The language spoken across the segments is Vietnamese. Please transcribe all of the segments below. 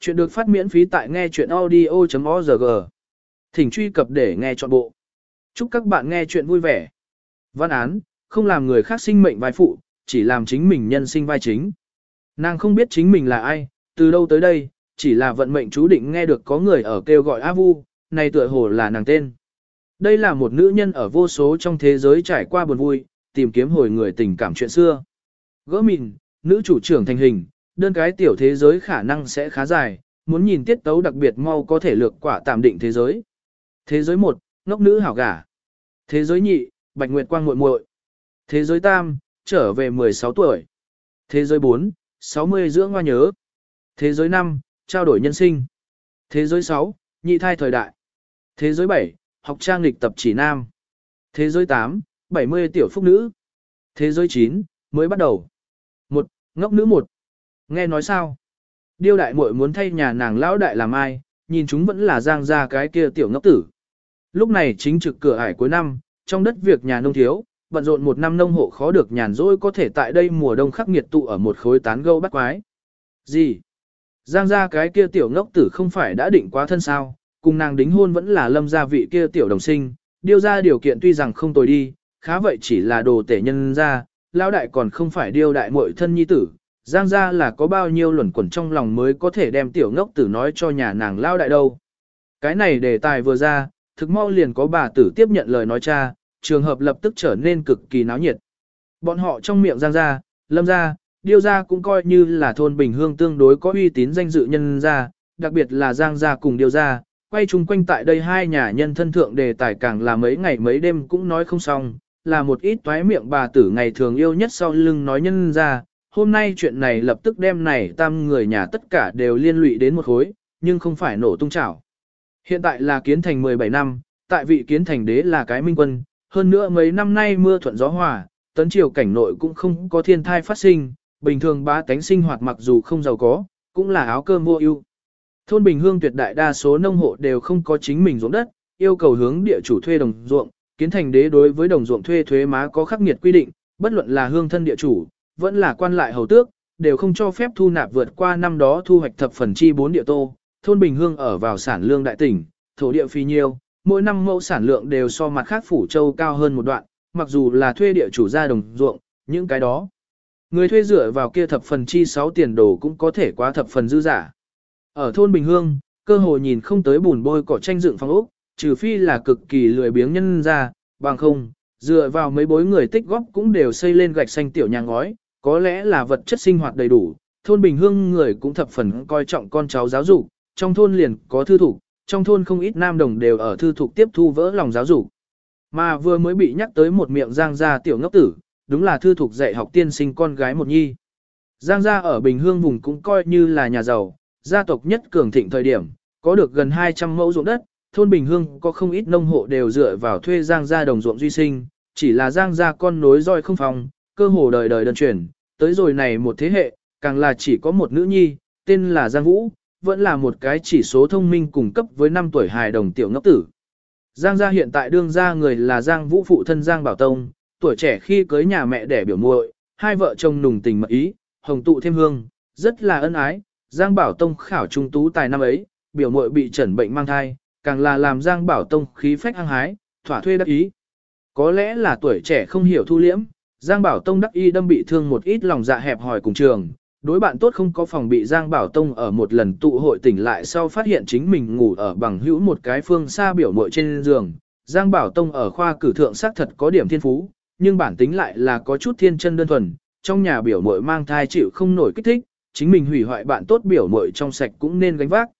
Chuyện được phát miễn phí tại nghe chuyện audio.org. Thỉnh truy cập để nghe trọn bộ. Chúc các bạn nghe chuyện vui vẻ. Văn án, không làm người khác sinh mệnh vai phụ, chỉ làm chính mình nhân sinh vai chính. Nàng không biết chính mình là ai, từ đâu tới đây, chỉ là vận mệnh chú định nghe được có người ở kêu gọi A Vu, này tựa hồ là nàng tên. Đây là một nữ nhân ở vô số trong thế giới trải qua buồn vui, tìm kiếm hồi người tình cảm chuyện xưa. Gỡ mìn, nữ chủ trưởng thành hình, đơn cái tiểu thế giới khả năng sẽ khá dài, muốn nhìn tiết tấu đặc biệt mau có thể lược quả tạm định thế giới. Thế giới 1, ngốc nữ hảo gả. Thế giới nhị, bạch nguyệt quang muội muội. Thế giới tam, trở về 16 tuổi. Thế giới 4, 60 dưỡng hoa nhớ. Thế giới 5, trao đổi nhân sinh. Thế giới 6, nhị thai thời đại. Thế giới 7, học trang lịch tập chỉ nam. Thế giới 8, 70 tiểu phúc nữ. Thế giới 9, mới bắt đầu. 1. ngốc nữ 1 Nghe nói sao? Điêu đại muội muốn thay nhà nàng lão đại làm ai, nhìn chúng vẫn là giang ra cái kia tiểu ngốc tử. Lúc này chính trực cửa ải cuối năm, trong đất việc nhà nông thiếu, bận rộn một năm nông hộ khó được nhàn rỗi có thể tại đây mùa đông khắc nghiệt tụ ở một khối tán gâu bắt quái. Gì? Giang ra cái kia tiểu ngốc tử không phải đã định quá thân sao, cùng nàng đính hôn vẫn là lâm gia vị kia tiểu đồng sinh, điêu ra điều kiện tuy rằng không tồi đi, khá vậy chỉ là đồ tể nhân ra, lão đại còn không phải điêu đại muội thân nhi tử, Giang ra là có bao nhiêu luẩn quẩn trong lòng mới có thể đem tiểu ngốc tử nói cho nhà nàng lao đại đâu. Cái này đề tài vừa ra, thực mau liền có bà tử tiếp nhận lời nói cha, trường hợp lập tức trở nên cực kỳ náo nhiệt. Bọn họ trong miệng Giang ra, lâm ra, điêu ra cũng coi như là thôn bình hương tương đối có uy tín danh dự nhân ra, đặc biệt là Giang ra cùng điêu ra, quay chung quanh tại đây hai nhà nhân thân thượng đề tài càng là mấy ngày mấy đêm cũng nói không xong, là một ít toái miệng bà tử ngày thường yêu nhất sau lưng nói nhân ra, hôm nay chuyện này lập tức đem này tam người nhà tất cả đều liên lụy đến một khối, nhưng không phải nổ tung chảo. Hiện tại là kiến thành 17 năm, tại vị kiến thành đế là cái minh quân, hơn nữa mấy năm nay mưa thuận gió hòa, tấn triều cảnh nội cũng không có thiên thai phát sinh, bình thường ba tánh sinh hoạt mặc dù không giàu có, cũng là áo cơm mua ưu. Thôn Bình Hương tuyệt đại đa số nông hộ đều không có chính mình ruộng đất, yêu cầu hướng địa chủ thuê đồng ruộng, kiến thành đế đối với đồng ruộng thuê thuế má có khắc nghiệt quy định, bất luận là hương thân địa chủ, vẫn là quan lại hầu tước, đều không cho phép thu nạp vượt qua năm đó thu hoạch thập phần chi bốn địa tô, thôn Bình Hương ở vào sản lương đại tỉnh, thổ địa phi nhiêu, mỗi năm mẫu sản lượng đều so mặt khác phủ châu cao hơn một đoạn, mặc dù là thuê địa chủ gia đồng ruộng, những cái đó. Người thuê dựa vào kia thập phần chi 6 tiền đồ cũng có thể quá thập phần dư giả. Ở thôn Bình Hương, cơ hội nhìn không tới bùn bôi cỏ tranh dựng phòng ốc, trừ phi là cực kỳ lười biếng nhân ra, bằng không, dựa vào mấy bối người tích góp cũng đều xây lên gạch xanh tiểu nhà ngói, có lẽ là vật chất sinh hoạt đầy đủ, thôn Bình Hương người cũng thập phần coi trọng con cháu giáo dục, trong thôn liền có thư thục, trong thôn không ít nam đồng đều ở thư thục tiếp thu vỡ lòng giáo dục. Mà vừa mới bị nhắc tới một miệng Giang gia tiểu ngốc tử, đúng là thư thục dạy học tiên sinh con gái một nhi. Giang gia ở Bình Hương vùng cũng coi như là nhà giàu, gia tộc nhất cường thịnh thời điểm, có được gần 200 mẫu ruộng đất, thôn Bình Hương có không ít nông hộ đều dựa vào thuê Giang gia đồng ruộng duy sinh, chỉ là Giang gia con nối roi không phòng, cơ hồ đời đời đơn truyền, tới rồi này một thế hệ, càng là chỉ có một nữ nhi, tên là Giang Vũ, vẫn là một cái chỉ số thông minh cùng cấp với 5 tuổi hài đồng tiểu ngốc tử. Giang gia hiện tại đương gia người là Giang Vũ phụ thân Giang Bảo Tông, tuổi trẻ khi cưới nhà mẹ đẻ biểu muội, hai vợ chồng nùng tình mật ý, hồng tụ thêm hương, rất là ân ái. Giang Bảo Tông khảo trung tú tài năm ấy, biểu muội bị chẩn bệnh mang thai, càng là làm Giang Bảo Tông khí phách hăng hái, thỏa thuê đắc ý. Có lẽ là tuổi trẻ không hiểu thu liễm, Giang Bảo Tông đắc y đâm bị thương một ít lòng dạ hẹp hòi cùng trường. Đối bạn tốt không có phòng bị Giang Bảo Tông ở một lần tụ hội tỉnh lại sau phát hiện chính mình ngủ ở bằng hữu một cái phương xa biểu muội trên giường. Giang Bảo Tông ở khoa cử thượng xác thật có điểm thiên phú, nhưng bản tính lại là có chút thiên chân đơn thuần, trong nhà biểu muội mang thai chịu không nổi kích thích, chính mình hủy hoại bạn tốt biểu muội trong sạch cũng nên gánh vác.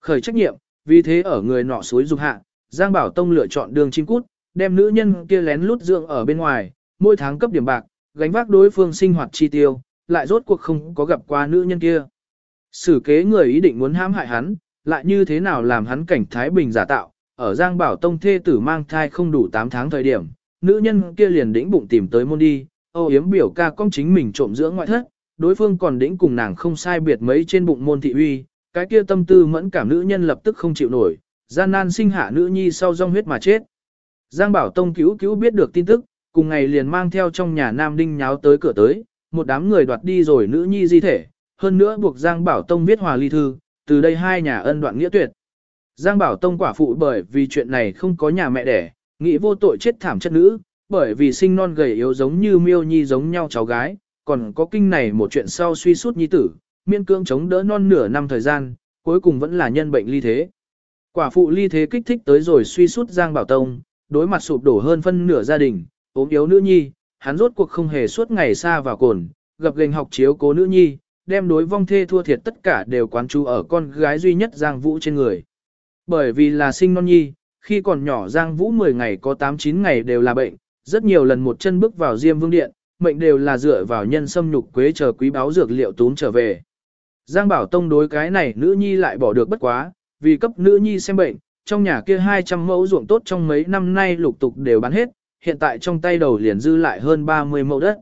Khởi trách nhiệm, vì thế ở người nọ suối dục hạ, Giang Bảo Tông lựa chọn đường chim cút, đem nữ nhân kia lén lút dưỡng ở bên ngoài, mỗi tháng cấp điểm bạc, gánh vác đối phương sinh hoạt chi tiêu, lại rốt cuộc không có gặp qua nữ nhân kia. Sử kế người ý định muốn hãm hại hắn, lại như thế nào làm hắn cảnh Thái Bình giả tạo, ở Giang Bảo Tông thê tử mang thai không đủ 8 tháng thời điểm, nữ nhân kia liền đĩnh bụng tìm tới môn đi, Âu Yếm biểu ca công chính mình trộm dưỡng ngoại thất, đối phương còn đĩnh cùng nàng không sai biệt mấy trên bụng môn thị uy, cái kia tâm tư mẫn cảm nữ nhân lập tức không chịu nổi, gian nan sinh hạ nữ nhi sau rong huyết mà chết. Giang Bảo Tông cứu cứu biết được tin tức, cùng ngày liền mang theo trong nhà Nam Đinh nháo tới cửa tới, một đám người đoạt đi rồi nữ nhi di thể, hơn nữa buộc Giang Bảo Tông viết hòa ly thư, từ đây hai nhà ân đoạn nghĩa tuyệt. Giang Bảo Tông quả phụ bởi vì chuyện này không có nhà mẹ đẻ, nghĩ vô tội chết thảm chất nữ, bởi vì sinh non gầy yếu giống như miêu nhi giống nhau cháu gái, còn có kinh này một chuyện sau suy sút nhi tử, miên cương chống đỡ non nửa năm thời gian, cuối cùng vẫn là nhân bệnh ly thế. Quả phụ ly thế kích thích tới rồi suy sút Giang Bảo Tông, đối mặt sụp đổ hơn phân nửa gia đình, ốm yếu nữ nhi, hắn rốt cuộc không hề suốt ngày xa vào cồn, gặp gành học chiếu cố nữ nhi, đem đối vong thê thua thiệt tất cả đều quán chú ở con gái duy nhất Giang Vũ trên người. Bởi vì là sinh non nhi, khi còn nhỏ Giang Vũ 10 ngày có 8-9 ngày đều là bệnh, rất nhiều lần một chân bước vào Diêm Vương Điện, mệnh đều là dựa vào nhân sâm nhục quế chờ quý báo dược liệu tún trở về. Giang Bảo Tông đối cái này nữ nhi lại bỏ được bất quá, vì cấp nữ nhi xem bệnh, trong nhà kia 200 mẫu ruộng tốt trong mấy năm nay lục tục đều bán hết, hiện tại trong tay đầu liền dư lại hơn 30 mẫu đất.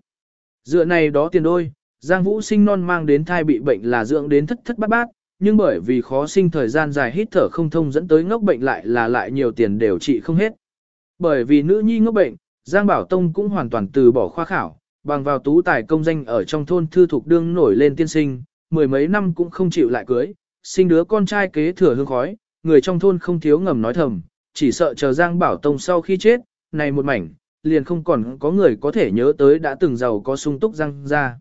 Dựa này đó tiền đôi, Giang Vũ sinh non mang đến thai bị bệnh là dưỡng đến thất thất bát bát, nhưng bởi vì khó sinh thời gian dài hít thở không thông dẫn tới ngốc bệnh lại là lại nhiều tiền đều trị không hết. Bởi vì nữ nhi ngốc bệnh, Giang Bảo Tông cũng hoàn toàn từ bỏ khoa khảo, bằng vào tú tài công danh ở trong thôn thư thục đương nổi lên tiên sinh, mười mấy năm cũng không chịu lại cưới, sinh đứa con trai kế thừa hương khói, người trong thôn không thiếu ngầm nói thầm, chỉ sợ chờ Giang Bảo Tông sau khi chết, này một mảnh, liền không còn có người có thể nhớ tới đã từng giàu có sung túc Giang ra.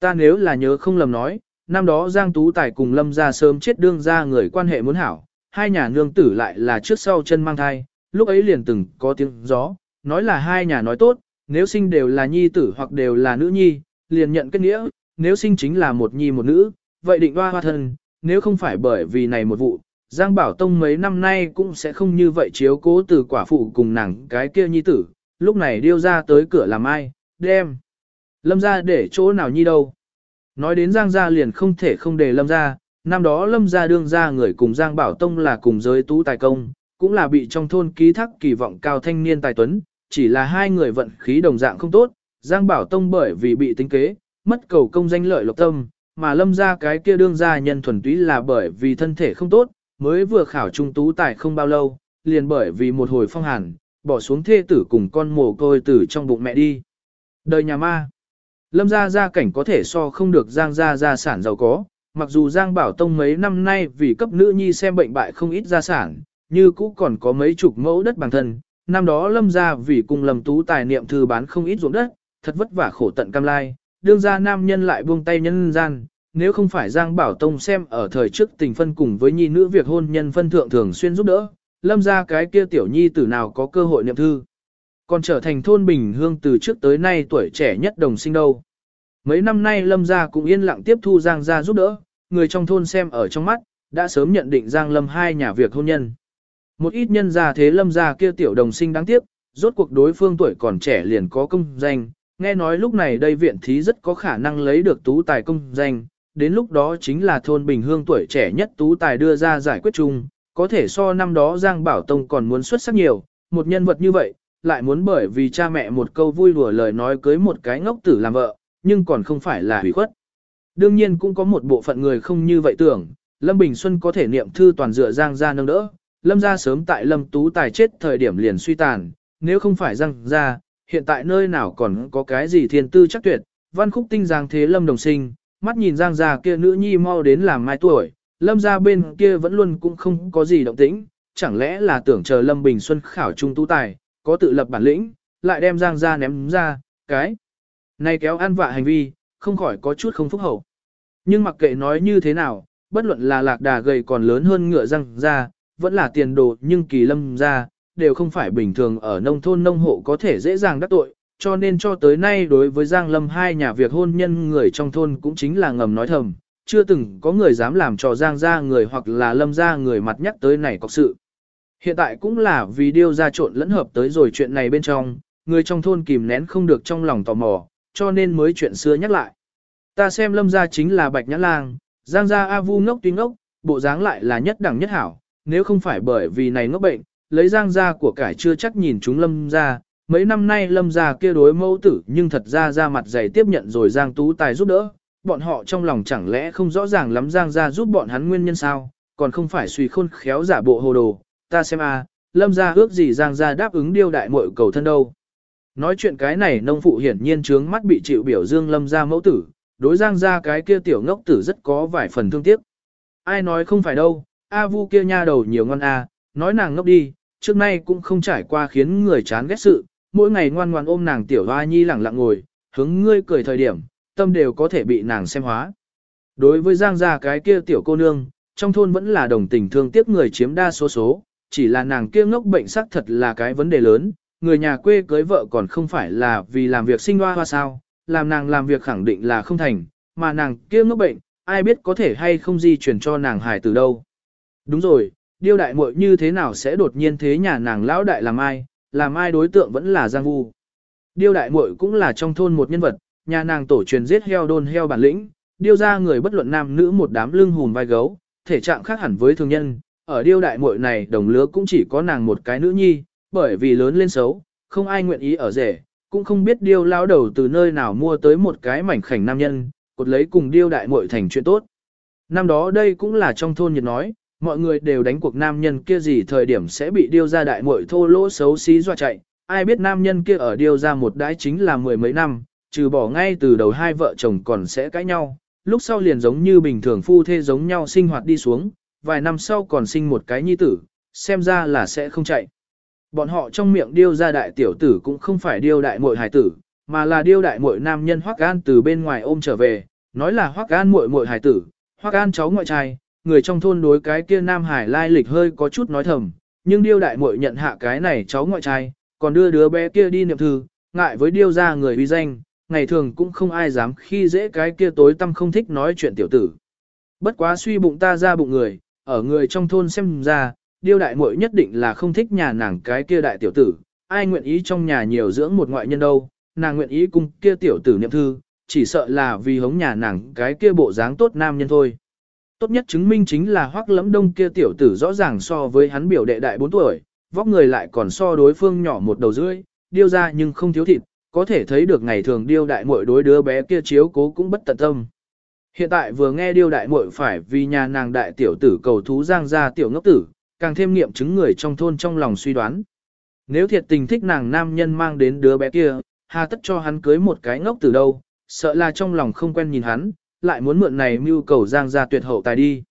Ta nếu là nhớ không lầm nói, năm đó Giang Tú Tài cùng Lâm ra sớm chết đương ra người quan hệ muốn hảo, hai nhà nương tử lại là trước sau chân mang thai, lúc ấy liền từng có tiếng gió, nói là hai nhà nói tốt, nếu sinh đều là nhi tử hoặc đều là nữ nhi, liền nhận kết nghĩa, nếu sinh chính là một nhi một nữ, vậy định hoa hoa thân, nếu không phải bởi vì này một vụ, Giang Bảo Tông mấy năm nay cũng sẽ không như vậy chiếu cố từ quả phụ cùng nàng cái kia nhi tử, lúc này điêu ra tới cửa làm ai, đem. Lâm ra để chỗ nào nhi đâu. Nói đến Giang gia liền không thể không để Lâm ra, năm đó Lâm gia đương ra người cùng Giang Bảo Tông là cùng giới tú tài công, cũng là bị trong thôn ký thác kỳ vọng cao thanh niên tài tuấn, chỉ là hai người vận khí đồng dạng không tốt, Giang Bảo Tông bởi vì bị tính kế, mất cầu công danh lợi lộc tâm, mà lâm ra cái kia đương gia nhân thuần túy là bởi vì thân thể không tốt, mới vừa khảo trung tú tài không bao lâu, liền bởi vì một hồi phong hàn, bỏ xuống thê tử cùng con mồ côi tử trong bụng mẹ đi. Đời nhà ma Lâm gia gia cảnh có thể so không được Giang gia gia sản giàu có, mặc dù Giang Bảo Tông mấy năm nay vì cấp nữ nhi xem bệnh bại không ít gia sản, như cũ còn có mấy chục mẫu đất bằng thân, năm đó lâm gia vì cùng lầm tú tài niệm thư bán không ít ruộng đất, thật vất vả khổ tận cam lai, đương gia nam nhân lại buông tay nhân gian, nếu không phải Giang Bảo Tông xem ở thời trước tình phân cùng với nhi nữ việc hôn nhân phân thượng thường xuyên giúp đỡ, lâm ra cái kia tiểu nhi tử nào có cơ hội niệm thư. Còn trở thành thôn bình hương từ trước tới nay tuổi trẻ nhất đồng sinh đâu. Mấy năm nay lâm gia cũng yên lặng tiếp thu Giang gia giúp đỡ, người trong thôn xem ở trong mắt, đã sớm nhận định Giang lâm hai nhà việc hôn nhân. Một ít nhân gia thế lâm gia kia tiểu đồng sinh đáng tiếc, rốt cuộc đối phương tuổi còn trẻ liền có công danh, nghe nói lúc này đây viện thí rất có khả năng lấy được tú tài công danh, đến lúc đó chính là thôn Bình Hương tuổi trẻ nhất tú tài đưa ra giải quyết chung, có thể so năm đó Giang Bảo Tông còn muốn xuất sắc nhiều, một nhân vật như vậy, lại muốn bởi vì cha mẹ một câu vui đùa lời nói cưới một cái ngốc tử làm vợ, nhưng còn không phải là hủy khuất. Đương nhiên cũng có một bộ phận người không như vậy tưởng, Lâm Bình Xuân có thể niệm thư toàn dựa Giang ra nâng đỡ, lâm gia sớm tại lâm tú tài chết thời điểm liền suy tàn, nếu không phải Giang ra, hiện tại nơi nào còn có cái gì thiên tư chắc tuyệt, văn khúc tinh giang thế lâm đồng sinh, mắt nhìn giang gia kia nữ nhi mau đến làm mai tuổi, lâm gia bên kia vẫn luôn cũng không có gì động tĩnh, chẳng lẽ là tưởng chờ lâm bình xuân khảo trung tú tài, có tự lập bản lĩnh, lại đem giang gia ném ra, cái này kéo ăn vạ hành vi, không khỏi có chút không phúc hậu. Nhưng mặc kệ nói như thế nào, bất luận là lạc đà gầy còn lớn hơn ngựa răng ra, vẫn là tiền đồ nhưng kỳ lâm ra, đều không phải bình thường ở nông thôn nông hộ có thể dễ dàng đắc tội, cho nên cho tới nay đối với Giang Lâm hai nhà việc hôn nhân người trong thôn cũng chính là ngầm nói thầm, chưa từng có người dám làm cho Giang ra người hoặc là Lâm ra người mặt nhắc tới này có sự. Hiện tại cũng là vì điều ra trộn lẫn hợp tới rồi chuyện này bên trong, người trong thôn kìm nén không được trong lòng tò mò, cho nên mới chuyện xưa nhắc lại. Ta xem Lâm ra chính là Bạch Nhã Lang, Giang ra A Vu ngốc tuy ngốc, bộ dáng lại là nhất đẳng nhất hảo, nếu không phải bởi vì này ngốc bệnh, lấy giang gia của cải chưa chắc nhìn chúng lâm gia, mấy năm nay lâm gia kia đối mẫu tử nhưng thật ra ra mặt dày tiếp nhận rồi giang tú tài giúp đỡ, bọn họ trong lòng chẳng lẽ không rõ ràng lắm giang gia giúp bọn hắn nguyên nhân sao, còn không phải suy khôn khéo giả bộ hồ đồ, ta xem a, lâm gia ước gì giang gia đáp ứng điêu đại muội cầu thân đâu. Nói chuyện cái này nông phụ hiển nhiên trướng mắt bị chịu biểu dương lâm gia mẫu tử, đối giang gia cái kia tiểu ngốc tử rất có vài phần thương tiếc. ai nói không phải đâu, A Vu kia nha đầu nhiều ngon a, nói nàng ngốc đi, trước nay cũng không trải qua khiến người chán ghét sự, mỗi ngày ngoan ngoan ôm nàng tiểu hoa nhi lẳng lặng ngồi, hướng ngươi cười thời điểm, tâm đều có thể bị nàng xem hóa. Đối với Giang gia cái kia tiểu cô nương, trong thôn vẫn là đồng tình thương tiếc người chiếm đa số số, chỉ là nàng kia ngốc bệnh sắc thật là cái vấn đề lớn, người nhà quê cưới vợ còn không phải là vì làm việc sinh hoa hoa sao, làm nàng làm việc khẳng định là không thành, mà nàng kia ngốc bệnh, ai biết có thể hay không di chuyển cho nàng hài từ đâu. Đúng rồi, điêu đại muội như thế nào sẽ đột nhiên thế nhà nàng lão đại làm ai, làm ai đối tượng vẫn là Giang Vu. Điêu đại muội cũng là trong thôn một nhân vật, nhà nàng tổ truyền giết heo đôn heo bản lĩnh, điêu ra người bất luận nam nữ một đám lưng hùn vai gấu, thể trạng khác hẳn với thường nhân, ở điêu đại muội này đồng lứa cũng chỉ có nàng một cái nữ nhi, bởi vì lớn lên xấu, không ai nguyện ý ở rể, cũng không biết điêu lao đầu từ nơi nào mua tới một cái mảnh khảnh nam nhân, cột lấy cùng điêu đại muội thành chuyện tốt. Năm đó đây cũng là trong thôn nhiệt nói, mọi người đều đánh cuộc nam nhân kia gì thời điểm sẽ bị điêu ra đại muội thô lỗ xấu xí dọa chạy, ai biết nam nhân kia ở điêu ra một đái chính là mười mấy năm, trừ bỏ ngay từ đầu hai vợ chồng còn sẽ cãi nhau, lúc sau liền giống như bình thường phu thê giống nhau sinh hoạt đi xuống, vài năm sau còn sinh một cái nhi tử, xem ra là sẽ không chạy. Bọn họ trong miệng điêu ra đại tiểu tử cũng không phải điêu đại muội hài tử, mà là điêu đại muội nam nhân Hoắc An từ bên ngoài ôm trở về, nói là Hoắc An muội muội hài tử, Hoắc An cháu ngoại trai, người trong thôn đối cái kia nam hải lai lịch hơi có chút nói thầm, nhưng điêu đại muội nhận hạ cái này cháu ngoại trai, còn đưa đứa bé kia đi niệm thư, ngại với điêu ra người uy danh, ngày thường cũng không ai dám khi dễ cái kia tối tâm không thích nói chuyện tiểu tử. Bất quá suy bụng ta ra bụng người, ở người trong thôn xem ra, điêu đại muội nhất định là không thích nhà nàng cái kia đại tiểu tử, ai nguyện ý trong nhà nhiều dưỡng một ngoại nhân đâu, nàng nguyện ý cùng kia tiểu tử niệm thư, chỉ sợ là vì hống nhà nàng cái kia bộ dáng tốt nam nhân thôi. Tốt nhất chứng minh chính là hoắc lẫm đông kia tiểu tử rõ ràng so với hắn biểu đệ đại 4 tuổi, vóc người lại còn so đối phương nhỏ một đầu rưỡi, điêu ra nhưng không thiếu thịt, có thể thấy được ngày thường điêu đại muội đối đứa bé kia chiếu cố cũng bất tận tâm. Hiện tại vừa nghe điêu đại muội phải vì nhà nàng đại tiểu tử cầu thú giang ra tiểu ngốc tử, càng thêm nghiệm chứng người trong thôn trong lòng suy đoán. Nếu thiệt tình thích nàng nam nhân mang đến đứa bé kia, hà tất cho hắn cưới một cái ngốc từ đâu, sợ là trong lòng không quen nhìn hắn, lại muốn mượn này mưu cầu giang ra tuyệt hậu tài đi.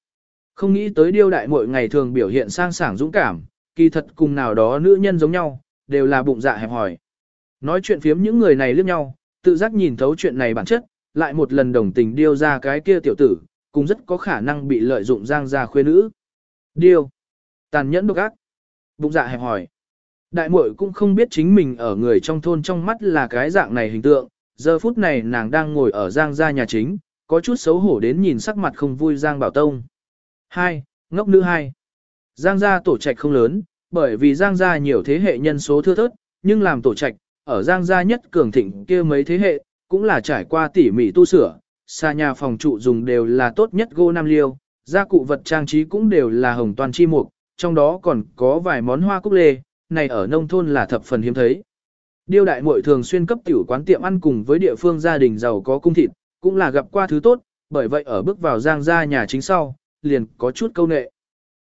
Không nghĩ tới điêu đại muội ngày thường biểu hiện sang sảng dũng cảm, kỳ thật cùng nào đó nữ nhân giống nhau, đều là bụng dạ hẹp hỏi. Nói chuyện phiếm những người này liếc nhau, tự giác nhìn thấu chuyện này bản chất, lại một lần đồng tình điêu ra cái kia tiểu tử, cũng rất có khả năng bị lợi dụng giang ra khuê nữ. Điêu. Tàn nhẫn độc ác. Bụng dạ hẹp hỏi. Đại muội cũng không biết chính mình ở người trong thôn trong mắt là cái dạng này hình tượng, giờ phút này nàng đang ngồi ở giang gia nhà chính, có chút xấu hổ đến nhìn sắc mặt không vui giang bảo tông. Hai, ngốc nữ hai. Giang gia tổ trạch không lớn, bởi vì giang gia nhiều thế hệ nhân số thưa thớt, nhưng làm tổ trạch, ở giang gia nhất cường thịnh kia mấy thế hệ, cũng là trải qua tỉ mỉ tu sửa, xa nhà phòng trụ dùng đều là tốt nhất gỗ nam liêu, gia cụ vật trang trí cũng đều là hồng toàn chi mục, trong đó còn có vài món hoa cúc lê, này ở nông thôn là thập phần hiếm thấy. Điêu đại muội thường xuyên cấp tiểu quán tiệm ăn cùng với địa phương gia đình giàu có cung thịt, cũng là gặp qua thứ tốt, bởi vậy ở bước vào giang gia nhà chính sau, liền có chút câu nệ.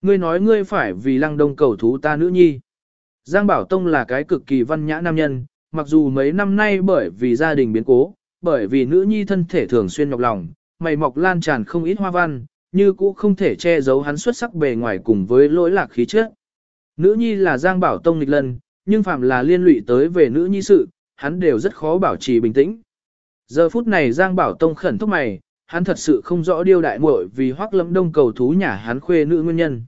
Ngươi nói ngươi phải vì lăng đông cầu thú ta nữ nhi. Giang Bảo Tông là cái cực kỳ văn nhã nam nhân, mặc dù mấy năm nay bởi vì gia đình biến cố, bởi vì nữ nhi thân thể thường xuyên nhọc lòng, mày mọc lan tràn không ít hoa văn, như cũ không thể che giấu hắn xuất sắc bề ngoài cùng với lỗi lạc khí chất. Nữ nhi là Giang Bảo Tông nghịch lân, nhưng phạm là liên lụy tới về nữ nhi sự, hắn đều rất khó bảo trì bình tĩnh. Giờ phút này Giang Bảo Tông khẩn thúc mày, hắn thật sự không rõ điêu đại muội vì hoắc lâm đông cầu thú nhà hắn khuê nữ nguyên nhân.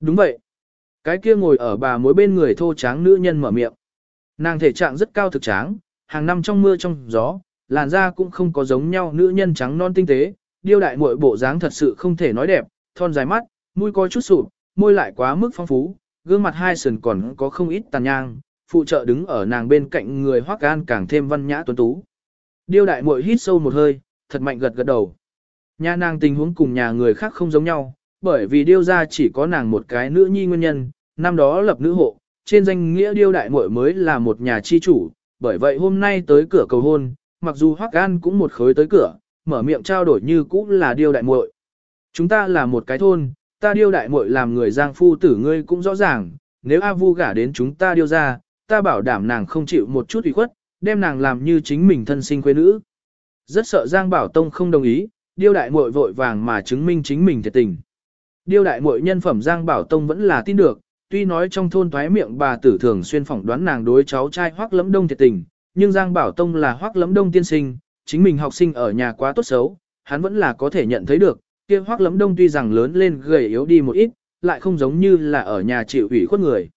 Đúng vậy. Cái kia ngồi ở bà mối bên người thô tráng nữ nhân mở miệng. Nàng thể trạng rất cao thực tráng, hàng năm trong mưa trong gió, làn da cũng không có giống nhau nữ nhân trắng non tinh tế, điêu đại muội bộ dáng thật sự không thể nói đẹp, thon dài mắt, mũi có chút sụp, môi lại quá mức phong phú, gương mặt hai sườn còn có không ít tàn nhang, phụ trợ đứng ở nàng bên cạnh người hoắc gan càng thêm văn nhã tuấn tú. Điêu đại muội hít sâu một hơi, thật mạnh gật gật đầu. Nhà nàng tình huống cùng nhà người khác không giống nhau, bởi vì điêu gia chỉ có nàng một cái nữ nhi nguyên nhân, năm đó lập nữ hộ, trên danh nghĩa điêu đại muội mới là một nhà chi chủ, bởi vậy hôm nay tới cửa cầu hôn, mặc dù hoắc gan cũng một khối tới cửa, mở miệng trao đổi như cũ là điêu đại muội. Chúng ta là một cái thôn, ta điêu đại muội làm người giang phu tử ngươi cũng rõ ràng, nếu A Vu gả đến chúng ta điêu ra, ta bảo đảm nàng không chịu một chút ủy khuất, đem nàng làm như chính mình thân sinh quê nữ. Rất sợ Giang Bảo Tông không đồng ý, điêu đại muội vội vàng mà chứng minh chính mình thiệt tình. Điêu đại muội nhân phẩm Giang Bảo Tông vẫn là tin được, tuy nói trong thôn thoái miệng bà tử thường xuyên phỏng đoán nàng đối cháu trai Hoắc Lẫm Đông thiệt tình, nhưng Giang Bảo Tông là Hoắc Lẫm Đông tiên sinh, chính mình học sinh ở nhà quá tốt xấu, hắn vẫn là có thể nhận thấy được, kia Hoắc Lẫm Đông tuy rằng lớn lên gầy yếu đi một ít, lại không giống như là ở nhà chịu ủy khuất người.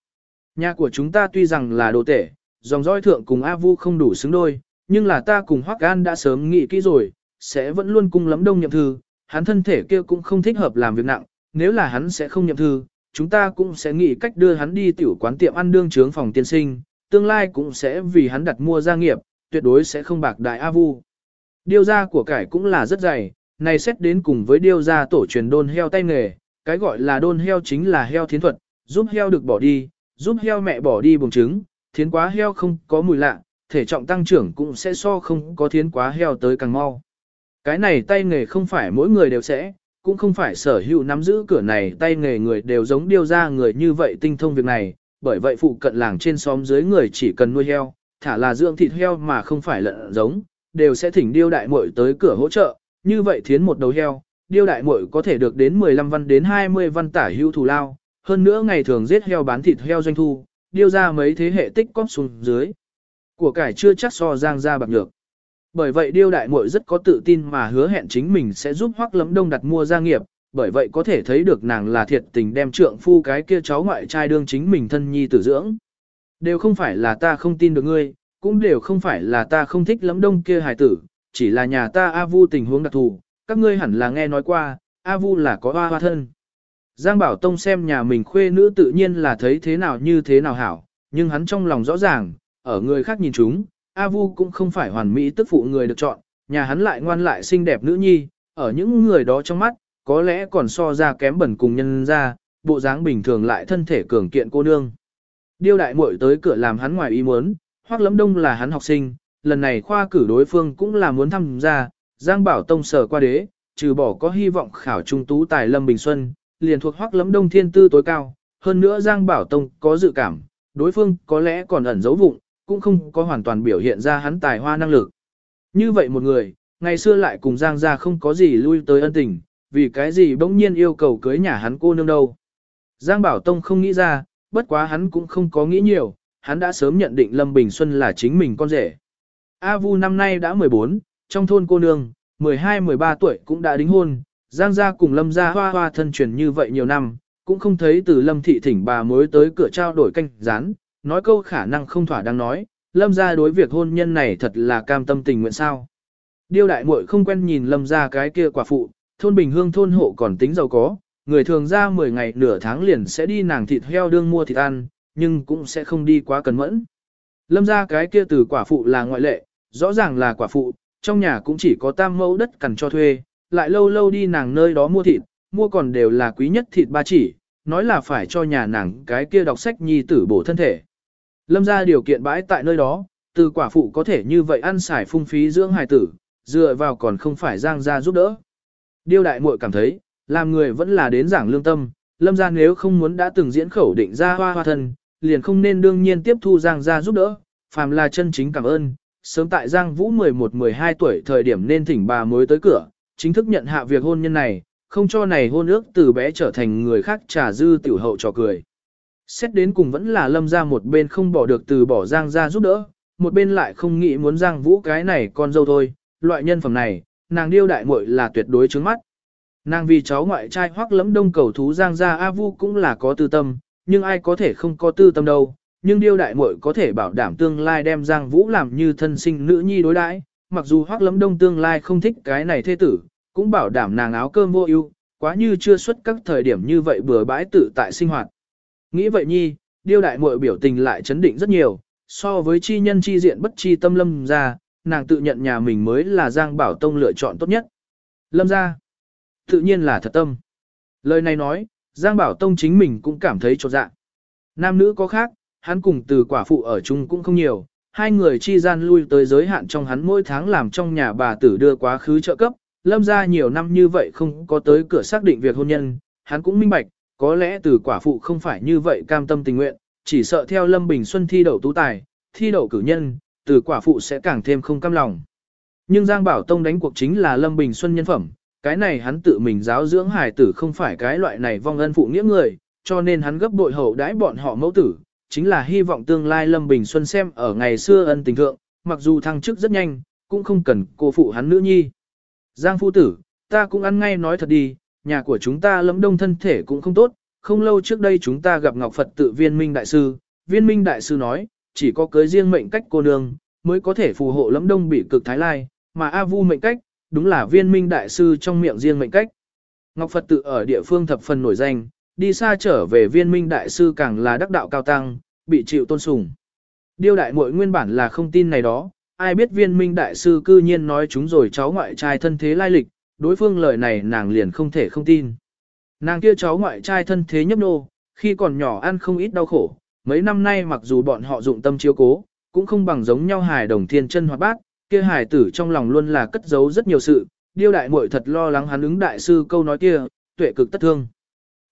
Nhà của chúng ta tuy rằng là đồ tể, dòng dõi thượng cùng A Vu không đủ xứng đôi, nhưng là ta cùng Hoắc Gan đã sớm nghĩ kỹ rồi, sẽ vẫn luôn cung lắm Đông nhậm thư, hắn thân thể kia cũng không thích hợp làm việc nặng, nếu là hắn sẽ không nhậm thư, chúng ta cũng sẽ nghĩ cách đưa hắn đi tiểu quán tiệm ăn đương trướng phòng tiên sinh, tương lai cũng sẽ vì hắn đặt mua gia nghiệp, tuyệt đối sẽ không bạc đại A Vu. Điêu gia của cải cũng là rất dày, này xét đến cùng với điêu gia tổ truyền đôn heo tay nghề, cái gọi là đôn heo chính là heo thiến thuật, giúp heo được bỏ đi, giúp heo mẹ bỏ đi bùng trứng, thiến quá heo không có mùi lạ, thể trọng tăng trưởng cũng sẽ so không có thiến quá heo tới càng mau. Cái này tay nghề không phải mỗi người đều sẽ, cũng không phải sở hữu nắm giữ cửa này tay nghề người đều giống điêu ra người như vậy tinh thông việc này, bởi vậy phụ cận làng trên xóm dưới người chỉ cần nuôi heo, thả là dưỡng thịt heo mà không phải lợn giống, đều sẽ thỉnh điêu đại muội tới cửa hỗ trợ, như vậy thiến một đầu heo, điêu đại muội có thể được đến 15 văn đến 20 văn tả hữu thù lao, hơn nữa ngày thường giết heo bán thịt heo doanh thu, điêu ra mấy thế hệ tích cóp xuống dưới. Của cải chưa chắc so giang ra bạc nhược. Bởi vậy điêu đại muội rất có tự tin mà hứa hẹn chính mình sẽ giúp hoắc lấm đông đặt mua gia nghiệp, bởi vậy có thể thấy được nàng là thiệt tình đem trượng phu cái kia cháu ngoại trai đương chính mình thân nhi tử dưỡng. Đều không phải là ta không tin được ngươi, cũng đều không phải là ta không thích lấm đông kia hài tử, chỉ là nhà ta A Vu tình huống đặc thù, các ngươi hẳn là nghe nói qua, A Vu là có hoa hoa thân. Giang Bảo Tông xem nhà mình khuê nữ tự nhiên là thấy thế nào như thế nào hảo, nhưng hắn trong lòng rõ ràng, ở người khác nhìn chúng, A Vu cũng không phải hoàn mỹ tức phụ người được chọn, nhà hắn lại ngoan lại xinh đẹp nữ nhi, ở những người đó trong mắt, có lẽ còn so ra kém bẩn cùng nhân ra, bộ dáng bình thường lại thân thể cường kiện cô nương. Điêu đại muội tới cửa làm hắn ngoài ý muốn, hoắc lấm đông là hắn học sinh, lần này khoa cử đối phương cũng là muốn tham gia, Giang Bảo Tông sở qua đế, trừ bỏ có hy vọng khảo trung tú tài Lâm Bình Xuân, liền thuộc hoắc lấm đông thiên tư tối cao, hơn nữa Giang Bảo Tông có dự cảm, đối phương có lẽ còn ẩn giấu vụng, cũng không có hoàn toàn biểu hiện ra hắn tài hoa năng lực. Như vậy một người, ngày xưa lại cùng Giang gia không có gì lui tới ân tình, vì cái gì bỗng nhiên yêu cầu cưới nhà hắn cô nương đâu. Giang Bảo Tông không nghĩ ra, bất quá hắn cũng không có nghĩ nhiều, hắn đã sớm nhận định Lâm Bình Xuân là chính mình con rể. A Vu năm nay đã 14, trong thôn cô nương, 12-13 tuổi cũng đã đính hôn, Giang gia cùng Lâm gia hoa hoa thân truyền như vậy nhiều năm, cũng không thấy từ Lâm thị thỉnh bà mới tới cửa trao đổi canh rán, nói câu khả năng không thỏa đang nói, Lâm gia đối việc hôn nhân này thật là cam tâm tình nguyện sao. Điêu đại muội không quen nhìn Lâm gia cái kia quả phụ, thôn bình hương thôn hộ còn tính giàu có, người thường ra 10 ngày nửa tháng liền sẽ đi nàng thịt heo đương mua thịt ăn, nhưng cũng sẽ không đi quá cần mẫn. Lâm gia cái kia từ quả phụ là ngoại lệ, rõ ràng là quả phụ, trong nhà cũng chỉ có tam mẫu đất cần cho thuê, lại lâu lâu đi nàng nơi đó mua thịt, mua còn đều là quý nhất thịt ba chỉ, nói là phải cho nhà nàng cái kia đọc sách nhi tử bổ thân thể. Lâm ra điều kiện bãi tại nơi đó, từ quả phụ có thể như vậy ăn xài phung phí dưỡng hài tử, dựa vào còn không phải giang ra giúp đỡ. Điêu đại muội cảm thấy, làm người vẫn là đến giảng lương tâm, lâm ra nếu không muốn đã từng diễn khẩu định ra hoa hoa thân, liền không nên đương nhiên tiếp thu giang ra giúp đỡ, phàm là chân chính cảm ơn. Sớm tại Giang Vũ 11-12 tuổi thời điểm nên thỉnh bà mới tới cửa, chính thức nhận hạ việc hôn nhân này, không cho này hôn ước từ bé trở thành người khác trà dư tiểu hậu trò cười. Xét đến cùng vẫn là lâm ra một bên không bỏ được từ bỏ Giang ra giúp đỡ, một bên lại không nghĩ muốn Giang Vũ cái này con dâu thôi, loại nhân phẩm này, nàng điêu đại muội là tuyệt đối trứng mắt. Nàng vì cháu ngoại trai hoắc lẫm đông cầu thú Giang ra A Vu cũng là có tư tâm, nhưng ai có thể không có tư tâm đâu, nhưng điêu đại muội có thể bảo đảm tương lai đem Giang Vũ làm như thân sinh nữ nhi đối đãi, mặc dù hoắc lâm đông tương lai không thích cái này thê tử, cũng bảo đảm nàng áo cơm vô ưu, quá như chưa xuất các thời điểm như vậy bừa bãi tự tại sinh hoạt. Nghĩ vậy nhi, điêu đại muội biểu tình lại chấn định rất nhiều, so với chi nhân chi diện bất chi tâm lâm ra, nàng tự nhận nhà mình mới là Giang Bảo Tông lựa chọn tốt nhất. Lâm ra, tự nhiên là thật tâm. Lời này nói, Giang Bảo Tông chính mình cũng cảm thấy trột dạ. Nam nữ có khác, hắn cùng từ quả phụ ở chung cũng không nhiều, hai người chi gian lui tới giới hạn trong hắn mỗi tháng làm trong nhà bà tử đưa quá khứ trợ cấp, lâm ra nhiều năm như vậy không có tới cửa xác định việc hôn nhân, hắn cũng minh bạch, có lẽ từ quả phụ không phải như vậy cam tâm tình nguyện, chỉ sợ theo Lâm Bình Xuân thi đậu tú tài, thi đậu cử nhân, từ quả phụ sẽ càng thêm không cam lòng. Nhưng Giang Bảo Tông đánh cuộc chính là Lâm Bình Xuân nhân phẩm, cái này hắn tự mình giáo dưỡng hài tử không phải cái loại này vong ân phụ nghĩa người, cho nên hắn gấp bội hậu đãi bọn họ mẫu tử, chính là hy vọng tương lai Lâm Bình Xuân xem ở ngày xưa ân tình thượng, mặc dù thăng chức rất nhanh, cũng không cần cô phụ hắn nữ nhi. Giang phu tử, ta cũng ăn ngay nói thật đi, nhà của chúng ta lẫm đông thân thể cũng không tốt, không lâu trước đây chúng ta gặp Ngọc Phật tự viên minh đại sư, viên minh đại sư nói, chỉ có cưới riêng mệnh cách cô nương, mới có thể phù hộ lẫm đông bị cực thái lai, mà A Vu mệnh cách, đúng là viên minh đại sư trong miệng riêng mệnh cách. Ngọc Phật tự ở địa phương thập phần nổi danh, đi xa trở về viên minh đại sư càng là đắc đạo cao tăng, bị chịu tôn sùng. Điêu đại muội nguyên bản là không tin này đó, ai biết viên minh đại sư cư nhiên nói chúng rồi cháu ngoại trai thân thế lai lịch, đối phương lời này nàng liền không thể không tin. Nàng kia cháu ngoại trai thân thế nhấp nô, khi còn nhỏ ăn không ít đau khổ, mấy năm nay mặc dù bọn họ dụng tâm chiếu cố, cũng không bằng giống nhau hài đồng thiên chân hoạt bát, kia hài tử trong lòng luôn là cất giấu rất nhiều sự, điêu đại muội thật lo lắng hắn ứng đại sư câu nói kia, tuệ cực tất thương.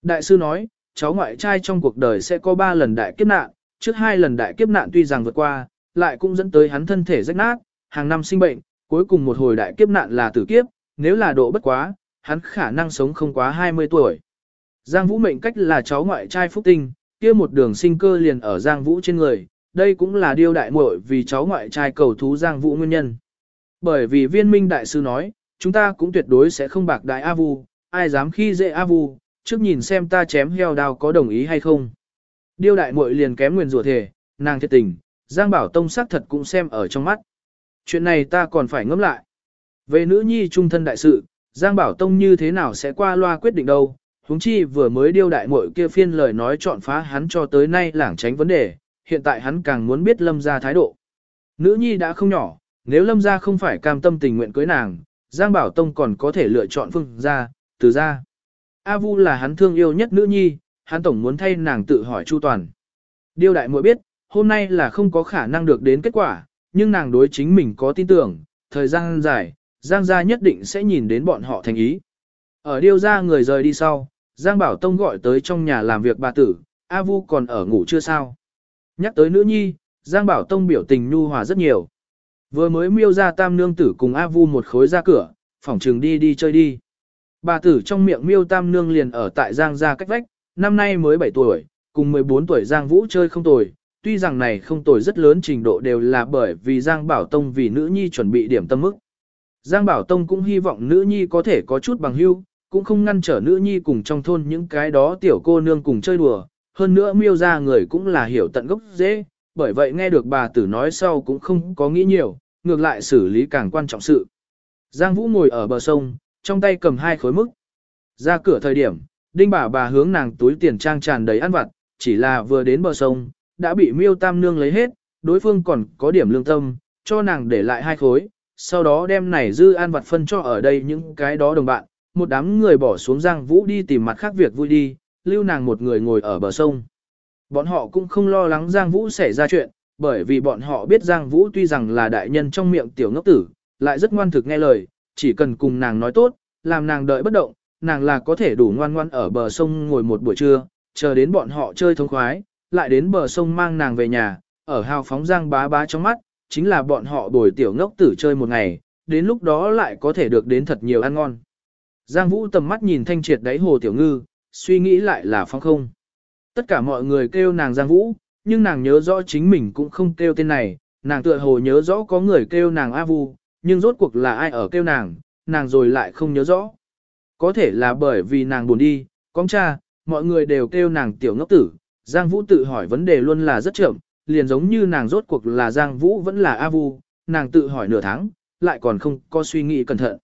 Đại sư nói, cháu ngoại trai trong cuộc đời sẽ có ba lần đại kiếp nạn, trước hai lần đại kiếp nạn tuy rằng vượt qua, lại cũng dẫn tới hắn thân thể rách nát, hàng năm sinh bệnh, cuối cùng một hồi đại kiếp nạn là tử kiếp, nếu là độ bất quá, hắn khả năng sống không quá 20 tuổi. Giang Vũ mệnh cách là cháu ngoại trai phúc tinh, kia một đường sinh cơ liền ở Giang Vũ trên người, đây cũng là điều đại muội vì cháu ngoại trai cầu thú Giang Vũ nguyên nhân. Bởi vì viên minh đại sư nói, chúng ta cũng tuyệt đối sẽ không bạc đại A Vu, ai dám khi dễ A Vu, trước nhìn xem ta chém heo đao có đồng ý hay không. Điêu đại muội liền kém nguyền rủa thể, nàng thiệt tình, Giang Bảo Tông xác thật cũng xem ở trong mắt. Chuyện này ta còn phải ngẫm lại. Về nữ nhi trung thân đại sự, Giang Bảo Tông như thế nào sẽ qua loa quyết định đâu, huống chi vừa mới điêu đại muội kia phiên lời nói chọn phá hắn cho tới nay lảng tránh vấn đề, hiện tại hắn càng muốn biết lâm gia thái độ. Nữ nhi đã không nhỏ, nếu lâm gia không phải cam tâm tình nguyện cưới nàng, Giang Bảo Tông còn có thể lựa chọn phương gia, từ gia. A Vu là hắn thương yêu nhất nữ nhi, hắn tổng muốn thay nàng tự hỏi chu toàn. Điêu đại muội biết, hôm nay là không có khả năng được đến kết quả, nhưng nàng đối chính mình có tin tưởng, thời gian dài, Giang gia nhất định sẽ nhìn đến bọn họ thành ý. Ở điêu gia người rời đi sau, Giang Bảo Tông gọi tới trong nhà làm việc bà tử, A Vu còn ở ngủ chưa sao. Nhắc tới nữ nhi, Giang Bảo Tông biểu tình nhu hòa rất nhiều. Vừa mới miêu ra tam nương tử cùng A Vu một khối ra cửa, phỏng trường đi đi chơi đi. Bà tử trong miệng miêu tam nương liền ở tại Giang gia cách vách, năm nay mới 7 tuổi, cùng 14 tuổi Giang Vũ chơi không tồi. Tuy rằng này không tồi rất lớn trình độ đều là bởi vì Giang Bảo Tông vì nữ nhi chuẩn bị điểm tâm mức. Giang Bảo Tông cũng hy vọng nữ nhi có thể có chút bằng hưu, cũng không ngăn trở nữ nhi cùng trong thôn những cái đó tiểu cô nương cùng chơi đùa. Hơn nữa miêu ra người cũng là hiểu tận gốc dễ, bởi vậy nghe được bà tử nói sau cũng không có nghĩ nhiều, ngược lại xử lý càng quan trọng sự. Giang Vũ ngồi ở bờ sông, trong tay cầm hai khối mức. Ra cửa thời điểm, đinh bà bà hướng nàng túi tiền trang tràn đầy ăn vặt, chỉ là vừa đến bờ sông, đã bị miêu tam nương lấy hết, đối phương còn có điểm lương tâm, cho nàng để lại hai khối, sau đó đem này dư ăn vặt phân cho ở đây những cái đó đồng bạn, một đám người bỏ xuống Giang Vũ đi tìm mặt khác việc vui đi, lưu nàng một người ngồi ở bờ sông. Bọn họ cũng không lo lắng Giang Vũ xảy ra chuyện, bởi vì bọn họ biết Giang Vũ tuy rằng là đại nhân trong miệng tiểu ngốc tử, lại rất ngoan thực nghe lời, chỉ cần cùng nàng nói tốt, làm nàng đợi bất động, nàng là có thể đủ ngoan ngoan ở bờ sông ngồi một buổi trưa, chờ đến bọn họ chơi thông khoái, lại đến bờ sông mang nàng về nhà, ở hào phóng Giang bá bá trong mắt, chính là bọn họ bồi tiểu ngốc tử chơi một ngày, đến lúc đó lại có thể được đến thật nhiều ăn ngon. Giang Vũ tầm mắt nhìn thanh triệt đáy hồ tiểu ngư, suy nghĩ lại là phong không. Tất cả mọi người kêu nàng Giang Vũ, nhưng nàng nhớ rõ chính mình cũng không kêu tên này, nàng tựa hồ nhớ rõ có người kêu nàng A Vu, nhưng rốt cuộc là ai ở kêu nàng, nàng rồi lại không nhớ rõ. Có thể là bởi vì nàng buồn đi, con cha, mọi người đều kêu nàng tiểu ngốc tử, Giang Vũ tự hỏi vấn đề luôn là rất chậm, liền giống như nàng rốt cuộc là Giang Vũ vẫn là A Vu, nàng tự hỏi nửa tháng, lại còn không có suy nghĩ cẩn thận.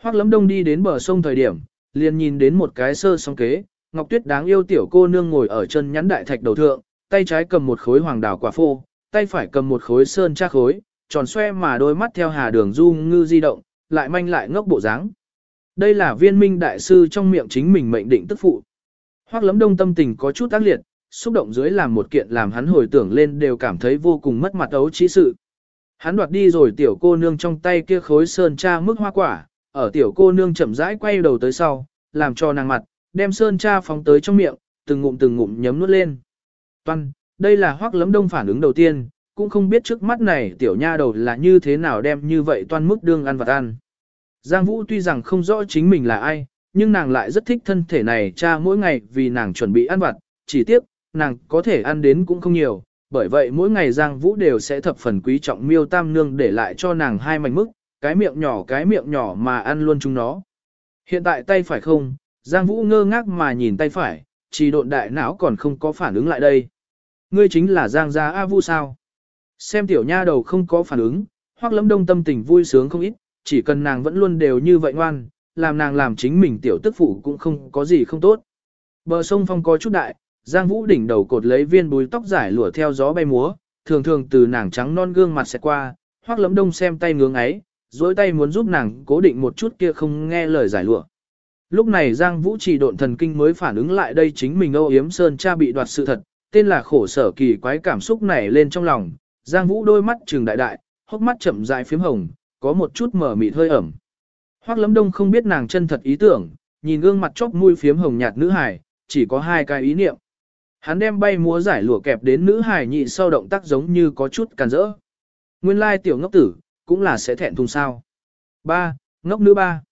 Hoắc Lấm Đông đi đến bờ sông thời điểm, liền nhìn đến một cái sơ song kế, Ngọc Tuyết đáng yêu tiểu cô nương ngồi ở chân nhắn đại thạch đầu thượng, tay trái cầm một khối hoàng đảo quả phô, tay phải cầm một khối sơn tra khối, tròn xoe mà đôi mắt theo hà đường du ngư di động, lại manh lại ngốc bộ dáng. Đây là viên minh đại sư trong miệng chính mình mệnh định tức phụ. Hoắc Lấm Đông tâm tình có chút tác liệt, xúc động dưới làm một kiện làm hắn hồi tưởng lên đều cảm thấy vô cùng mất mặt ấu trí sự. Hắn đoạt đi rồi tiểu cô nương trong tay kia khối sơn cha mức hoa quả, ở tiểu cô nương chậm rãi quay đầu tới sau, làm cho nàng mặt, đem sơn cha phóng tới trong miệng, từng ngụm từng ngụm nhấm nuốt lên. Toan, đây là hoắc lấm đông phản ứng đầu tiên, cũng không biết trước mắt này tiểu nha đầu là như thế nào đem như vậy toan mức đương ăn vật ăn. Giang Vũ tuy rằng không rõ chính mình là ai, nhưng nàng lại rất thích thân thể này cha mỗi ngày vì nàng chuẩn bị ăn vặt, chỉ tiếc, nàng có thể ăn đến cũng không nhiều, bởi vậy mỗi ngày Giang Vũ đều sẽ thập phần quý trọng miêu tam nương để lại cho nàng hai mảnh mức, cái miệng nhỏ cái miệng nhỏ mà ăn luôn chúng nó. Hiện tại tay phải không, Giang Vũ ngơ ngác mà nhìn tay phải, chỉ độn đại não còn không có phản ứng lại đây. Ngươi chính là Giang gia A vũ sao? Xem tiểu nha đầu không có phản ứng, hoặc lấm đông tâm tình vui sướng không ít, chỉ cần nàng vẫn luôn đều như vậy ngoan, làm nàng làm chính mình tiểu tức phụ cũng không có gì không tốt. Bờ sông phong có chút đại, Giang Vũ đỉnh đầu cột lấy viên bùi tóc giải lụa theo gió bay múa, thường thường từ nàng trắng non gương mặt sẽ qua, hoặc lấm đông xem tay ngưỡng ấy, dối tay muốn giúp nàng cố định một chút kia không nghe lời giải lụa. Lúc này Giang Vũ chỉ độn thần kinh mới phản ứng lại đây chính mình Âu Yếm Sơn cha bị đoạt sự thật, tên là khổ sở kỳ quái cảm xúc này lên trong lòng, Giang Vũ đôi mắt trừng đại đại, hốc mắt chậm rãi phím hồng, có một chút mở mịt hơi ẩm. Hoắc Lâm Đông không biết nàng chân thật ý tưởng, nhìn gương mặt chóp mũi phím hồng nhạt nữ hải, chỉ có hai cái ý niệm. Hắn đem bay múa giải lụa kẹp đến nữ hải nhị sau động tác giống như có chút càn rỡ. Nguyên lai tiểu ngốc tử, cũng là sẽ thẹn thùng sao. Ba, ngốc nữ ba.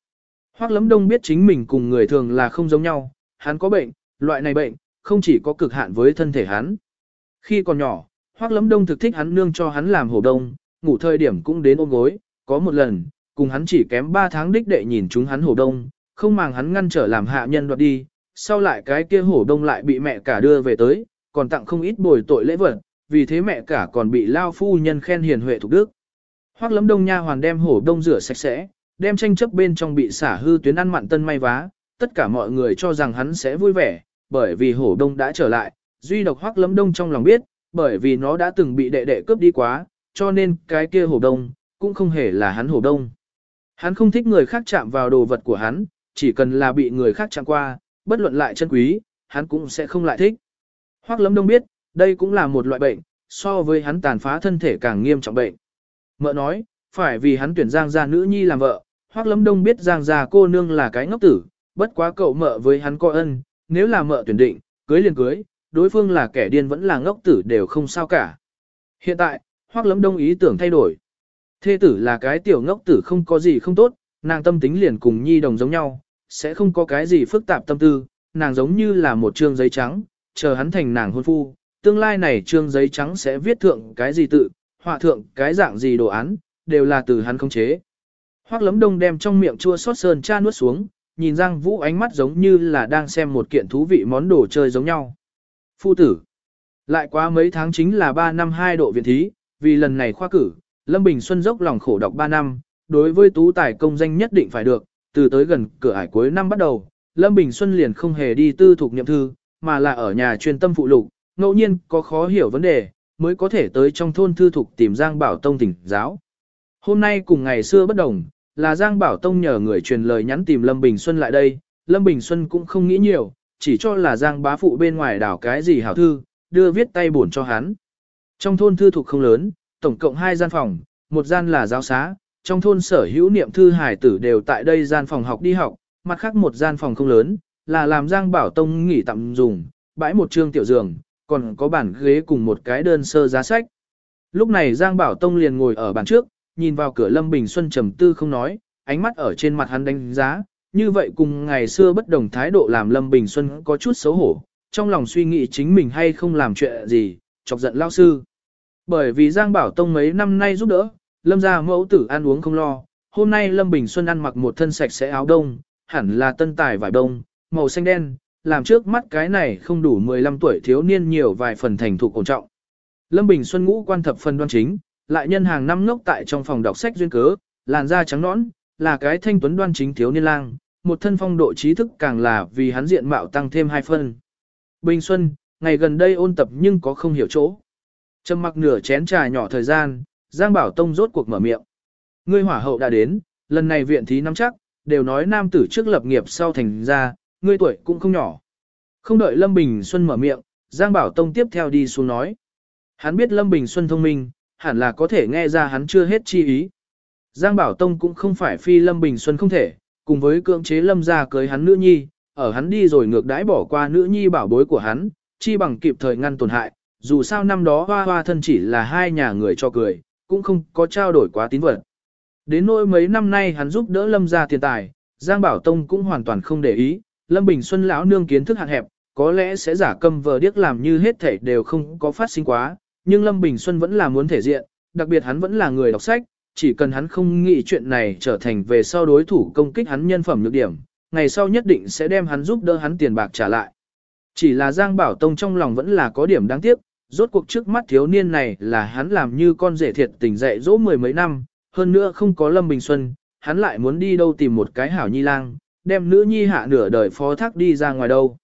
Hoắc Lâm Đông biết chính mình cùng người thường là không giống nhau, hắn có bệnh, loại này bệnh, không chỉ có cực hạn với thân thể hắn. Khi còn nhỏ, Hoắc Lâm Đông thực thích hắn nương cho hắn làm hổ đông, ngủ thời điểm cũng đến ôm gối, có một lần, cùng hắn chỉ kém 3 tháng đích đệ nhìn chúng hắn hổ đông, không màng hắn ngăn trở làm hạ nhân đoạt đi, sau lại cái kia hổ đông lại bị mẹ cả đưa về tới, còn tặng không ít bồi tội lễ vật, vì thế mẹ cả còn bị lao phu nhân khen hiền huệ thuộc đức. Hoắc Lâm Đông nha hoàn đem hổ đông rửa sạch sẽ, đem tranh chấp bên trong bị xả hư tuyến ăn mặn tân may vá, tất cả mọi người cho rằng hắn sẽ vui vẻ, bởi vì hổ đông đã trở lại, duy độc Hoắc Lâm Đông trong lòng biết, bởi vì nó đã từng bị đệ đệ cướp đi quá, cho nên cái kia hổ đông cũng không hề là hắn hổ đông. Hắn không thích người khác chạm vào đồ vật của hắn, chỉ cần là bị người khác chạm qua, bất luận lại chân quý, hắn cũng sẽ không lại thích. Hoắc Lâm Đông biết, đây cũng là một loại bệnh, so với hắn tàn phá thân thể càng nghiêm trọng bệnh. Mợ nói, phải vì hắn tuyển Giang gia nữ nhi làm vợ, Hoắc Lâm Đông biết Giang gia cô nương là cái ngốc tử, bất quá cậu mợ với hắn coi ân, nếu là mợ tuyển định, cưới liền cưới, đối phương là kẻ điên vẫn là ngốc tử đều không sao cả. Hiện tại, Hoắc lấm Đông ý tưởng thay đổi. Thê tử là cái tiểu ngốc tử không có gì không tốt, nàng tâm tính liền cùng nhi đồng giống nhau, sẽ không có cái gì phức tạp tâm tư, nàng giống như là một trương giấy trắng, chờ hắn thành nàng hôn phu, tương lai này trương giấy trắng sẽ viết thượng cái gì tự, họa thượng cái dạng gì đồ án, đều là từ hắn không chế. Hoắc lấm đông đem trong miệng chua xót sơn cha nuốt xuống, nhìn Giang Vũ ánh mắt giống như là đang xem một kiện thú vị món đồ chơi giống nhau. Phu tử. Lại quá mấy tháng chính là 3 năm 2 độ viện thí, vì lần này khoa cử, Lâm Bình Xuân dốc lòng khổ đọc 3 năm, đối với tú tài công danh nhất định phải được, từ tới gần cửa ải cuối năm bắt đầu, Lâm Bình Xuân liền không hề đi tư thuộc nhiệm thư, mà là ở nhà chuyên tâm phụ lục, ngẫu nhiên có khó hiểu vấn đề, mới có thể tới trong thôn thư thuộc tìm Giang Bảo Tông tỉnh giáo. Hôm nay cùng ngày xưa bất đồng, là Giang Bảo Tông nhờ người truyền lời nhắn tìm Lâm Bình Xuân lại đây, Lâm Bình Xuân cũng không nghĩ nhiều, chỉ cho là Giang bá phụ bên ngoài đảo cái gì hảo thư, đưa viết tay buồn cho hắn. Trong thôn thư thuộc không lớn, tổng cộng hai gian phòng, một gian là giáo xá, trong thôn sở hữu niệm thư hải tử đều tại đây gian phòng học đi học, mặt khác một gian phòng không lớn, là làm Giang Bảo Tông nghỉ tạm dùng, bãi một trương tiểu giường, còn có bàn ghế cùng một cái đơn sơ giá sách. Lúc này Giang Bảo Tông liền ngồi ở bàn trước, nhìn vào cửa Lâm Bình Xuân trầm tư không nói, ánh mắt ở trên mặt hắn đánh giá, như vậy cùng ngày xưa bất đồng thái độ làm Lâm Bình Xuân có chút xấu hổ, trong lòng suy nghĩ chính mình hay không làm chuyện gì, chọc giận lao sư. Bởi vì Giang Bảo Tông mấy năm nay giúp đỡ, Lâm gia mẫu tử ăn uống không lo, hôm nay Lâm Bình Xuân ăn mặc một thân sạch sẽ áo đông, hẳn là tân tài vải đông, màu xanh đen, làm trước mắt cái này không đủ 15 tuổi thiếu niên nhiều vài phần thành thục ổn trọng. Lâm Bình Xuân ngũ quan thập phần đoan chính, lại nhân hàng năm ngốc tại trong phòng đọc sách duyên cớ, làn da trắng nõn, là cái thanh tuấn đoan chính thiếu niên lang, một thân phong độ trí thức càng là vì hắn diện mạo tăng thêm hai phân. Bình Xuân, ngày gần đây ôn tập nhưng có không hiểu chỗ. Trầm mặc nửa chén trà nhỏ thời gian, Giang Bảo Tông rốt cuộc mở miệng. Ngươi hỏa hậu đã đến, lần này viện thí nắm chắc, đều nói nam tử trước lập nghiệp sau thành ra, ngươi tuổi cũng không nhỏ. Không đợi Lâm Bình Xuân mở miệng, Giang Bảo Tông tiếp theo đi xuống nói. Hắn biết Lâm Bình Xuân thông minh, hẳn là có thể nghe ra hắn chưa hết chi ý. Giang Bảo Tông cũng không phải phi Lâm Bình Xuân không thể, cùng với cưỡng chế Lâm ra cưới hắn nữ nhi, ở hắn đi rồi ngược đãi bỏ qua nữ nhi bảo bối của hắn, chi bằng kịp thời ngăn tổn hại, dù sao năm đó hoa hoa thân chỉ là hai nhà người cho cười, cũng không có trao đổi quá tín vật. Đến nỗi mấy năm nay hắn giúp đỡ Lâm ra tiền tài, Giang Bảo Tông cũng hoàn toàn không để ý, Lâm Bình Xuân lão nương kiến thức hạn hẹp, có lẽ sẽ giả câm vờ điếc làm như hết thảy đều không có phát sinh quá, nhưng Lâm Bình Xuân vẫn là muốn thể diện, đặc biệt hắn vẫn là người đọc sách, chỉ cần hắn không nghĩ chuyện này trở thành về sau đối thủ công kích hắn nhân phẩm nhược điểm, ngày sau nhất định sẽ đem hắn giúp đỡ hắn tiền bạc trả lại. Chỉ là Giang Bảo Tông trong lòng vẫn là có điểm đáng tiếc, rốt cuộc trước mắt thiếu niên này là hắn làm như con rể thiệt tình dạy dỗ mười mấy năm, hơn nữa không có Lâm Bình Xuân, hắn lại muốn đi đâu tìm một cái hảo nhi lang, đem nữ nhi hạ nửa đời phó thác đi ra ngoài đâu.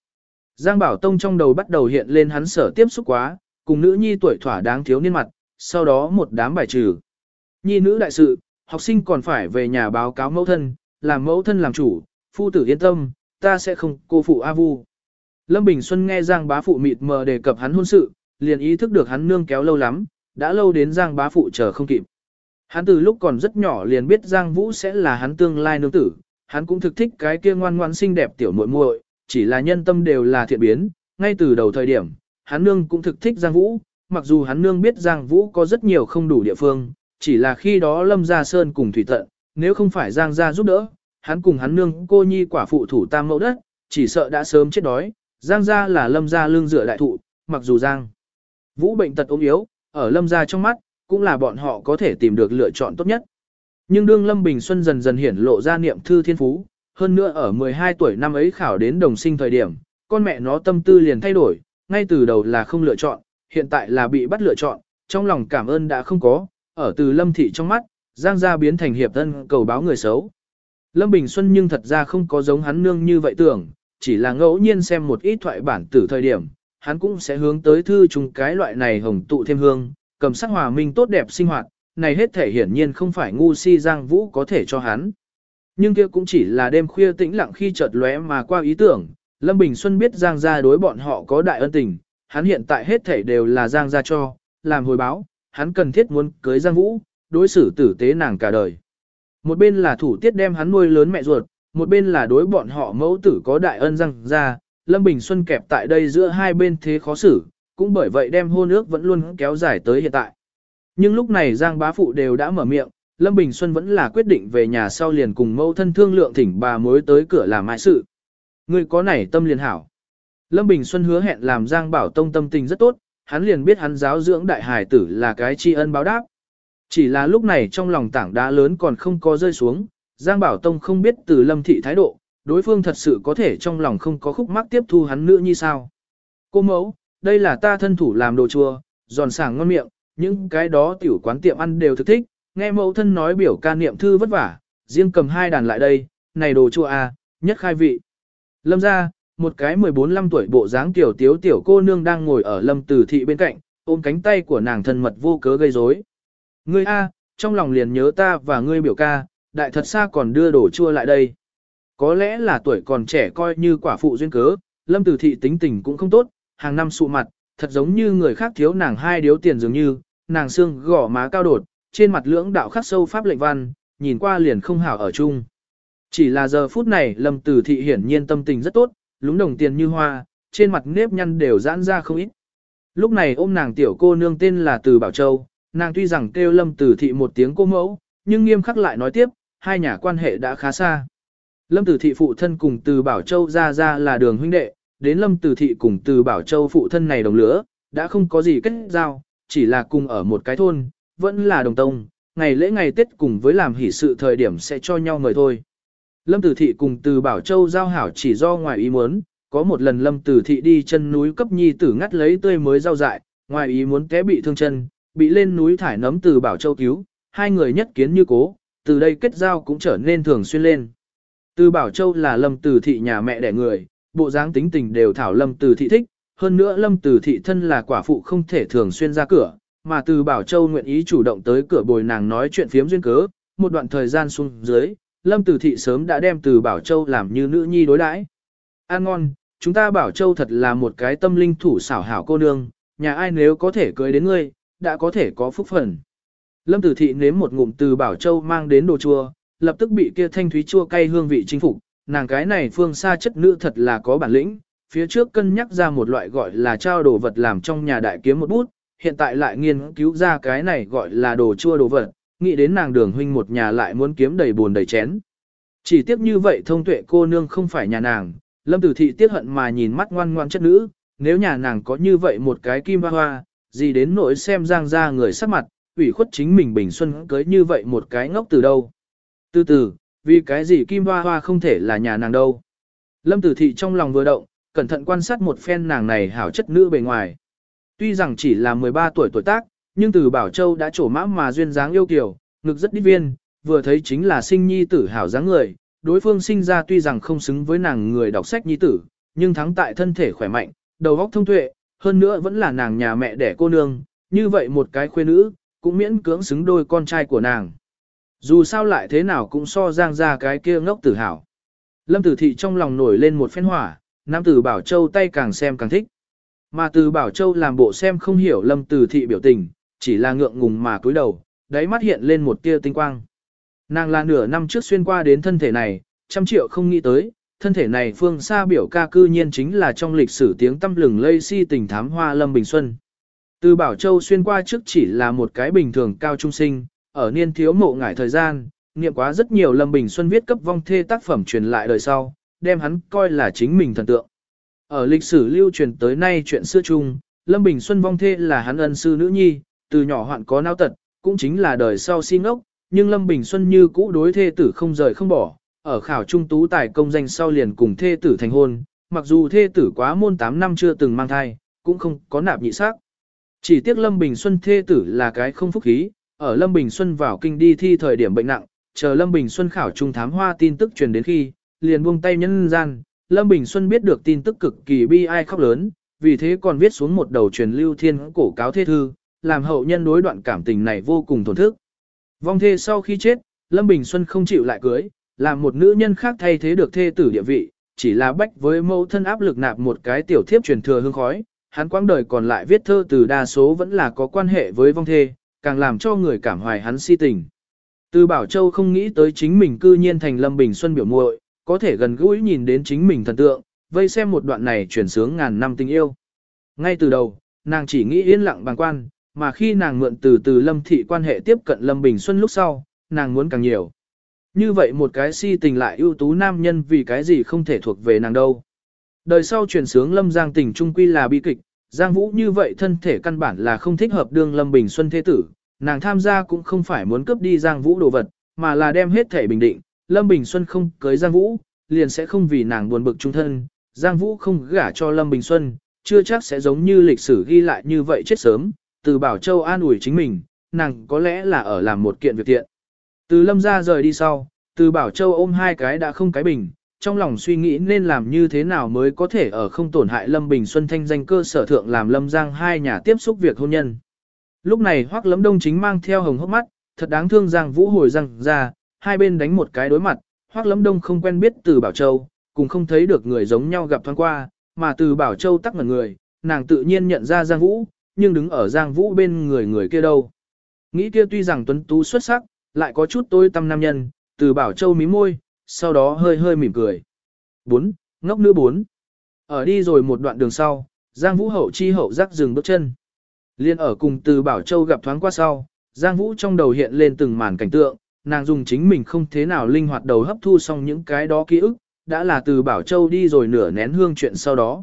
Giang Bảo Tông trong đầu bắt đầu hiện lên hắn sở tiếp xúc quá, cùng nữ nhi tuổi thỏa đáng thiếu niên mặt, sau đó một đám bài trừ. Nhi nữ đại sự, học sinh còn phải về nhà báo cáo mẫu thân, làm mẫu thân làm chủ, phu tử yên tâm, ta sẽ không cô phụ A Vu. Lâm Bình Xuân nghe Giang bá phụ mịt mờ đề cập hắn hôn sự, liền ý thức được hắn nương kéo lâu lắm, đã lâu đến Giang bá phụ chờ không kịp. Hắn từ lúc còn rất nhỏ liền biết Giang Vũ sẽ là hắn tương lai nương tử, hắn cũng thực thích cái kia ngoan ngoan xinh đẹp tiểu muội muội, chỉ là nhân tâm đều là thiện biến, ngay từ đầu thời điểm, hắn nương cũng thực thích Giang Vũ, mặc dù hắn nương biết Giang Vũ có rất nhiều không đủ địa phương, chỉ là khi đó Lâm Gia Sơn cùng Thủy Tận, nếu không phải Giang Gia giúp đỡ, hắn cùng hắn nương cô nhi quả phụ thủ tam mẫu đất, chỉ sợ đã sớm chết đói, Giang Gia là Lâm Gia lương dựa đại thụ, mặc dù Giang Vũ bệnh tật ốm yếu, ở Lâm Gia trong mắt, cũng là bọn họ có thể tìm được lựa chọn tốt nhất. Nhưng đương Lâm Bình Xuân dần dần hiển lộ ra niệm thư thiên phú, hơn nữa ở 12 tuổi năm ấy khảo đến đồng sinh thời điểm, con mẹ nó tâm tư liền thay đổi, ngay từ đầu là không lựa chọn, hiện tại là bị bắt lựa chọn, trong lòng cảm ơn đã không có, ở từ Lâm Thị trong mắt, Giang gia biến thành hiệp thân cầu báo người xấu. Lâm Bình Xuân nhưng thật ra không có giống hắn nương như vậy tưởng, chỉ là ngẫu nhiên xem một ít thoại bản tử thời điểm, hắn cũng sẽ hướng tới thư chung cái loại này hồng tụ thêm hương, cầm sắc hòa minh tốt đẹp sinh hoạt, này hết thể hiển nhiên không phải ngu si Giang Vũ có thể cho hắn. Nhưng kia cũng chỉ là đêm khuya tĩnh lặng khi chợt lóe mà qua ý tưởng, Lâm Bình Xuân biết Giang gia đối bọn họ có đại ân tình, hắn hiện tại hết thể đều là Giang gia cho, làm hồi báo, hắn cần thiết muốn cưới Giang Vũ, đối xử tử tế nàng cả đời. Một bên là thủ tiết đem hắn nuôi lớn mẹ ruột, một bên là đối bọn họ mẫu tử có đại ân răng ra, Lâm Bình Xuân kẹp tại đây giữa hai bên thế khó xử, cũng bởi vậy đem hôn ước vẫn luôn kéo dài tới hiện tại. Nhưng lúc này Giang bá phụ đều đã mở miệng, Lâm Bình Xuân vẫn là quyết định về nhà sau liền cùng mẫu thân thương lượng thỉnh bà mối tới cửa làm mại sự. Người có nảy tâm liền hảo. Lâm Bình Xuân hứa hẹn làm Giang Bảo Tông tâm tình rất tốt, hắn liền biết hắn giáo dưỡng đại hải tử là cái tri ân báo đáp. Chỉ là lúc này trong lòng tảng đá lớn còn không có rơi xuống, Giang Bảo Tông không biết từ Lâm Thị thái độ, đối phương thật sự có thể trong lòng không có khúc mắc tiếp thu hắn nữa như sao. Cô mẫu, đây là ta thân thủ làm đồ chua, giòn sảng ngon miệng, những cái đó tiểu quán tiệm ăn đều thực thích, nghe mẫu thân nói biểu ca niệm thư vất vả, riêng cầm hai đàn lại đây, này đồ chua à, nhất khai vị. Lâm ra, một cái 14-15 tuổi bộ dáng tiểu tiếu tiểu cô nương đang ngồi ở lâm tử thị bên cạnh, ôm cánh tay của nàng thân mật vô cớ gây rối. Ngươi a, trong lòng liền nhớ ta và ngươi biểu ca, đại thật xa còn đưa đồ chua lại đây. Có lẽ là tuổi còn trẻ coi như quả phụ duyên cớ, lâm tử thị tính tình cũng không tốt, hàng năm sụ mặt, thật giống như người khác thiếu nàng hai điếu tiền dường như, nàng xương gỏ má cao đột, trên mặt lưỡng đạo khắc sâu pháp lệnh văn, nhìn qua liền không hảo ở chung. Chỉ là giờ phút này Lâm Tử Thị hiển nhiên tâm tình rất tốt, lúng đồng tiền như hoa, trên mặt nếp nhăn đều giãn ra không ít. Lúc này ôm nàng tiểu cô nương tên là Từ Bảo Châu, nàng tuy rằng kêu Lâm Tử Thị một tiếng cô mẫu, nhưng nghiêm khắc lại nói tiếp, hai nhà quan hệ đã khá xa. Lâm Tử Thị phụ thân cùng Từ Bảo Châu ra ra là đường huynh đệ, đến Lâm Từ Thị cùng Từ Bảo Châu phụ thân này đồng lửa, đã không có gì kết giao, chỉ là cùng ở một cái thôn, vẫn là đồng tông, ngày lễ ngày Tết cùng với làm hỷ sự thời điểm sẽ cho nhau người thôi. Lâm Tử Thị cùng Từ Bảo Châu giao hảo chỉ do ngoài ý muốn, có một lần Lâm Tử Thị đi chân núi cấp nhi tử ngắt lấy tươi mới rau dại, ngoài ý muốn té bị thương chân, bị lên núi thải nấm Từ Bảo Châu cứu, hai người nhất kiến như cố, từ đây kết giao cũng trở nên thường xuyên lên. Từ Bảo Châu là Lâm Tử Thị nhà mẹ đẻ người, bộ dáng tính tình đều thảo Lâm Tử Thị thích, hơn nữa Lâm Tử Thị thân là quả phụ không thể thường xuyên ra cửa, mà Từ Bảo Châu nguyện ý chủ động tới cửa bồi nàng nói chuyện phiếm duyên cớ, một đoạn thời gian xuống dưới, Lâm Tử Thị sớm đã đem Từ Bảo Châu làm như nữ nhi đối đãi. An ngon, chúng ta Bảo Châu thật là một cái tâm linh thủ xảo hảo cô nương, nhà ai nếu có thể cưới đến ngươi, đã có thể có phúc phần. Lâm Tử Thị nếm một ngụm Từ Bảo Châu mang đến đồ chua, lập tức bị kia thanh thúy chua cay hương vị chinh phục, nàng cái này phương xa chất nữ thật là có bản lĩnh, phía trước cân nhắc ra một loại gọi là trao đồ vật làm trong nhà đại kiếm một bút, hiện tại lại nghiên cứu ra cái này gọi là đồ chua đồ vật, nghĩ đến nàng đường huynh một nhà lại muốn kiếm đầy buồn đầy chén. Chỉ tiếc như vậy thông tuệ cô nương không phải nhà nàng, lâm tử thị tiếc hận mà nhìn mắt ngoan ngoan chất nữ, nếu nhà nàng có như vậy một cái kim hoa hoa, gì đến nỗi xem giang ra người sắc mặt, ủy khuất chính mình bình xuân cưới như vậy một cái ngốc từ đâu. Từ từ, vì cái gì kim hoa hoa không thể là nhà nàng đâu. Lâm tử thị trong lòng vừa động, cẩn thận quan sát một phen nàng này hảo chất nữ bề ngoài. Tuy rằng chỉ là 13 tuổi tuổi tác, nhưng từ Bảo Châu đã trổ mã mà duyên dáng yêu kiều, ngực rất đít viên, vừa thấy chính là sinh nhi tử hảo dáng người, đối phương sinh ra tuy rằng không xứng với nàng người đọc sách nhi tử, nhưng thắng tại thân thể khỏe mạnh, đầu óc thông tuệ, hơn nữa vẫn là nàng nhà mẹ đẻ cô nương, như vậy một cái khuê nữ, cũng miễn cưỡng xứng đôi con trai của nàng. Dù sao lại thế nào cũng so giang ra cái kia ngốc tử hảo. Lâm tử thị trong lòng nổi lên một phen hỏa, nam tử Bảo Châu tay càng xem càng thích. Mà từ Bảo Châu làm bộ xem không hiểu lâm tử thị biểu tình, chỉ là ngượng ngùng mà cúi đầu, đáy mắt hiện lên một tia tinh quang. Nàng là nửa năm trước xuyên qua đến thân thể này, trăm triệu không nghĩ tới, thân thể này phương xa biểu ca cư nhiên chính là trong lịch sử tiếng tâm lừng lây si tình thám hoa Lâm Bình Xuân. Từ Bảo Châu xuyên qua trước chỉ là một cái bình thường cao trung sinh, ở niên thiếu mộ ngải thời gian, niệm quá rất nhiều Lâm Bình Xuân viết cấp vong thê tác phẩm truyền lại đời sau, đem hắn coi là chính mình thần tượng. Ở lịch sử lưu truyền tới nay chuyện xưa chung, Lâm Bình Xuân vong thê là hắn ân sư nữ nhi, từ nhỏ hoạn có nao tật, cũng chính là đời sau si ngốc, nhưng Lâm Bình Xuân như cũ đối thê tử không rời không bỏ, ở khảo trung tú tài công danh sau liền cùng thê tử thành hôn, mặc dù thê tử quá môn 8 năm chưa từng mang thai, cũng không có nạp nhị xác. Chỉ tiếc Lâm Bình Xuân thê tử là cái không phúc khí, ở Lâm Bình Xuân vào kinh đi thi thời điểm bệnh nặng, chờ Lâm Bình Xuân khảo trung thám hoa tin tức truyền đến khi, liền buông tay nhân gian, Lâm Bình Xuân biết được tin tức cực kỳ bi ai khóc lớn, vì thế còn viết xuống một đầu truyền lưu thiên cổ cáo thế thư, làm hậu nhân đối đoạn cảm tình này vô cùng tổn thức. Vong thê sau khi chết, Lâm Bình Xuân không chịu lại cưới, làm một nữ nhân khác thay thế được thê tử địa vị, chỉ là bách với mẫu thân áp lực nạp một cái tiểu thiếp truyền thừa hương khói, hắn quãng đời còn lại viết thơ từ đa số vẫn là có quan hệ với vong thê, càng làm cho người cảm hoài hắn si tình. Từ Bảo Châu không nghĩ tới chính mình cư nhiên thành Lâm Bình Xuân biểu muội, có thể gần gũi nhìn đến chính mình thần tượng, vây xem một đoạn này chuyển sướng ngàn năm tình yêu. Ngay từ đầu, nàng chỉ nghĩ yên lặng bằng quan, mà khi nàng mượn từ từ Lâm Thị quan hệ tiếp cận Lâm Bình Xuân lúc sau, nàng muốn càng nhiều. Như vậy một cái si tình lại ưu tú nam nhân vì cái gì không thể thuộc về nàng đâu. Đời sau chuyển sướng Lâm Giang tình trung quy là bi kịch, Giang Vũ như vậy thân thể căn bản là không thích hợp đương Lâm Bình Xuân thế tử, nàng tham gia cũng không phải muốn cướp đi Giang Vũ đồ vật, mà là đem hết thể bình định, Lâm Bình Xuân không cưới Giang Vũ, liền sẽ không vì nàng buồn bực trung thân, Giang Vũ không gả cho Lâm Bình Xuân, chưa chắc sẽ giống như lịch sử ghi lại như vậy chết sớm, từ Bảo Châu an ủi chính mình, nàng có lẽ là ở làm một kiện việc thiện. Từ Lâm ra rời đi sau, từ Bảo Châu ôm hai cái đã không cái bình, trong lòng suy nghĩ nên làm như thế nào mới có thể ở không tổn hại Lâm Bình Xuân thanh danh cơ sở thượng làm Lâm Giang hai nhà tiếp xúc việc hôn nhân. Lúc này Hoắc Lâm Đông chính mang theo hồng hốc mắt, thật đáng thương Giang Vũ hồi răng ra, hai bên đánh một cái đối mặt, Hoắc Lâm Đông không quen biết từ Bảo Châu, cùng không thấy được người giống nhau gặp thoáng qua, mà từ Bảo Châu tắc ngẩn người, nàng tự nhiên nhận ra Giang Vũ, nhưng đứng ở Giang Vũ bên người người kia đâu. Nghĩ kia tuy rằng tuấn tú xuất sắc, lại có chút tôi tâm nam nhân, từ Bảo Châu mím môi, sau đó hơi hơi mỉm cười. 4. ngốc nữ 4. Ở đi rồi một đoạn đường sau, Giang Vũ hậu chi hậu giác dừng bước chân. Liên ở cùng từ Bảo Châu gặp thoáng qua sau, Giang Vũ trong đầu hiện lên từng màn cảnh tượng, nàng dùng chính mình không thế nào linh hoạt đầu hấp thu xong những cái đó ký ức, đã là từ Bảo Châu đi rồi nửa nén hương chuyện sau đó.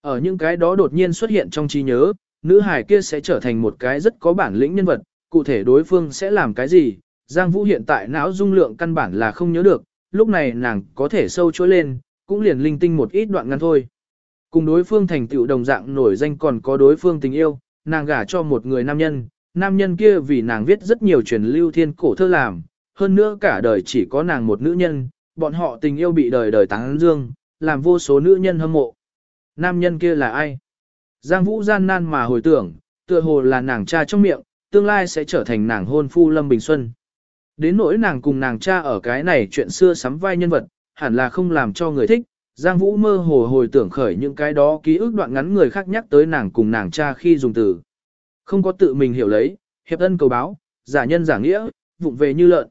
Ở những cái đó đột nhiên xuất hiện trong trí nhớ, nữ hài kia sẽ trở thành một cái rất có bản lĩnh nhân vật, cụ thể đối phương sẽ làm cái gì, Giang Vũ hiện tại não dung lượng căn bản là không nhớ được, lúc này nàng có thể sâu chối lên, cũng liền linh tinh một ít đoạn ngắn thôi. Cùng đối phương thành tựu đồng dạng nổi danh còn có đối phương tình yêu, nàng gả cho một người nam nhân, nam nhân kia vì nàng viết rất nhiều truyền lưu thiên cổ thơ làm, hơn nữa cả đời chỉ có nàng một nữ nhân, bọn họ tình yêu bị đời đời táng dương, làm vô số nữ nhân hâm mộ. Nam nhân kia là ai? Giang Vũ gian nan mà hồi tưởng, tựa hồ là nàng cha trong miệng, tương lai sẽ trở thành nàng hôn phu Lâm Bình Xuân. Đến nỗi nàng cùng nàng cha ở cái này chuyện xưa sắm vai nhân vật, hẳn là không làm cho người thích. Giang Vũ mơ hồ hồi tưởng khởi những cái đó ký ức đoạn ngắn người khác nhắc tới nàng cùng nàng cha khi dùng từ. Không có tự mình hiểu lấy, hiệp ân cầu báo, giả nhân giả nghĩa, vụng về như lợn.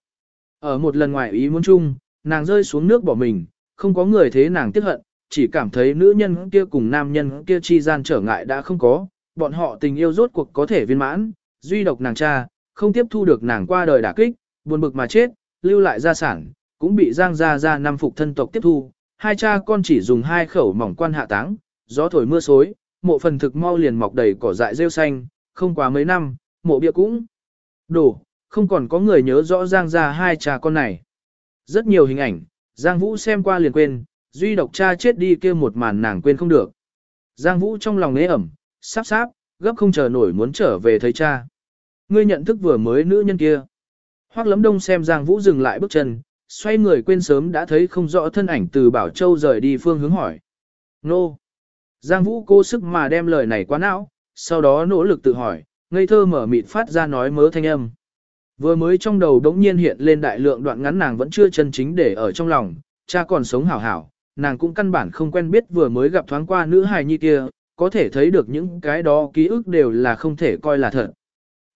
Ở một lần ngoài ý muốn chung, nàng rơi xuống nước bỏ mình, không có người thế nàng tiếc hận, chỉ cảm thấy nữ nhân kia cùng nam nhân kia chi gian trở ngại đã không có, bọn họ tình yêu rốt cuộc có thể viên mãn, duy độc nàng cha, không tiếp thu được nàng qua đời đả kích, buồn bực mà chết, lưu lại gia sản, cũng bị Giang gia gia năm phục thân tộc tiếp thu, hai cha con chỉ dùng hai khẩu mỏng quan hạ táng, gió thổi mưa xối, mộ phần thực mau liền mọc đầy cỏ dại rêu xanh, không quá mấy năm, mộ bia cũng đổ, không còn có người nhớ rõ Giang gia hai cha con này. Rất nhiều hình ảnh, Giang Vũ xem qua liền quên, duy độc cha chết đi kia một màn nàng quên không được. Giang Vũ trong lòng nế ẩm, sắp sáp, gấp không chờ nổi muốn trở về thấy cha. Ngươi nhận thức vừa mới nữ nhân kia. hoắc lấm đông xem Giang Vũ dừng lại bước chân, xoay người quên sớm đã thấy không rõ thân ảnh từ Bảo Châu rời đi phương hướng hỏi. Nô! Giang Vũ cố sức mà đem lời này quá não, sau đó nỗ lực tự hỏi, ngây thơ mở mịt phát ra nói mớ thanh âm. Vừa mới trong đầu đống nhiên hiện lên đại lượng đoạn ngắn nàng vẫn chưa chân chính để ở trong lòng, cha còn sống hảo hảo, nàng cũng căn bản không quen biết vừa mới gặp thoáng qua nữ hài nhi kia, có thể thấy được những cái đó ký ức đều là không thể coi là thật.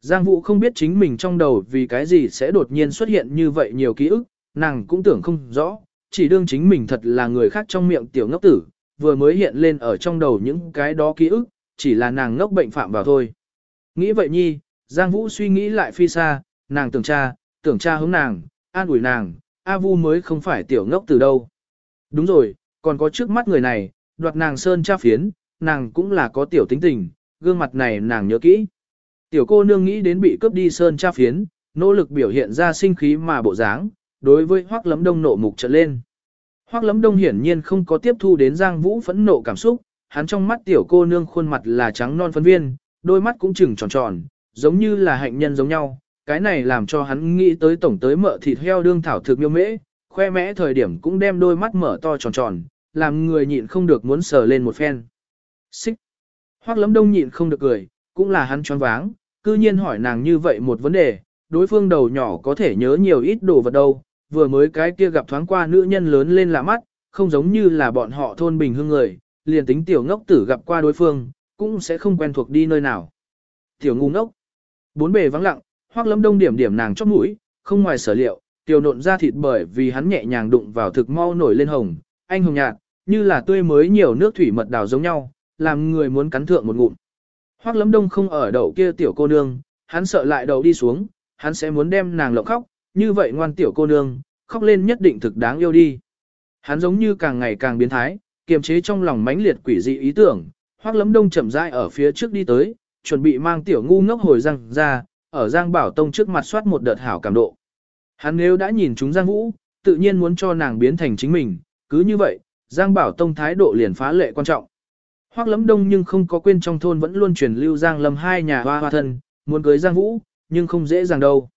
Giang Vũ không biết chính mình trong đầu vì cái gì sẽ đột nhiên xuất hiện như vậy nhiều ký ức, nàng cũng tưởng không rõ, chỉ đương chính mình thật là người khác trong miệng tiểu ngốc tử, vừa mới hiện lên ở trong đầu những cái đó ký ức, chỉ là nàng ngốc bệnh phạm vào thôi. Nghĩ vậy nhi, Giang Vũ suy nghĩ lại phi xa, nàng tưởng cha, tưởng cha hướng nàng, an ủi nàng, A Vu mới không phải tiểu ngốc từ đâu. Đúng rồi, còn có trước mắt người này, đoạt nàng sơn cha phiến, nàng cũng là có tiểu tính tình, gương mặt này nàng nhớ kỹ. Tiểu cô nương nghĩ đến bị cướp đi sơn cha phiến, nỗ lực biểu hiện ra sinh khí mà bộ dáng, đối với Hoắc Lấm Đông nộ mục trợn lên. Hoắc Lấm Đông hiển nhiên không có tiếp thu đến Giang Vũ phẫn nộ cảm xúc, hắn trong mắt tiểu cô nương khuôn mặt là trắng non phấn viên, đôi mắt cũng chừng tròn tròn, giống như là hạnh nhân giống nhau, cái này làm cho hắn nghĩ tới tổng tới mợ thịt heo đương thảo thực miêu mễ, khoe mẽ thời điểm cũng đem đôi mắt mở to tròn tròn, làm người nhịn không được muốn sờ lên một phen. Xích. Hoắc Lấm Đông nhịn không được cười, cũng là hắn choáng váng, cư nhiên hỏi nàng như vậy một vấn đề, đối phương đầu nhỏ có thể nhớ nhiều ít đồ vật đâu, vừa mới cái kia gặp thoáng qua nữ nhân lớn lên lạ mắt, không giống như là bọn họ thôn bình hương người, liền tính tiểu ngốc tử gặp qua đối phương, cũng sẽ không quen thuộc đi nơi nào. Tiểu ngu ngốc. Bốn bề vắng lặng, Hoắc lấm Đông điểm điểm nàng chóp mũi, không ngoài sở liệu, tiểu nộn ra thịt bởi vì hắn nhẹ nhàng đụng vào thực mau nổi lên hồng, anh hồng nhạt, như là tươi mới nhiều nước thủy mật đào giống nhau, làm người muốn cắn thượng một ngụm. Hoắc Lâm Đông không ở đậu kia tiểu cô nương, hắn sợ lại đầu đi xuống, hắn sẽ muốn đem nàng lộng khóc, như vậy ngoan tiểu cô nương, khóc lên nhất định thực đáng yêu đi. Hắn giống như càng ngày càng biến thái, kiềm chế trong lòng mãnh liệt quỷ dị ý tưởng, Hoắc Lâm Đông chậm rãi ở phía trước đi tới, chuẩn bị mang tiểu ngu ngốc hồi răng ra, ở Giang Bảo Tông trước mặt soát một đợt hảo cảm độ. Hắn nếu đã nhìn chúng Giang Vũ, tự nhiên muốn cho nàng biến thành chính mình, cứ như vậy, Giang Bảo Tông thái độ liền phá lệ quan trọng. Hoắc Lấm Đông nhưng không có quên trong thôn vẫn luôn truyền lưu Giang Lâm hai nhà hoa hoa thân, muốn cưới Giang Vũ, nhưng không dễ dàng đâu.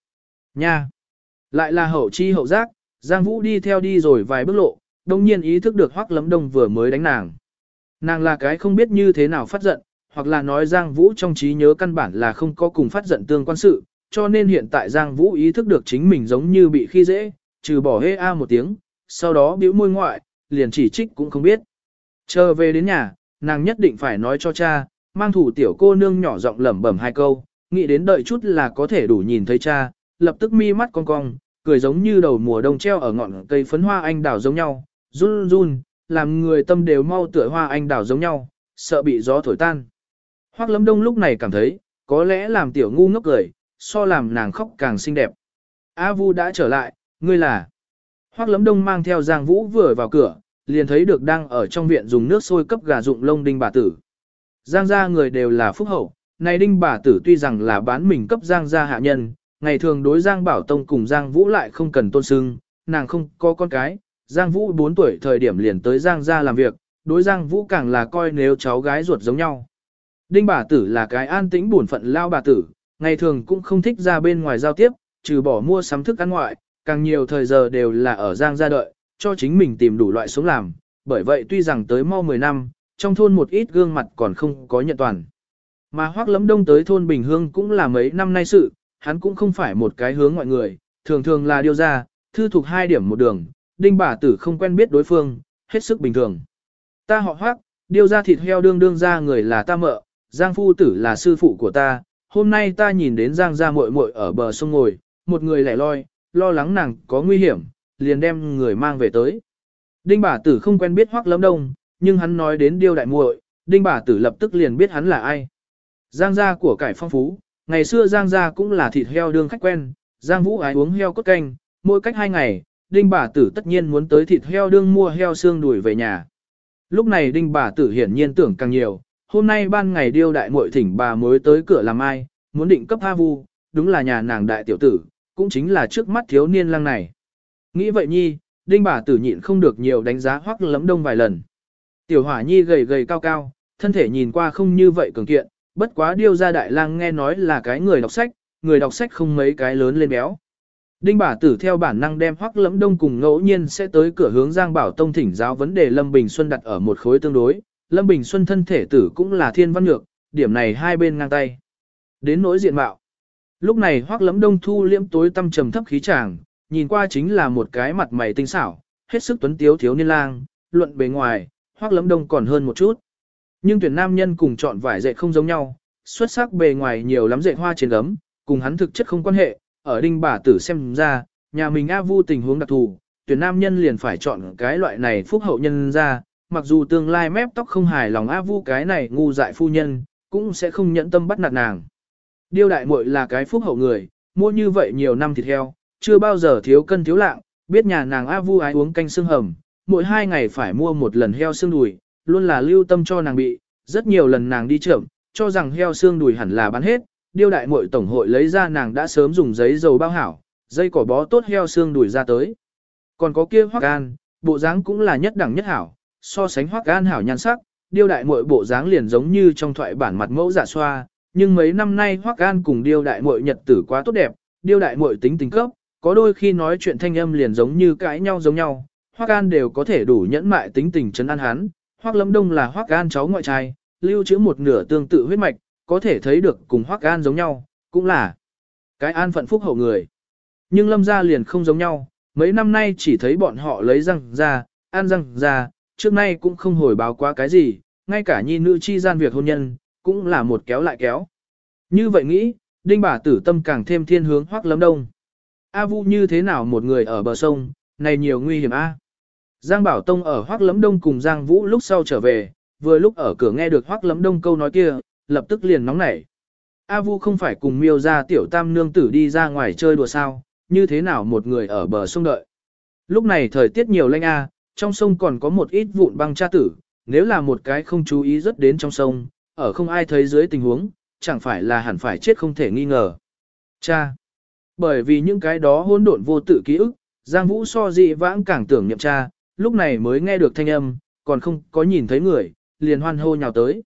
Nha! Lại là hậu chi hậu giác, Giang Vũ đi theo đi rồi vài bước lộ, đông nhiên ý thức được Hoắc Lấm Đông vừa mới đánh nàng. Nàng là cái không biết như thế nào phát giận, hoặc là nói Giang Vũ trong trí nhớ căn bản là không có cùng phát giận tương quan sự, cho nên hiện tại Giang Vũ ý thức được chính mình giống như bị khi dễ, trừ bỏ hê a một tiếng, sau đó bĩu môi ngoại, liền chỉ trích cũng không biết. Chờ về đến nhà, nàng nhất định phải nói cho cha, mang thủ tiểu cô nương nhỏ giọng lẩm bẩm hai câu, nghĩ đến đợi chút là có thể đủ nhìn thấy cha, lập tức mi mắt cong cong, cười giống như đầu mùa đông treo ở ngọn cây phấn hoa anh đào giống nhau, run run, làm người tâm đều mau tựa hoa anh đào giống nhau, sợ bị gió thổi tan. Hoắc Lâm Đông lúc này cảm thấy, có lẽ làm tiểu ngu ngốc cười, so làm nàng khóc càng xinh đẹp. A Vu đã trở lại, ngươi là. Hoắc Lấm Đông mang theo Giang Vũ vừa vào cửa, liền thấy được đang ở trong viện dùng nước sôi cấp gà dụng lông đinh bà tử. Giang gia người đều là phúc hậu, này đinh bà tử tuy rằng là bán mình cấp Giang gia hạ nhân, ngày thường đối Giang Bảo Tông cùng Giang Vũ lại không cần tôn sưng, nàng không có con cái, Giang Vũ 4 tuổi thời điểm liền tới Giang gia làm việc, đối Giang Vũ càng là coi nếu cháu gái ruột giống nhau. Đinh bà tử là cái an tĩnh buồn phận lao bà tử, ngày thường cũng không thích ra bên ngoài giao tiếp, trừ bỏ mua sắm thức ăn ngoại, càng nhiều thời giờ đều là ở Giang gia đợi, cho chính mình tìm đủ loại sống làm. Bởi vậy tuy rằng tới mau 10 năm, trong thôn một ít gương mặt còn không có nhận toàn. Mà hoác lấm đông tới thôn Bình Hương cũng là mấy năm nay sự, hắn cũng không phải một cái hướng ngoại người, thường thường là điêu ra, thư thuộc hai điểm một đường, đinh bà tử không quen biết đối phương, hết sức bình thường. Ta họ hoác, điêu ra thịt heo đương đương ra người là ta mợ, Giang phu tử là sư phụ của ta, hôm nay ta nhìn đến Giang gia muội muội ở bờ sông ngồi, một người lẻ loi, lo lắng nàng có nguy hiểm, liền đem người mang về tới. Đinh bà tử không quen biết Hoắc Lâm Đông, nhưng hắn nói đến điêu đại muội, Đinh bà tử lập tức liền biết hắn là ai. Giang gia của cải phong phú, ngày xưa Giang gia cũng là thịt heo đương khách quen, Giang Vũ ái uống heo cốt canh, mỗi cách hai ngày, Đinh bà tử tất nhiên muốn tới thịt heo đương mua heo xương đuổi về nhà. Lúc này Đinh bà tử hiển nhiên tưởng càng nhiều, hôm nay ban ngày điêu đại muội thỉnh bà mới tới cửa làm ai, muốn định cấp A Vu, đúng là nhà nàng đại tiểu tử, cũng chính là trước mắt thiếu niên lang này. Nghĩ vậy nhi, Đinh bà tử nhịn không được nhiều đánh giá hoắc lấm đông vài lần. Tiểu hỏa nhi gầy gầy cao cao, thân thể nhìn qua không như vậy cường kiện, bất quá điêu ra đại lang nghe nói là cái người đọc sách, người đọc sách không mấy cái lớn lên béo. Đinh bà tử theo bản năng đem hoắc lẫm đông cùng ngẫu nhiên sẽ tới cửa hướng Giang Bảo Tông thỉnh giáo vấn đề Lâm Bình Xuân đặt ở một khối tương đối. Lâm Bình Xuân thân thể tử cũng là thiên văn nhược, điểm này hai bên ngang tay. Đến nỗi diện mạo. Lúc này hoắc lẫm đông thu liễm tối tâm trầm thấp khí chàng, nhìn qua chính là một cái mặt mày tinh xảo, hết sức tuấn tiếu thiếu niên lang, luận bề ngoài, hoắc lẫm đông còn hơn một chút. Nhưng tuyển nam nhân cùng chọn vải dệt không giống nhau, xuất sắc bề ngoài nhiều lắm dệt hoa trên gấm, cùng hắn thực chất không quan hệ, ở đinh bà tử xem ra, nhà mình A Vu tình huống đặc thù, tuyển nam nhân liền phải chọn cái loại này phúc hậu nhân ra, mặc dù tương lai mép tóc không hài lòng A Vu cái này ngu dại phu nhân, cũng sẽ không nhẫn tâm bắt nạt nàng. Điêu đại muội là cái phúc hậu người, mua như vậy nhiều năm thịt heo, chưa bao giờ thiếu cân thiếu lạng, biết nhà nàng A Vu ái uống canh xương hầm, mỗi hai ngày phải mua một lần heo xương đùi, luôn là lưu tâm cho nàng bị, rất nhiều lần nàng đi chậm, cho rằng heo xương đùi hẳn là bán hết, điêu đại muội tổng hội lấy ra nàng đã sớm dùng giấy dầu bao hảo, dây cỏ bó tốt heo xương đùi ra tới. Còn có kia hoắc gan, bộ dáng cũng là nhất đẳng nhất hảo, so sánh hoắc gan hảo nhan sắc, điêu đại muội bộ dáng liền giống như trong thoại bản mặt mẫu giả xoa, nhưng mấy năm nay hoắc gan cùng điêu đại muội nhật tử quá tốt đẹp, điêu đại muội tính tình cấp, có đôi khi nói chuyện thanh âm liền giống như cãi nhau giống nhau, hoắc gan đều có thể đủ nhẫn mại tính tình chấn an hắn, hoắc lâm đông là hoắc gan cháu ngoại trai, lưu trữ một nửa tương tự huyết mạch, có thể thấy được cùng hoắc an giống nhau, cũng là cái an phận phúc hậu người. Nhưng lâm gia liền không giống nhau, mấy năm nay chỉ thấy bọn họ lấy răng ra, ăn răng ra, trước nay cũng không hồi báo quá cái gì, ngay cả nhi nữ chi gian việc hôn nhân, cũng là một kéo lại kéo. Như vậy nghĩ, đinh bà tử tâm càng thêm thiên hướng hoắc lâm đông. A Vu như thế nào một người ở bờ sông, này nhiều nguy hiểm a. Giang Bảo Tông ở Hoắc Lấm Đông cùng Giang Vũ lúc sau trở về, vừa lúc ở cửa nghe được Hoắc Lấm Đông câu nói kia, lập tức liền nóng nảy. A Vu không phải cùng miêu ra tiểu tam nương tử đi ra ngoài chơi đùa sao, như thế nào một người ở bờ sông đợi. Lúc này thời tiết nhiều lanh a, trong sông còn có một ít vụn băng cha tử, nếu là một cái không chú ý rất đến trong sông, ở không ai thấy dưới tình huống, chẳng phải là hẳn phải chết không thể nghi ngờ. Cha! Bởi vì những cái đó hỗn độn vô tự ký ức, Giang Vũ so dị vãng càng tưởng nhậm cha, lúc này mới nghe được thanh âm, còn không có nhìn thấy người, liền hoan hô nhào tới.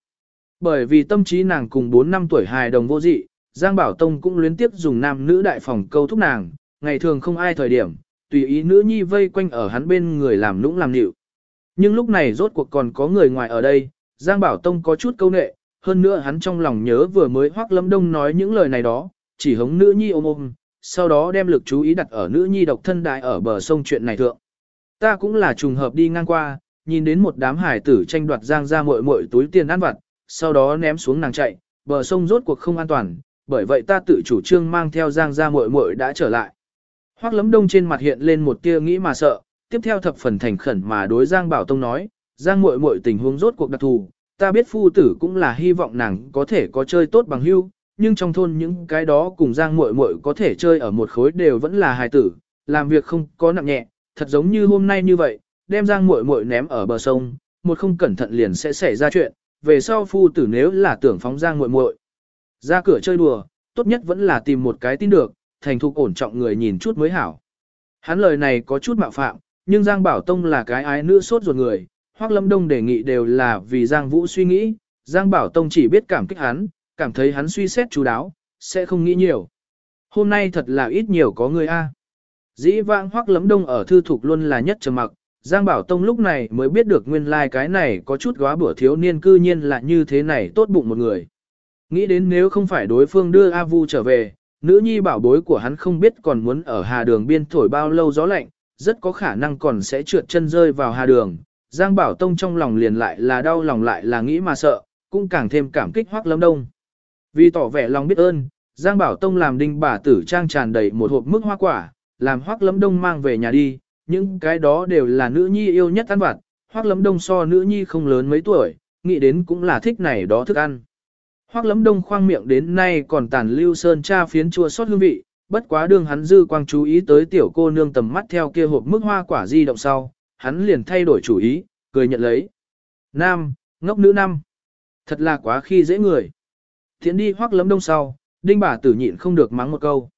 Bởi vì tâm trí nàng cùng 4 năm tuổi hài đồng vô dị, Giang Bảo Tông cũng luyến tiếp dùng nam nữ đại phòng câu thúc nàng, ngày thường không ai thời điểm, tùy ý nữ nhi vây quanh ở hắn bên người làm nũng làm nịu. Nhưng lúc này rốt cuộc còn có người ngoài ở đây, Giang Bảo Tông có chút câu nệ, hơn nữa hắn trong lòng nhớ vừa mới Hoắc Lâm Đông nói những lời này đó, chỉ hống nữ nhi ôm ôm, sau đó đem lực chú ý đặt ở nữ nhi độc thân đại ở bờ sông chuyện này thượng. Ta cũng là trùng hợp đi ngang qua, nhìn đến một đám hải tử tranh đoạt Giang ra muội muội túi tiền ăn vặt, sau đó ném xuống nàng chạy, bờ sông rốt cuộc không an toàn, bởi vậy ta tự chủ trương mang theo Giang ra muội muội đã trở lại. Hoắc Lấm Đông trên mặt hiện lên một tia nghĩ mà sợ, tiếp theo thập phần thành khẩn mà đối Giang Bảo Tông nói, Giang muội muội tình huống rốt cuộc đặc thù, ta biết phu tử cũng là hy vọng nàng có thể có chơi tốt bằng hưu, nhưng trong thôn những cái đó cùng Giang muội muội có thể chơi ở một khối đều vẫn là hài tử, làm việc không có nặng nhẹ, thật giống như hôm nay như vậy, đem Giang muội muội ném ở bờ sông, một không cẩn thận liền sẽ xảy ra chuyện, về sau phu tử nếu là tưởng phóng Giang muội muội, ra cửa chơi đùa, tốt nhất vẫn là tìm một cái tin được, thành thục ổn trọng người nhìn chút mới hảo. Hắn lời này có chút mạo phạm, nhưng Giang Bảo Tông là cái ái nữ sốt ruột người, Hoắc Lâm Đông đề nghị đều là vì Giang Vũ suy nghĩ, Giang Bảo Tông chỉ biết cảm kích hắn, cảm thấy hắn suy xét chú đáo, sẽ không nghĩ nhiều. Hôm nay thật là ít nhiều có người a. Dĩ vãng Hoắc Lâm Đông ở thư thục luôn là nhất trầm mặc, Giang Bảo Tông lúc này mới biết được nguyên lai like cái này có chút góa bữa thiếu niên cư nhiên là như thế này tốt bụng một người. Nghĩ đến nếu không phải đối phương đưa A Vu trở về, nữ nhi bảo bối của hắn không biết còn muốn ở hà đường biên thổi bao lâu gió lạnh, rất có khả năng còn sẽ trượt chân rơi vào hà đường. Giang Bảo Tông trong lòng liền lại là đau lòng lại là nghĩ mà sợ, cũng càng thêm cảm kích Hoắc Lâm Đông. Vì tỏ vẻ lòng biết ơn, Giang Bảo Tông làm đinh bà tử trang tràn đầy một hộp mức hoa quả, làm Hoắc Lâm Đông mang về nhà đi, những cái đó đều là nữ nhi yêu nhất ăn vặt, Hoắc Lâm Đông so nữ nhi không lớn mấy tuổi, nghĩ đến cũng là thích này đó thức ăn. Hoắc lấm đông khoang miệng đến nay còn tàn lưu sơn cha phiến chua sót hương vị, bất quá đương hắn dư quang chú ý tới tiểu cô nương tầm mắt theo kia hộp mức hoa quả di động sau, hắn liền thay đổi chủ ý, cười nhận lấy. Nam, ngốc nữ năm. Thật là quá khi dễ người. Thiện đi hoắc lấm đông sau, đinh bà tử nhịn không được mắng một câu.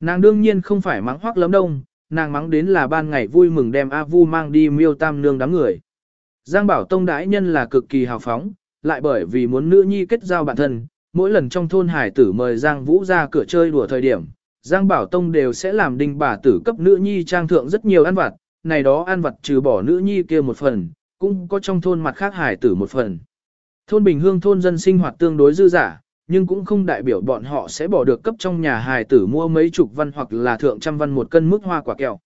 Nàng đương nhiên không phải mắng hoắc lấm đông, nàng mắng đến là ban ngày vui mừng đem A Vu mang đi miêu tam nương đám người. Giang Bảo Tông đãi nhân là cực kỳ hào phóng, lại bởi vì muốn nữ nhi kết giao bản thân, mỗi lần trong thôn hải tử mời Giang Vũ ra cửa chơi đùa thời điểm, Giang Bảo Tông đều sẽ làm đinh bà tử cấp nữ nhi trang thượng rất nhiều ăn vặt, này đó ăn vặt trừ bỏ nữ nhi kia một phần, cũng có trong thôn mặt khác hải tử một phần. Thôn Bình Hương thôn dân sinh hoạt tương đối dư giả, nhưng cũng không đại biểu bọn họ sẽ bỏ được cấp trong nhà hài tử mua mấy chục văn hoặc là thượng trăm văn một cân mức hoa quả kẹo.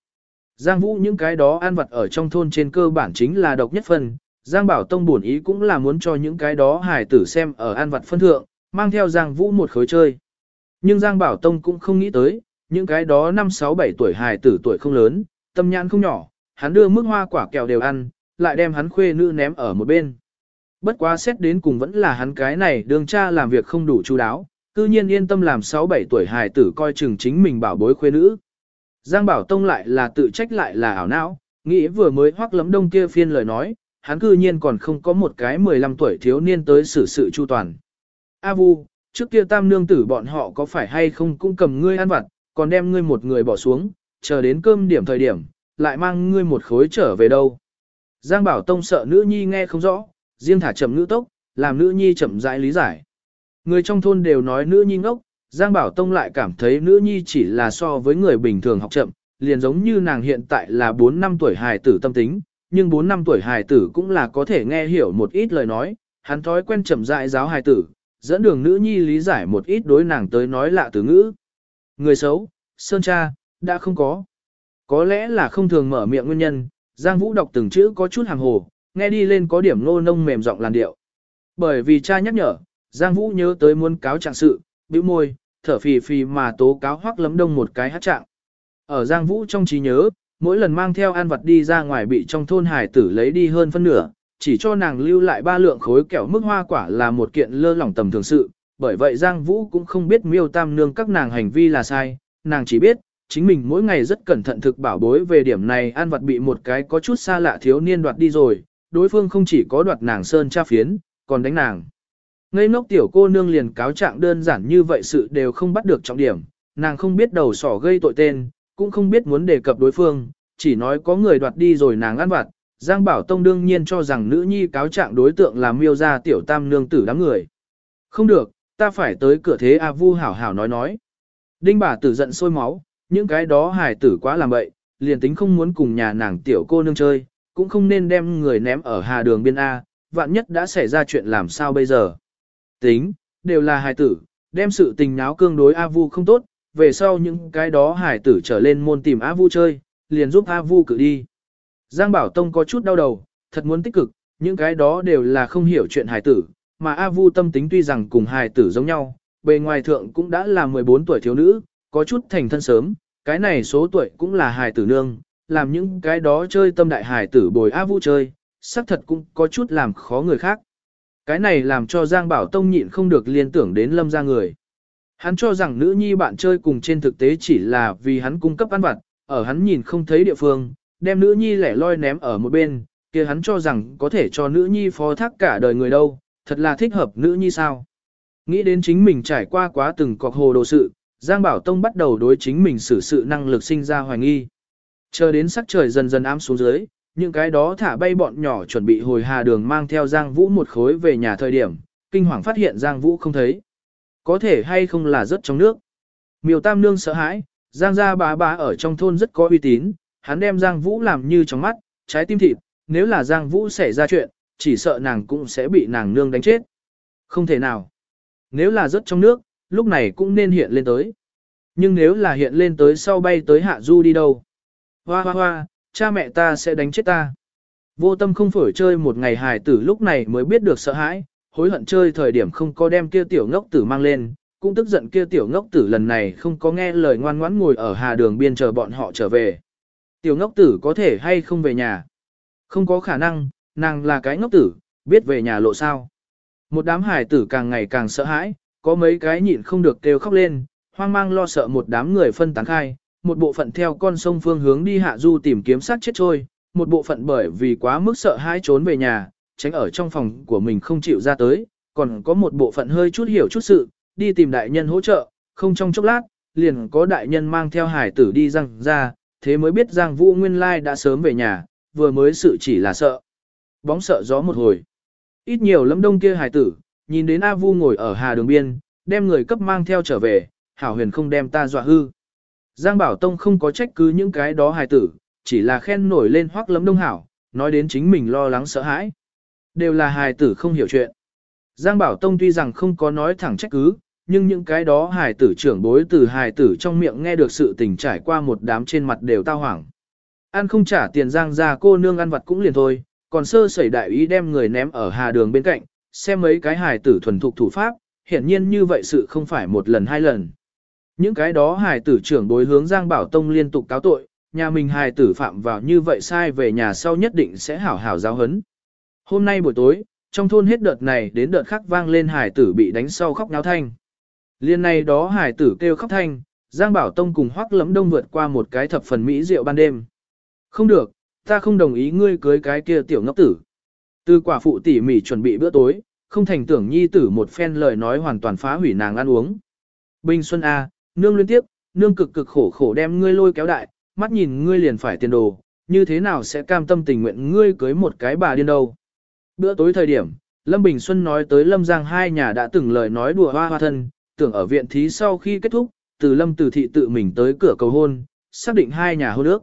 Giang Vũ những cái đó ăn vặt ở trong thôn trên cơ bản chính là độc nhất phần, Giang Bảo Tông buồn ý cũng là muốn cho những cái đó hài tử xem ở An Vật phân thượng, mang theo Giang Vũ một khối chơi. Nhưng Giang Bảo Tông cũng không nghĩ tới, những cái đó 5-6-7 tuổi hài tử tuổi không lớn, tâm nhãn không nhỏ, hắn đưa mức hoa quả kẹo đều ăn, lại đem hắn khuê nữ ném ở một bên. Bất quá xét đến cùng vẫn là hắn cái này đường cha làm việc không đủ chú đáo, cư nhiên yên tâm làm 6-7 tuổi hài tử coi chừng chính mình bảo bối khuê nữ. Giang Bảo Tông lại là tự trách lại là ảo não, nghĩ vừa mới hoắc lấm đông kia phiên lời nói, hắn cư nhiên còn không có một cái 15 tuổi thiếu niên tới xử sự chu toàn. A Vu, trước kia tam nương tử bọn họ có phải hay không cũng cầm ngươi ăn vặt, còn đem ngươi một người bỏ xuống, chờ đến cơm điểm thời điểm, lại mang ngươi một khối trở về đâu. Giang Bảo Tông sợ nữ nhi nghe không rõ, riêng thả chậm ngữ tốc, làm nữ nhi chậm rãi lý giải. Người trong thôn đều nói nữ nhi ngốc, Giang Bảo Tông lại cảm thấy nữ nhi chỉ là so với người bình thường học chậm, liền giống như nàng hiện tại là 4 năm tuổi hài tử tâm tính, nhưng 4 năm tuổi hài tử cũng là có thể nghe hiểu một ít lời nói, hắn thói quen chậm rãi giáo hài tử, dẫn đường nữ nhi lý giải một ít đối nàng tới nói lạ từ ngữ. Người xấu, Sơn Cha, đã không có. Có lẽ là không thường mở miệng nguyên nhân, Giang Vũ đọc từng chữ có chút hàng hồ, nghe đi lên có điểm nô nông mềm giọng làn điệu. Bởi vì cha nhắc nhở, Giang Vũ nhớ tới muốn cáo trạng sự, bĩu môi, thở phì phì mà tố cáo hoắc lấm đông một cái hát trạng. Ở Giang Vũ trong trí nhớ, mỗi lần mang theo ăn vật đi ra ngoài bị trong thôn hải tử lấy đi hơn phân nửa, chỉ cho nàng lưu lại ba lượng khối kẹo mức hoa quả là một kiện lơ lỏng tầm thường sự, bởi vậy Giang Vũ cũng không biết miêu tam nương các nàng hành vi là sai, nàng chỉ biết, chính mình mỗi ngày rất cẩn thận thực bảo bối về điểm này ăn vật bị một cái có chút xa lạ thiếu niên đoạt đi rồi, đối phương không chỉ có đoạt nàng sơn cha phiến, còn đánh nàng. Ngây ngốc tiểu cô nương liền cáo trạng đơn giản như vậy sự đều không bắt được trọng điểm, nàng không biết đầu sỏ gây tội tên, cũng không biết muốn đề cập đối phương, chỉ nói có người đoạt đi rồi nàng ăn vặt. Giang Bảo Tông đương nhiên cho rằng nữ nhi cáo trạng đối tượng là miêu gia tiểu tam nương tử đám người. Không được, ta phải tới cửa thế A Vu hảo hảo nói nói. Đinh bà tử giận sôi máu, những cái đó hài tử quá làm bậy, liền tính không muốn cùng nhà nàng tiểu cô nương chơi, cũng không nên đem người ném ở hà đường biên A, vạn nhất đã xảy ra chuyện làm sao bây giờ. Tính, đều là hài tử, đem sự tình náo cương đối A Vu không tốt, về sau những cái đó Hải tử trở lên môn tìm A Vu chơi, liền giúp A Vu cử đi. Giang Bảo Tông có chút đau đầu, thật muốn tích cực, những cái đó đều là không hiểu chuyện Hải tử, mà A Vu tâm tính tuy rằng cùng Hải tử giống nhau, bề ngoài thượng cũng đã là 14 tuổi thiếu nữ, có chút thành thân sớm, cái này số tuổi cũng là Hải tử nương, làm những cái đó chơi tâm đại Hải tử bồi A Vu chơi, xác thật cũng có chút làm khó người khác. Cái này làm cho Giang Bảo Tông nhịn không được liên tưởng đến lâm ra người. Hắn cho rằng nữ nhi bạn chơi cùng trên thực tế chỉ là vì hắn cung cấp ăn vặt, ở hắn nhìn không thấy địa phương, đem nữ nhi lẻ loi ném ở một bên, kia hắn cho rằng có thể cho nữ nhi phó thác cả đời người đâu, thật là thích hợp nữ nhi sao. Nghĩ đến chính mình trải qua quá từng cọc hồ đồ sự, Giang Bảo Tông bắt đầu đối chính mình xử sự năng lực sinh ra hoài nghi. Chờ đến sắc trời dần dần ám xuống dưới, những cái đó thả bay bọn nhỏ chuẩn bị hồi hà đường mang theo Giang Vũ một khối về nhà thời điểm, kinh hoàng phát hiện Giang Vũ không thấy. Có thể hay không là rất trong nước. Miêu Tam Nương sợ hãi, Giang gia bá bá ở trong thôn rất có uy tín, hắn đem Giang Vũ làm như trong mắt, trái tim thịt, nếu là Giang Vũ xảy ra chuyện, chỉ sợ nàng cũng sẽ bị nàng nương đánh chết. Không thể nào. Nếu là rất trong nước, lúc này cũng nên hiện lên tới. Nhưng nếu là hiện lên tới sau bay tới hạ du đi đâu? Hoa hoa hoa, cha mẹ ta sẽ đánh chết ta. Vô tâm không phổi chơi một ngày hài tử lúc này mới biết được sợ hãi, hối hận chơi thời điểm không có đem kia tiểu ngốc tử mang lên, cũng tức giận kia tiểu ngốc tử lần này không có nghe lời ngoan ngoãn ngồi ở hà đường biên chờ bọn họ trở về. Tiểu ngốc tử có thể hay không về nhà? Không có khả năng, nàng là cái ngốc tử, biết về nhà lộ sao. Một đám hải tử càng ngày càng sợ hãi, có mấy cái nhịn không được kêu khóc lên, hoang mang lo sợ một đám người phân tán khai, một bộ phận theo con sông phương hướng đi hạ du tìm kiếm sát chết trôi, một bộ phận bởi vì quá mức sợ hãi trốn về nhà, tránh ở trong phòng của mình không chịu ra tới, còn có một bộ phận hơi chút hiểu chút sự, đi tìm đại nhân hỗ trợ, không trong chốc lát, liền có đại nhân mang theo hải tử đi răng ra, thế mới biết Giang Vũ Nguyên Lai đã sớm về nhà, vừa mới sự chỉ là sợ. Bóng sợ gió một hồi. Ít nhiều lắm đông kia hải tử, nhìn đến A Vu ngồi ở hà đường biên, đem người cấp mang theo trở về, hảo huyền không đem ta dọa hư. Giang Bảo Tông không có trách cứ những cái đó hài tử, chỉ là khen nổi lên hoắc lấm đông hảo, nói đến chính mình lo lắng sợ hãi. Đều là hài tử không hiểu chuyện. Giang Bảo Tông tuy rằng không có nói thẳng trách cứ, nhưng những cái đó hài tử trưởng bối từ hài tử trong miệng nghe được sự tình trải qua một đám trên mặt đều tao hoảng. Ăn không trả tiền Giang ra cô nương ăn vặt cũng liền thôi, còn sơ sẩy đại ý đem người ném ở hà đường bên cạnh, xem mấy cái hài tử thuần thục thủ pháp, hiển nhiên như vậy sự không phải một lần hai lần. Những cái đó hài tử trưởng bối hướng Giang Bảo Tông liên tục cáo tội, nhà mình hài tử phạm vào như vậy sai về nhà sau nhất định sẽ hảo hảo giáo hấn. Hôm nay buổi tối, trong thôn hết đợt này đến đợt khác vang lên hài tử bị đánh sau khóc náo thanh. Liên này đó hài tử kêu khóc thanh, Giang Bảo Tông cùng Hoắc Lẫm Đông vượt qua một cái thập phần mỹ rượu ban đêm. Không được, ta không đồng ý ngươi cưới cái kia tiểu ngốc tử. Từ quả phụ tỉ mỉ chuẩn bị bữa tối, không thành tưởng nhi tử một phen lời nói hoàn toàn phá hủy nàng ăn uống. Bình Xuân A, nương liên tiếp, nương cực cực khổ khổ đem ngươi lôi kéo đại, mắt nhìn ngươi liền phải tiền đồ, như thế nào sẽ cam tâm tình nguyện ngươi cưới một cái bà điên đâu. Bữa tối thời điểm, Lâm Bình Xuân nói tới Lâm Giang hai nhà đã từng lời nói đùa hoa hoa thân, tưởng ở viện thí sau khi kết thúc, từ Lâm Từ Thị tự mình tới cửa cầu hôn, xác định hai nhà hôn ước.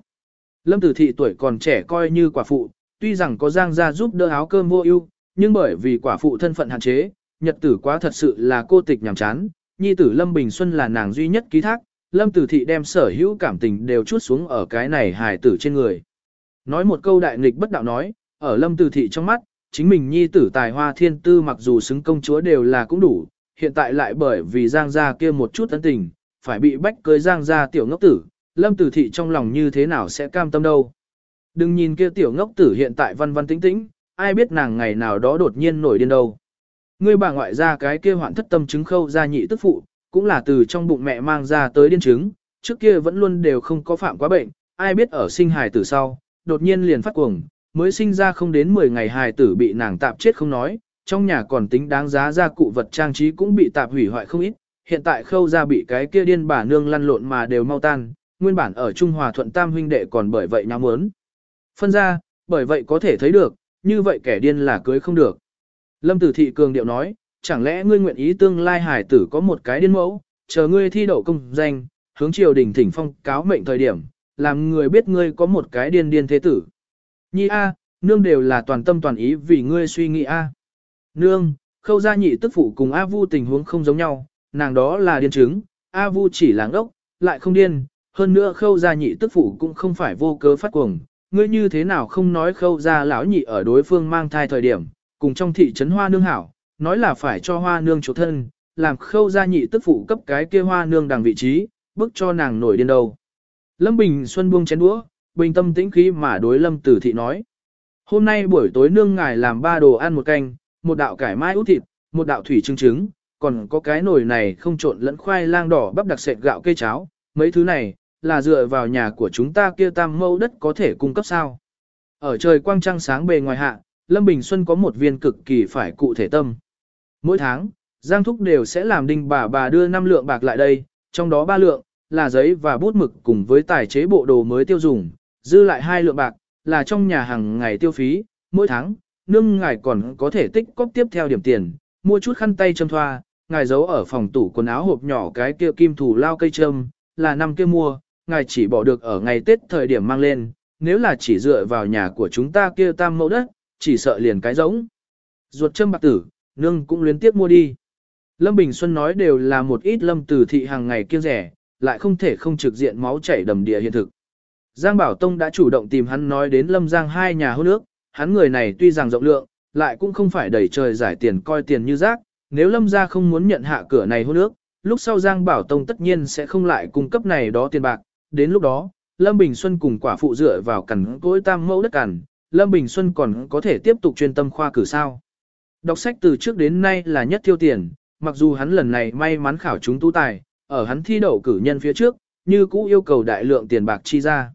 Lâm Từ Thị tuổi còn trẻ coi như quả phụ, tuy rằng có Giang gia giúp đỡ áo cơm vô ưu, nhưng bởi vì quả phụ thân phận hạn chế, nhật tử quá thật sự là cô tịch nhàm chán, nhi tử Lâm Bình Xuân là nàng duy nhất ký thác, Lâm Tử Thị đem sở hữu cảm tình đều chút xuống ở cái này hài tử trên người. Nói một câu đại nghịch bất đạo nói, ở Lâm Tử Thị trong mắt, chính mình nhi tử tài hoa thiên tư mặc dù xứng công chúa đều là cũng đủ, hiện tại lại bởi vì Giang gia kia một chút ấn tình, phải bị bách cưới Giang gia tiểu ngốc tử, Lâm Tử Thị trong lòng như thế nào sẽ cam tâm đâu. Đừng nhìn kia tiểu ngốc tử hiện tại văn văn tĩnh tĩnh, ai biết nàng ngày nào đó đột nhiên nổi điên đâu. Ngươi bà ngoại ra cái kia hoạn thất tâm chứng khâu ra nhị tức phụ, cũng là từ trong bụng mẹ mang ra tới điên chứng, trước kia vẫn luôn đều không có phạm quá bệnh, ai biết ở sinh hài tử sau, đột nhiên liền phát cuồng, mới sinh ra không đến 10 ngày hài tử bị nàng tạp chết không nói, trong nhà còn tính đáng giá ra cụ vật trang trí cũng bị tạp hủy hoại không ít, hiện tại khâu ra bị cái kia điên bà nương lăn lộn mà đều mau tan, nguyên bản ở Trung Hòa Thuận Tam huynh đệ còn bởi vậy nháo muốn. Phân ra, bởi vậy có thể thấy được, như vậy kẻ điên là cưới không được. Lâm Tử Thị cường điệu nói, chẳng lẽ ngươi nguyện ý tương lai hải tử có một cái điên mẫu, chờ ngươi thi đậu công danh, hướng triều đình thỉnh phong cáo mệnh thời điểm, làm người biết ngươi có một cái điên điên thế tử. Nhi A, nương đều là toàn tâm toàn ý vì ngươi suy nghĩ A. Nương, khâu gia nhị tức phụ cùng A Vu tình huống không giống nhau, nàng đó là điên chứng, A Vu chỉ là ngốc, lại không điên, hơn nữa khâu gia nhị tức phụ cũng không phải vô cớ phát cuồng. Ngươi như thế nào không nói khâu gia lão nhị ở đối phương mang thai thời điểm, cùng trong thị trấn hoa nương hảo, nói là phải cho hoa nương chủ thân, làm khâu gia nhị tức phụ cấp cái kia hoa nương đằng vị trí, bức cho nàng nổi điên đầu. Lâm Bình Xuân buông chén đũa, bình tâm tĩnh khí mà đối Lâm Tử Thị nói. Hôm nay buổi tối nương ngài làm ba đồ ăn một canh, một đạo cải mai út thịt, một đạo thủy trứng trứng, còn có cái nồi này không trộn lẫn khoai lang đỏ bắp đặc sệt gạo cây cháo, mấy thứ này, là dựa vào nhà của chúng ta kia tam mâu đất có thể cung cấp sao. Ở trời quang trăng sáng bề ngoài hạ, Lâm Bình Xuân có một viên cực kỳ phải cụ thể tâm. Mỗi tháng, Giang Thúc đều sẽ làm đinh bà bà đưa 5 lượng bạc lại đây, trong đó 3 lượng, là giấy và bút mực cùng với tài chế bộ đồ mới tiêu dùng, dư lại hai lượng bạc, là trong nhà hàng ngày tiêu phí, mỗi tháng, nương ngài còn có thể tích cóp tiếp theo điểm tiền, mua chút khăn tay châm thoa, ngài giấu ở phòng tủ quần áo hộp nhỏ cái kia kim thủ lao cây châm, là năm kia mua, ngài chỉ bỏ được ở ngày Tết thời điểm mang lên, nếu là chỉ dựa vào nhà của chúng ta kia tam mẫu đất, chỉ sợ liền cái giống. Ruột châm bạc tử, nương cũng liên tiếp mua đi. Lâm Bình Xuân nói đều là một ít lâm tử thị hàng ngày kiêng rẻ, lại không thể không trực diện máu chảy đầm địa hiện thực. Giang Bảo Tông đã chủ động tìm hắn nói đến Lâm Giang hai nhà hôn nước, hắn người này tuy rằng rộng lượng, lại cũng không phải đẩy trời giải tiền coi tiền như rác, nếu Lâm gia không muốn nhận hạ cửa này hôn nước, lúc sau Giang Bảo Tông tất nhiên sẽ không lại cung cấp này đó tiền bạc, đến lúc đó, Lâm Bình Xuân cùng quả phụ dựa vào cẩn cối tam mẫu đất cẩn, Lâm Bình Xuân còn có thể tiếp tục chuyên tâm khoa cử sao. Đọc sách từ trước đến nay là nhất tiêu tiền, mặc dù hắn lần này may mắn khảo chúng tu tài, ở hắn thi đậu cử nhân phía trước, như cũ yêu cầu đại lượng tiền bạc chi ra.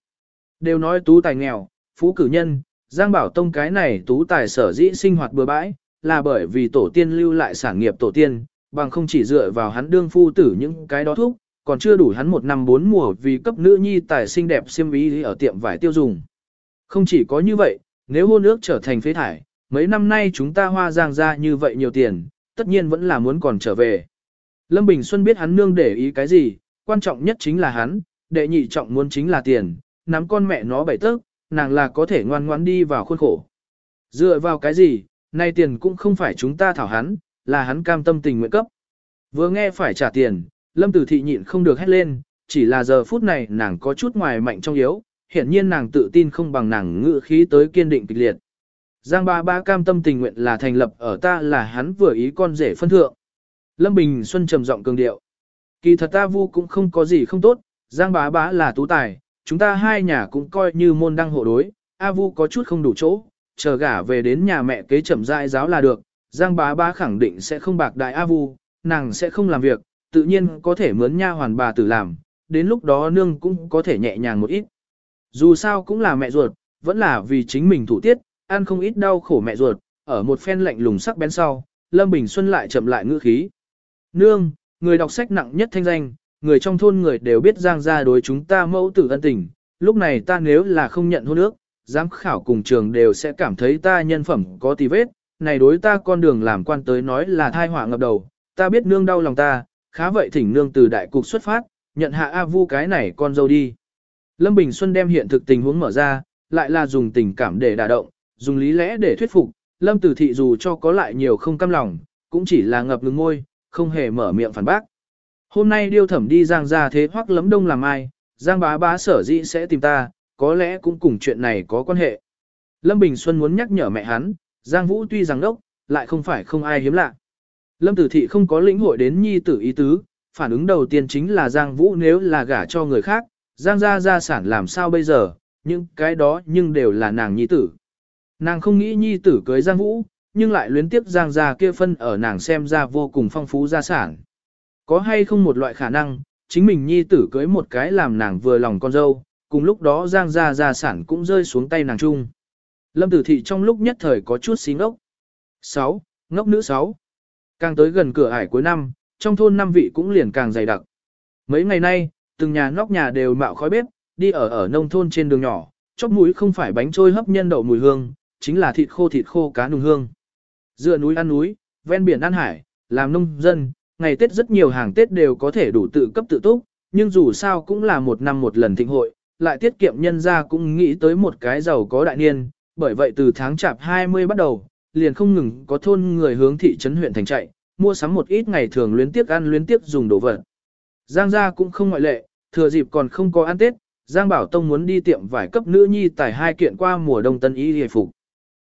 Đều nói tú tài nghèo, phú cử nhân, Giang Bảo Tông cái này tú tài sở dĩ sinh hoạt bừa bãi, là bởi vì tổ tiên lưu lại sản nghiệp tổ tiên, bằng không chỉ dựa vào hắn đương phu tử những cái đó thúc, còn chưa đủ hắn một năm bốn mùa vì cấp nữ nhi tài xinh đẹp xiêm ý ở tiệm vải tiêu dùng. Không chỉ có như vậy, nếu hôn ước trở thành phế thải, mấy năm nay chúng ta hoa giang ra như vậy nhiều tiền, tất nhiên vẫn là muốn còn trở về. Lâm Bình Xuân biết hắn nương để ý cái gì, quan trọng nhất chính là hắn, đệ nhị trọng muốn chính là tiền, nắm con mẹ nó bảy tấc, nàng là có thể ngoan ngoãn đi vào khuôn khổ. Dựa vào cái gì, nay tiền cũng không phải chúng ta thảo hắn, là hắn cam tâm tình nguyện cấp. Vừa nghe phải trả tiền, Lâm Tử Thị nhịn không được hét lên, chỉ là giờ phút này nàng có chút ngoài mạnh trong yếu, hiển nhiên nàng tự tin không bằng nàng ngự khí tới kiên định kịch liệt. Giang ba ba cam tâm tình nguyện là thành lập ở ta là hắn vừa ý con rể phân thượng. Lâm Bình Xuân trầm giọng cường điệu. Kỳ thật ta vu cũng không có gì không tốt, Giang bá bá là tú tài, chúng ta hai nhà cũng coi như môn đăng hộ đối, A vu có chút không đủ chỗ, chờ gả về đến nhà mẹ kế chậm rãi giáo là được, Giang bá bá khẳng định sẽ không bạc đại A vu, nàng sẽ không làm việc, tự nhiên có thể mướn nha hoàn bà tử làm, đến lúc đó nương cũng có thể nhẹ nhàng một ít. Dù sao cũng là mẹ ruột, vẫn là vì chính mình thủ tiết, ăn không ít đau khổ mẹ ruột, ở một phen lạnh lùng sắc bén sau, Lâm Bình Xuân lại chậm lại ngữ khí. Nương, người đọc sách nặng nhất thanh danh, người trong thôn người đều biết giang gia đối chúng ta mẫu tử ân tình, lúc này ta nếu là không nhận hôn ước, giám khảo cùng trường đều sẽ cảm thấy ta nhân phẩm có tì vết, này đối ta con đường làm quan tới nói là thai họa ngập đầu, ta biết nương đau lòng ta, khá vậy thỉnh nương từ đại cục xuất phát, nhận hạ A Vu cái này con dâu đi. Lâm Bình Xuân đem hiện thực tình huống mở ra, lại là dùng tình cảm để đả động, dùng lý lẽ để thuyết phục, Lâm Tử Thị dù cho có lại nhiều không căm lòng, cũng chỉ là ngập ngừng ngôi, không hề mở miệng phản bác. Hôm nay điêu thẩm đi giang ra thế hoắc lấm đông làm ai, giang bá bá sở dĩ sẽ tìm ta, có lẽ cũng cùng chuyện này có quan hệ. Lâm Bình Xuân muốn nhắc nhở mẹ hắn, giang vũ tuy rằng đốc, lại không phải không ai hiếm lạ. Lâm Tử Thị không có lĩnh hội đến nhi tử ý tứ, phản ứng đầu tiên chính là giang vũ nếu là gả cho người khác, giang gia gia sản làm sao bây giờ, nhưng cái đó nhưng đều là nàng nhi tử. Nàng không nghĩ nhi tử cưới giang vũ, nhưng lại luyến tiếp giang gia kia phân ở nàng xem ra vô cùng phong phú gia sản. Có hay không một loại khả năng, chính mình nhi tử cưới một cái làm nàng vừa lòng con dâu, cùng lúc đó giang gia gia sản cũng rơi xuống tay nàng chung. Lâm tử thị trong lúc nhất thời có chút xí ngốc. 6. Ngốc nữ 6. Càng tới gần cửa ải cuối năm, trong thôn năm vị cũng liền càng dày đặc. Mấy ngày nay, từng nhà nóc nhà đều mạo khói bếp, đi ở ở nông thôn trên đường nhỏ, chóp mũi không phải bánh trôi hấp nhân đậu mùi hương, chính là thịt khô thịt khô cá nùng hương. Dựa núi ăn núi, ven biển ăn hải, làm nông dân, ngày Tết rất nhiều hàng Tết đều có thể đủ tự cấp tự túc, nhưng dù sao cũng là một năm một lần thịnh hội, lại tiết kiệm nhân ra cũng nghĩ tới một cái giàu có đại niên, bởi vậy từ tháng chạp 20 bắt đầu, liền không ngừng có thôn người hướng thị trấn huyện thành chạy, mua sắm một ít ngày thường luyến tiếc ăn luyến tiếc dùng đồ vật. Giang gia cũng không ngoại lệ, thừa dịp còn không có ăn Tết, Giang Bảo Tông muốn đi tiệm vải cấp nữ nhi tải hai kiện qua mùa đông tân y hề phục.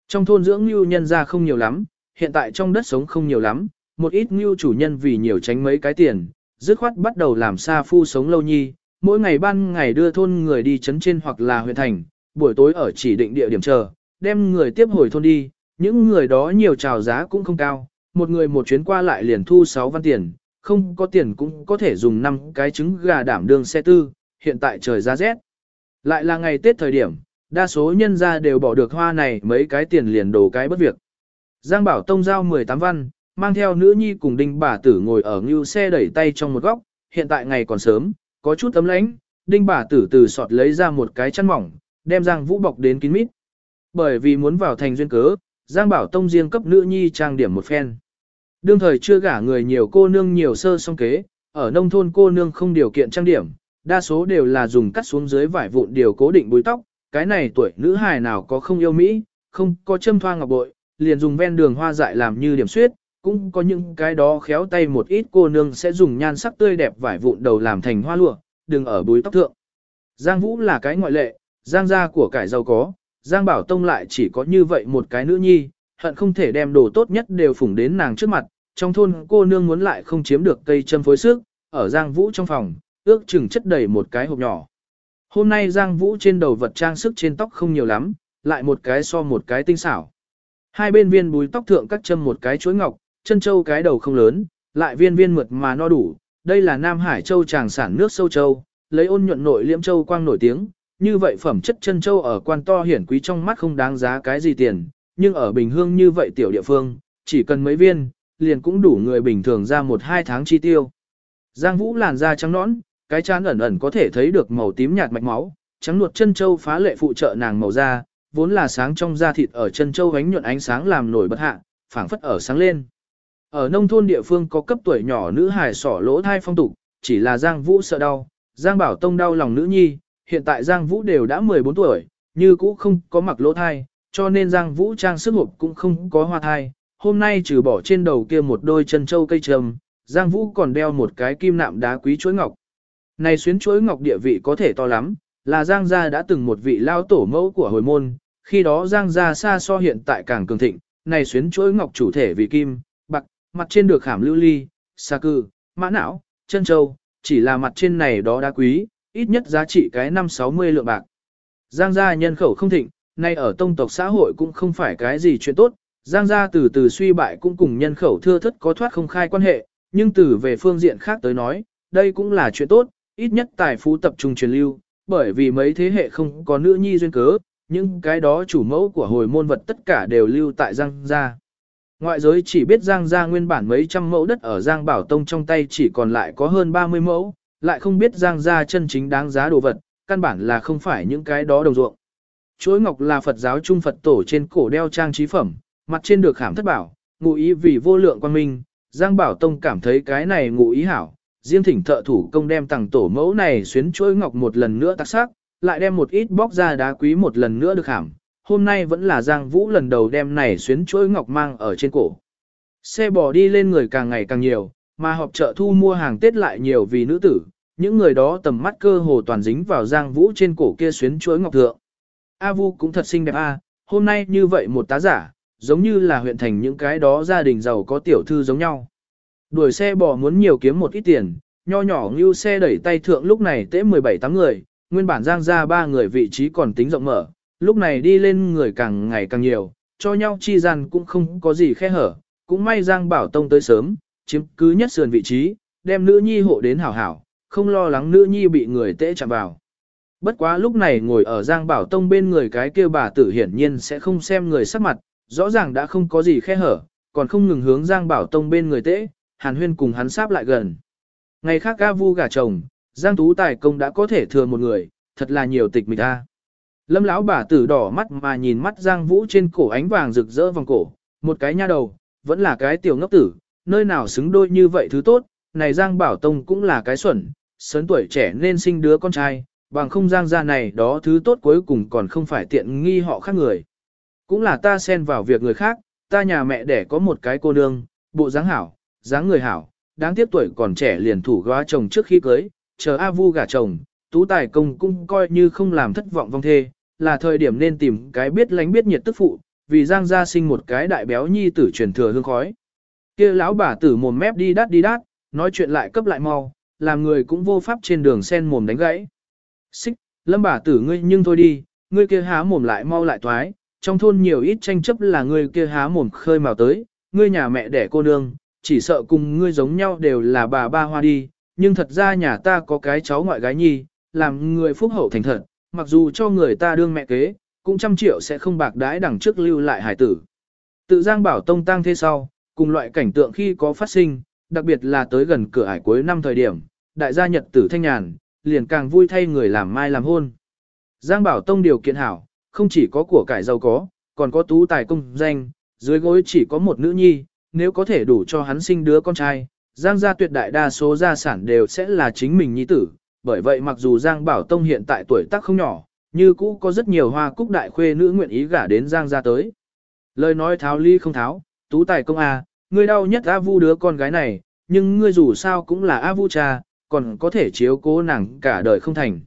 Trong thôn dưỡng lưu nhân gia không nhiều lắm, hiện tại trong đất sống không nhiều lắm, một ít ngưu chủ nhân vì nhiều tránh mấy cái tiền, dứt khoát bắt đầu làm xa phu sống lâu nhi, mỗi ngày ban ngày đưa thôn người đi chấn trên hoặc là huyện thành, buổi tối ở chỉ định địa điểm chờ, đem người tiếp hồi thôn đi, những người đó nhiều trào giá cũng không cao, một người một chuyến qua lại liền thu 6 văn tiền, không có tiền cũng có thể dùng 5 cái trứng gà đảm đường xe tư, hiện tại trời giá rét. Lại là ngày Tết thời điểm, đa số nhân gia đều bỏ được hoa này mấy cái tiền liền đổ cái bất việc. Giang Bảo Tông giao 18 văn, mang theo nữ nhi cùng đinh bà tử ngồi ở ngưu xe đẩy tay trong một góc, hiện tại ngày còn sớm, có chút tấm lánh, đinh bà tử từ sọt lấy ra một cái chăn mỏng, đem Giang Vũ bọc đến kín mít. Bởi vì muốn vào thành duyên cớ, Giang Bảo Tông riêng cấp nữ nhi trang điểm một phen. Đương thời chưa gả người nhiều cô nương nhiều sơ song kế, ở nông thôn cô nương không điều kiện trang điểm, đa số đều là dùng cắt xuống dưới vải vụn điều cố định búi tóc, cái này tuổi nữ hài nào có không yêu Mỹ, không có châm thoa ngọc bội, liền dùng ven đường hoa dại làm như điểm suyết, cũng có những cái đó khéo tay một ít cô nương sẽ dùng nhan sắc tươi đẹp vải vụn đầu làm thành hoa lụa, đừng ở búi tóc thượng. Giang Vũ là cái ngoại lệ, Giang gia của cải giàu có, Giang Bảo Tông lại chỉ có như vậy một cái nữ nhi, hận không thể đem đồ tốt nhất đều phủng đến nàng trước mặt, trong thôn cô nương muốn lại không chiếm được cây châm phối sức, ở Giang Vũ trong phòng, ước chừng chất đầy một cái hộp nhỏ. Hôm nay Giang Vũ trên đầu vật trang sức trên tóc không nhiều lắm, lại một cái so một cái tinh xảo. Hai bên viên búi tóc thượng cắt châm một cái chuỗi ngọc, chân châu cái đầu không lớn, lại viên viên mượt mà no đủ. Đây là Nam Hải châu tràng sản nước sâu châu, lấy ôn nhuận nội liễm châu quang nổi tiếng. Như vậy phẩm chất chân châu ở quan to hiển quý trong mắt không đáng giá cái gì tiền, nhưng ở Bình Hương như vậy tiểu địa phương, chỉ cần mấy viên, liền cũng đủ người bình thường ra một hai tháng chi tiêu. Giang Vũ làn da trắng nõn, cái chán ẩn ẩn có thể thấy được màu tím nhạt mạch máu, trắng nuột chân châu phá lệ phụ trợ nàng màu da, vốn là sáng trong da thịt ở chân châu ánh nhuận ánh sáng làm nổi bật hạ, phảng phất ở sáng lên. Ở nông thôn địa phương có cấp tuổi nhỏ nữ hài sỏ lỗ thai phong tục, chỉ là Giang Vũ sợ đau, Giang Bảo Tông đau lòng nữ nhi, hiện tại Giang Vũ đều đã 14 tuổi, như cũ không có mặc lỗ thai, cho nên Giang Vũ trang sức hộp cũng không có hoa thai. Hôm nay trừ bỏ trên đầu kia một đôi chân châu cây trầm, Giang Vũ còn đeo một cái kim nạm đá quý chuỗi ngọc. Này xuyến chuỗi ngọc địa vị có thể to lắm, là Giang gia đã từng một vị lao tổ mẫu của hồi môn, khi đó Giang gia xa so hiện tại càng cường thịnh, này xuyến chuỗi ngọc chủ thể vì kim, mặt trên được khảm lưu ly, xà cư, mã não, chân châu, chỉ là mặt trên này đó đá quý, ít nhất giá trị cái năm 60 lượng bạc. Giang gia nhân khẩu không thịnh, nay ở tông tộc xã hội cũng không phải cái gì chuyện tốt, Giang gia từ từ suy bại cũng cùng nhân khẩu thưa thất có thoát không khai quan hệ, nhưng từ về phương diện khác tới nói, đây cũng là chuyện tốt, ít nhất tài phú tập trung truyền lưu, bởi vì mấy thế hệ không có nữ nhi duyên cớ, nhưng cái đó chủ mẫu của hồi môn vật tất cả đều lưu tại Giang gia. Ngoại giới chỉ biết Giang gia nguyên bản mấy trăm mẫu đất ở Giang Bảo Tông trong tay chỉ còn lại có hơn 30 mẫu, lại không biết Giang gia chân chính đáng giá đồ vật, căn bản là không phải những cái đó đồng ruộng. Chuỗi ngọc là Phật giáo trung Phật tổ trên cổ đeo trang trí phẩm, mặt trên được khảm thất bảo, ngụ ý vì vô lượng quan minh, Giang Bảo Tông cảm thấy cái này ngụ ý hảo, riêng thỉnh thợ thủ công đem tặng tổ mẫu này xuyến chuỗi ngọc một lần nữa tác sắc, lại đem một ít bóc ra đá quý một lần nữa được khảm. Hôm nay vẫn là Giang Vũ lần đầu đem này xuyến chuỗi ngọc mang ở trên cổ. Xe bò đi lên người càng ngày càng nhiều, mà họp chợ thu mua hàng Tết lại nhiều vì nữ tử, những người đó tầm mắt cơ hồ toàn dính vào Giang Vũ trên cổ kia xuyến chuỗi ngọc thượng. A Vu cũng thật xinh đẹp a, hôm nay như vậy một tá giả, giống như là huyện thành những cái đó gia đình giàu có tiểu thư giống nhau. Đuổi xe bò muốn nhiều kiếm một ít tiền, nho nhỏ như xe đẩy tay thượng lúc này tễ 17 tám người, nguyên bản giang ra ba người vị trí còn tính rộng mở, lúc này đi lên người càng ngày càng nhiều, cho nhau chi gian cũng không có gì khe hở, cũng may giang bảo tông tới sớm, chiếm cứ nhất sườn vị trí, đem nữ nhi hộ đến hảo hảo, không lo lắng nữ nhi bị người tễ chạm vào. Bất quá lúc này ngồi ở Giang Bảo Tông bên người cái kia bà tử hiển nhiên sẽ không xem người sắc mặt, rõ ràng đã không có gì khe hở, còn không ngừng hướng Giang Bảo Tông bên người tễ, Hàn Huyên cùng hắn sáp lại gần. Ngày khác ca vu gả chồng, Giang Tú Tài công đã có thể thừa một người, thật là nhiều tịch mịch ta. Lâm lão bà tử đỏ mắt mà nhìn mắt Giang Vũ trên cổ ánh vàng rực rỡ vòng cổ, một cái nha đầu, vẫn là cái tiểu ngốc tử, nơi nào xứng đôi như vậy thứ tốt, này Giang Bảo Tông cũng là cái xuẩn, sớm tuổi trẻ nên sinh đứa con trai, bằng không Giang gia này đó thứ tốt cuối cùng còn không phải tiện nghi họ khác người. Cũng là ta xen vào việc người khác, ta nhà mẹ đẻ có một cái cô nương, bộ dáng hảo, dáng người hảo, đáng tiếc tuổi còn trẻ liền thủ góa chồng trước khi cưới, chờ A Vu gả chồng, tú tài công cũng coi như không làm thất vọng vong thê, là thời điểm nên tìm cái biết lánh biết nhiệt tức phụ, vì Giang gia sinh một cái đại béo nhi tử truyền thừa hương khói. Kia lão bà tử mồm mép đi đát đi đát, nói chuyện lại cấp lại mau, làm người cũng vô pháp trên đường sen mồm đánh gãy. Xích, lâm bà tử ngươi nhưng thôi đi, ngươi kia há mồm lại mau lại toái, trong thôn nhiều ít tranh chấp là ngươi kia há mồm khơi mào tới, ngươi nhà mẹ đẻ cô nương, chỉ sợ cùng ngươi giống nhau đều là bà ba hoa đi, nhưng thật ra nhà ta có cái cháu ngoại gái nhi, làm người phúc hậu thành thật, mặc dù cho người ta đương mẹ kế, cũng trăm triệu sẽ không bạc đái đằng trước lưu lại hải tử. Tự Giang Bảo Tông tang thế sau, cùng loại cảnh tượng khi có phát sinh, đặc biệt là tới gần cửa ải cuối năm thời điểm, đại gia nhật tử thanh nhàn, liền càng vui thay người làm mai làm hôn. Giang Bảo Tông điều kiện hảo, không chỉ có của cải giàu có, còn có tú tài công danh, dưới gối chỉ có một nữ nhi, nếu có thể đủ cho hắn sinh đứa con trai, Giang gia tuyệt đại đa số gia sản đều sẽ là chính mình nhi tử, bởi vậy mặc dù Giang Bảo Tông hiện tại tuổi tác không nhỏ, như cũ có rất nhiều hoa cúc đại khuê nữ nguyện ý gả đến Giang gia tới. Lời nói tháo ly không tháo, tú tài công a, ngươi đau nhất A Vu đứa con gái này, nhưng ngươi dù sao cũng là A Vu cha, còn có thể chiếu cố nàng cả đời không thành.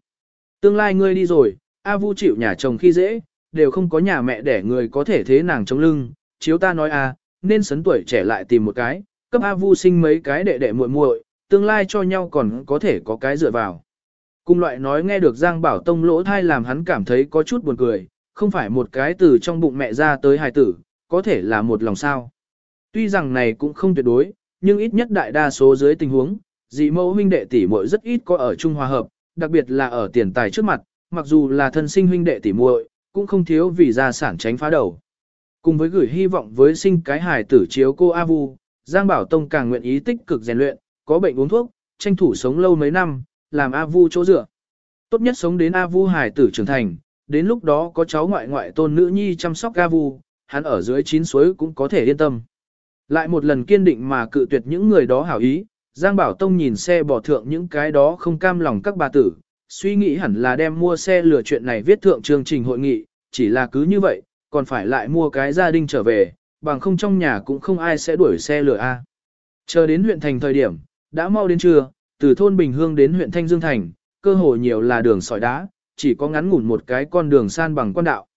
Tương lai ngươi đi rồi, A Vu chịu nhà chồng khi dễ, đều không có nhà mẹ để người có thể thế nàng chống lưng, chiếu ta nói a, nên sấn tuổi trẻ lại tìm một cái, cấp A Vu sinh mấy cái đệ đệ muội muội, tương lai cho nhau còn có thể có cái dựa vào. Cùng loại nói nghe được Giang Bảo Tông lỗ thai làm hắn cảm thấy có chút buồn cười, không phải một cái từ trong bụng mẹ ra tới hài tử, có thể là một lòng sao. Tuy rằng này cũng không tuyệt đối, nhưng ít nhất đại đa số dưới tình huống, dị mẫu huynh đệ tỷ muội rất ít có ở chung hòa hợp, đặc biệt là ở tiền tài trước mặt, mặc dù là thân sinh huynh đệ tỷ muội, cũng không thiếu vì gia sản tránh phá đầu. Cùng với gửi hy vọng với sinh cái hài tử chiếu cô A Vu, Giang Bảo Tông càng nguyện ý tích cực rèn luyện, có bệnh uống thuốc, tranh thủ sống lâu mấy năm, làm A Vu chỗ dựa. Tốt nhất sống đến A Vu hài tử trưởng thành, đến lúc đó có cháu ngoại ngoại tôn nữ nhi chăm sóc A Vu, hắn ở dưới chín suối cũng có thể yên tâm. Lại một lần kiên định mà cự tuyệt những người đó hảo ý, Giang Bảo Tông nhìn xe bỏ thượng những cái đó không cam lòng các bà tử, suy nghĩ hẳn là đem mua xe lừa chuyện này viết thượng chương trình hội nghị, chỉ là cứ như vậy, còn phải lại mua cái gia đình trở về, bằng không trong nhà cũng không ai sẽ đuổi xe lừa A. Chờ đến huyện thành thời điểm, đã mau đến trưa, từ thôn Bình Hương đến huyện Thanh Dương Thành, cơ hội nhiều là đường sỏi đá, chỉ có ngắn ngủn một cái con đường san bằng quan đạo.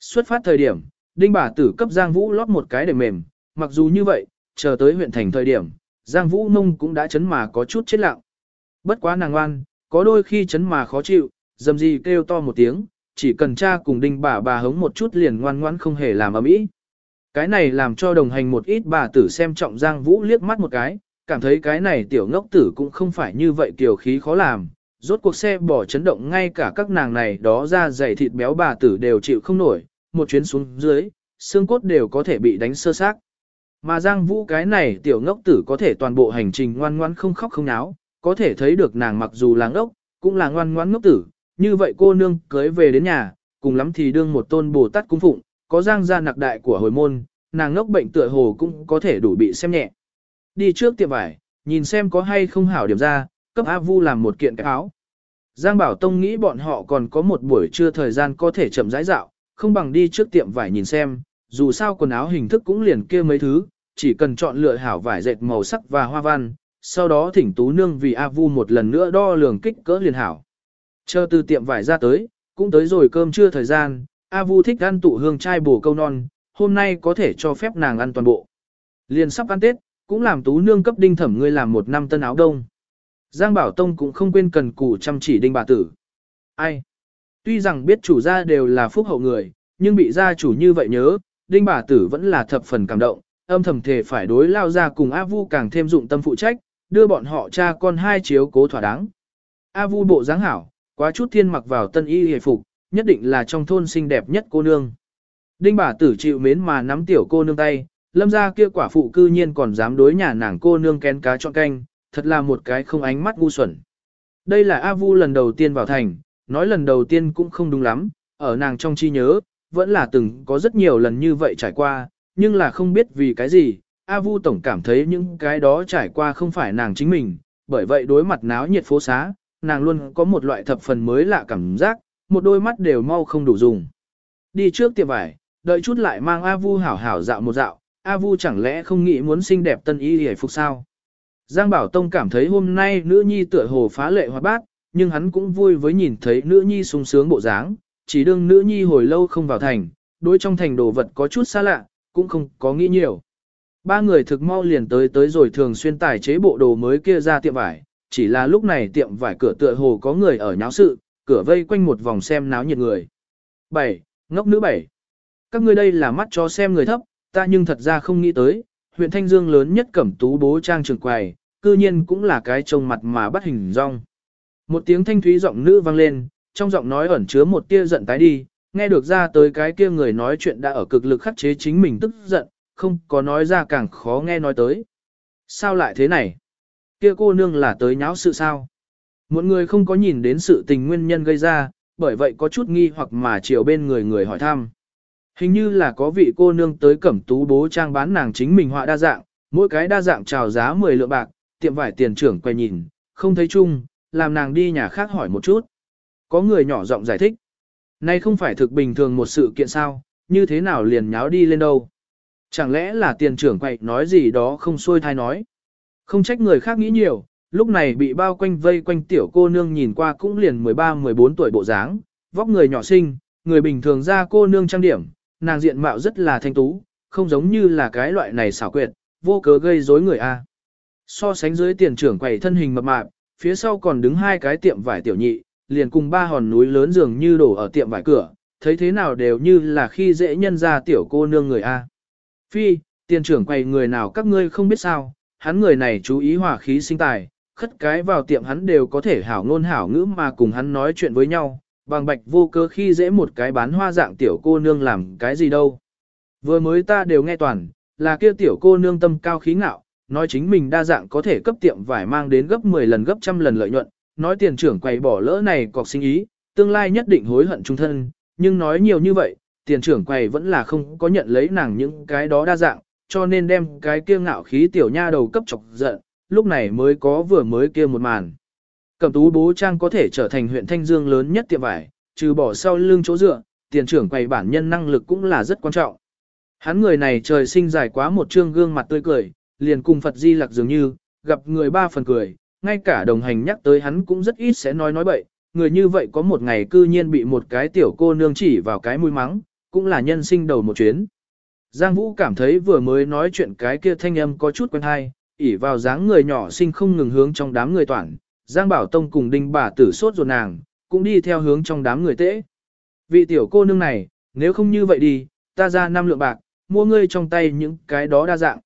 Xuất phát thời điểm, Đinh bà tử cấp Giang Vũ lót một cái để mềm, mặc dù như vậy, chờ tới huyện thành thời điểm, Giang Vũ Nông cũng đã chấn mà có chút chết lặng. Bất quá nàng ngoan, có đôi khi chấn mà khó chịu, dầm gì kêu to một tiếng, chỉ cần cha cùng đinh bà bà hống một chút liền ngoan ngoãn không hề làm ầm ĩ. Cái này làm cho đồng hành một ít bà tử xem trọng Giang Vũ liếc mắt một cái, cảm thấy cái này tiểu ngốc tử cũng không phải như vậy kiều khí khó làm. Rốt cuộc xe bỏ chấn động ngay cả các nàng này đó ra dày thịt béo bà tử đều chịu không nổi, một chuyến xuống dưới, xương cốt đều có thể bị đánh sơ xác. Mà Giang Vũ cái này tiểu ngốc tử có thể toàn bộ hành trình ngoan ngoãn không khóc không náo, có thể thấy được nàng mặc dù là ngốc, cũng là ngoan ngoãn ngốc tử, như vậy cô nương cưới về đến nhà, cùng lắm thì đương một tôn Bồ Tát cung phụng, có Giang gia nặc đại của hồi môn, nàng ngốc bệnh tựa hồ cũng có thể đủ bị xem nhẹ. Đi trước tiệm vải, nhìn xem có hay không hảo điểm ra, cấp A Vu làm một kiện cái áo. Giang Bảo Tông nghĩ bọn họ còn có một buổi trưa thời gian có thể chậm rãi dạo, không bằng đi trước tiệm vải nhìn xem, dù sao quần áo hình thức cũng liền kia mấy thứ, chỉ cần chọn lựa hảo vải dệt màu sắc và hoa văn, sau đó thỉnh tú nương vì A Vu một lần nữa đo lường kích cỡ liền hảo. Chờ từ tiệm vải ra tới, cũng tới rồi cơm trưa thời gian, A Vu thích ăn tụ hương chai bổ câu non, hôm nay có thể cho phép nàng ăn toàn bộ. Liền sắp ăn Tết, cũng làm tú nương cấp đinh thẩm ngươi làm một năm tân áo đông. Giang Bảo Tông cũng không quên cần cù chăm chỉ đinh bà tử. Ai? Tuy rằng biết chủ gia đều là phúc hậu người, nhưng bị gia chủ như vậy nhớ, đinh bà tử vẫn là thập phần cảm động, âm thầm thể phải đối lao ra cùng A Vu càng thêm dụng tâm phụ trách, đưa bọn họ cha con hai chiếu cố thỏa đáng. A Vu bộ dáng hảo, quá chút thiên mặc vào tân y hề phục, nhất định là trong thôn xinh đẹp nhất cô nương. Đinh bà tử chịu mến mà nắm tiểu cô nương tay, lâm gia kia quả phụ cư nhiên còn dám đối nhà nàng cô nương kén cá chọn canh, thật là một cái không ánh mắt ngu xuẩn. Đây là A Vu lần đầu tiên vào thành, nói lần đầu tiên cũng không đúng lắm, ở nàng trong chi nhớ, vẫn là từng có rất nhiều lần như vậy trải qua, nhưng là không biết vì cái gì, A Vu tổng cảm thấy những cái đó trải qua không phải nàng chính mình, bởi vậy đối mặt náo nhiệt phố xá, nàng luôn có một loại thập phần mới lạ cảm giác, một đôi mắt đều mau không đủ dùng. Đi trước tiệm vải, đợi chút lại mang A Vu hảo hảo dạo một dạo, A Vu chẳng lẽ không nghĩ muốn xinh đẹp tân y hề phục sao? Giang Bảo Tông cảm thấy hôm nay nữ nhi tựa hồ phá lệ hoạt bát, nhưng hắn cũng vui với nhìn thấy nữ nhi sung sướng bộ dáng, chỉ đương nữ nhi hồi lâu không vào thành, đối trong thành đồ vật có chút xa lạ, cũng không có nghĩ nhiều. Ba người thực mau liền tới tới rồi thường xuyên tài chế bộ đồ mới kia ra tiệm vải, chỉ là lúc này tiệm vải cửa tựa hồ có người ở nháo sự, cửa vây quanh một vòng xem náo nhiệt người. 7. Ngốc nữ 7. Các ngươi đây là mắt cho xem người thấp, ta nhưng thật ra không nghĩ tới, huyện Thanh Dương lớn nhất cẩm tú bố trang trường quầy, cư nhiên cũng là cái trông mặt mà bắt hình rong. Một tiếng thanh thúy giọng nữ vang lên, trong giọng nói ẩn chứa một tia giận tái đi, nghe được ra tới cái kia người nói chuyện đã ở cực lực khắc chế chính mình tức giận, không có nói ra càng khó nghe nói tới. Sao lại thế này? Kia cô nương là tới nháo sự sao? Một người không có nhìn đến sự tình nguyên nhân gây ra, bởi vậy có chút nghi hoặc mà chiều bên người người hỏi thăm. Hình như là có vị cô nương tới cẩm tú bố trang bán nàng chính mình họa đa dạng, mỗi cái đa dạng chào giá 10 lượng bạc, tiệm vải tiền trưởng quay nhìn, không thấy chung, làm nàng đi nhà khác hỏi một chút. Có người nhỏ giọng giải thích. nay không phải thực bình thường một sự kiện sao, như thế nào liền nháo đi lên đâu. Chẳng lẽ là tiền trưởng quậy nói gì đó không xuôi thai nói. Không trách người khác nghĩ nhiều, lúc này bị bao quanh vây quanh tiểu cô nương nhìn qua cũng liền 13-14 tuổi bộ dáng, vóc người nhỏ xinh, người bình thường ra cô nương trang điểm, nàng diện mạo rất là thanh tú, không giống như là cái loại này xảo quyệt, vô cớ gây rối người a. So sánh dưới tiền trưởng quầy thân hình mập mạp, phía sau còn đứng hai cái tiệm vải tiểu nhị, liền cùng ba hòn núi lớn dường như đổ ở tiệm vải cửa, thấy thế nào đều như là khi dễ nhân ra tiểu cô nương người A. Phi, tiền trưởng quầy người nào các ngươi không biết sao, hắn người này chú ý hòa khí sinh tài, khất cái vào tiệm hắn đều có thể hảo ngôn hảo ngữ mà cùng hắn nói chuyện với nhau, bằng bạch vô cơ khi dễ một cái bán hoa dạng tiểu cô nương làm cái gì đâu. Vừa mới ta đều nghe toàn, là kia tiểu cô nương tâm cao khí ngạo, nói chính mình đa dạng có thể cấp tiệm vải mang đến gấp 10 lần gấp trăm lần lợi nhuận, nói tiền trưởng quầy bỏ lỡ này cọc sinh ý, tương lai nhất định hối hận trung thân, nhưng nói nhiều như vậy, tiền trưởng quầy vẫn là không có nhận lấy nàng những cái đó đa dạng, cho nên đem cái kia ngạo khí tiểu nha đầu cấp chọc giận, lúc này mới có vừa mới kia một màn. Cẩm tú bố trang có thể trở thành huyện Thanh Dương lớn nhất tiệm vải, trừ bỏ sau lưng chỗ dựa, tiền trưởng quầy bản nhân năng lực cũng là rất quan trọng. Hắn người này trời sinh dài quá một trương gương mặt tươi cười, liền cùng Phật Di Lặc dường như, gặp người ba phần cười, ngay cả đồng hành nhắc tới hắn cũng rất ít sẽ nói nói bậy, người như vậy có một ngày cư nhiên bị một cái tiểu cô nương chỉ vào cái mũi mắng, cũng là nhân sinh đầu một chuyến. Giang Vũ cảm thấy vừa mới nói chuyện cái kia thanh âm có chút quen hay, ỉ vào dáng người nhỏ xinh không ngừng hướng trong đám người toàn, Giang Bảo Tông cùng đinh bà tử sốt ruột nàng, cũng đi theo hướng trong đám người tễ. Vị tiểu cô nương này, nếu không như vậy đi, ta ra năm lượng bạc, mua ngươi trong tay những cái đó đa dạng.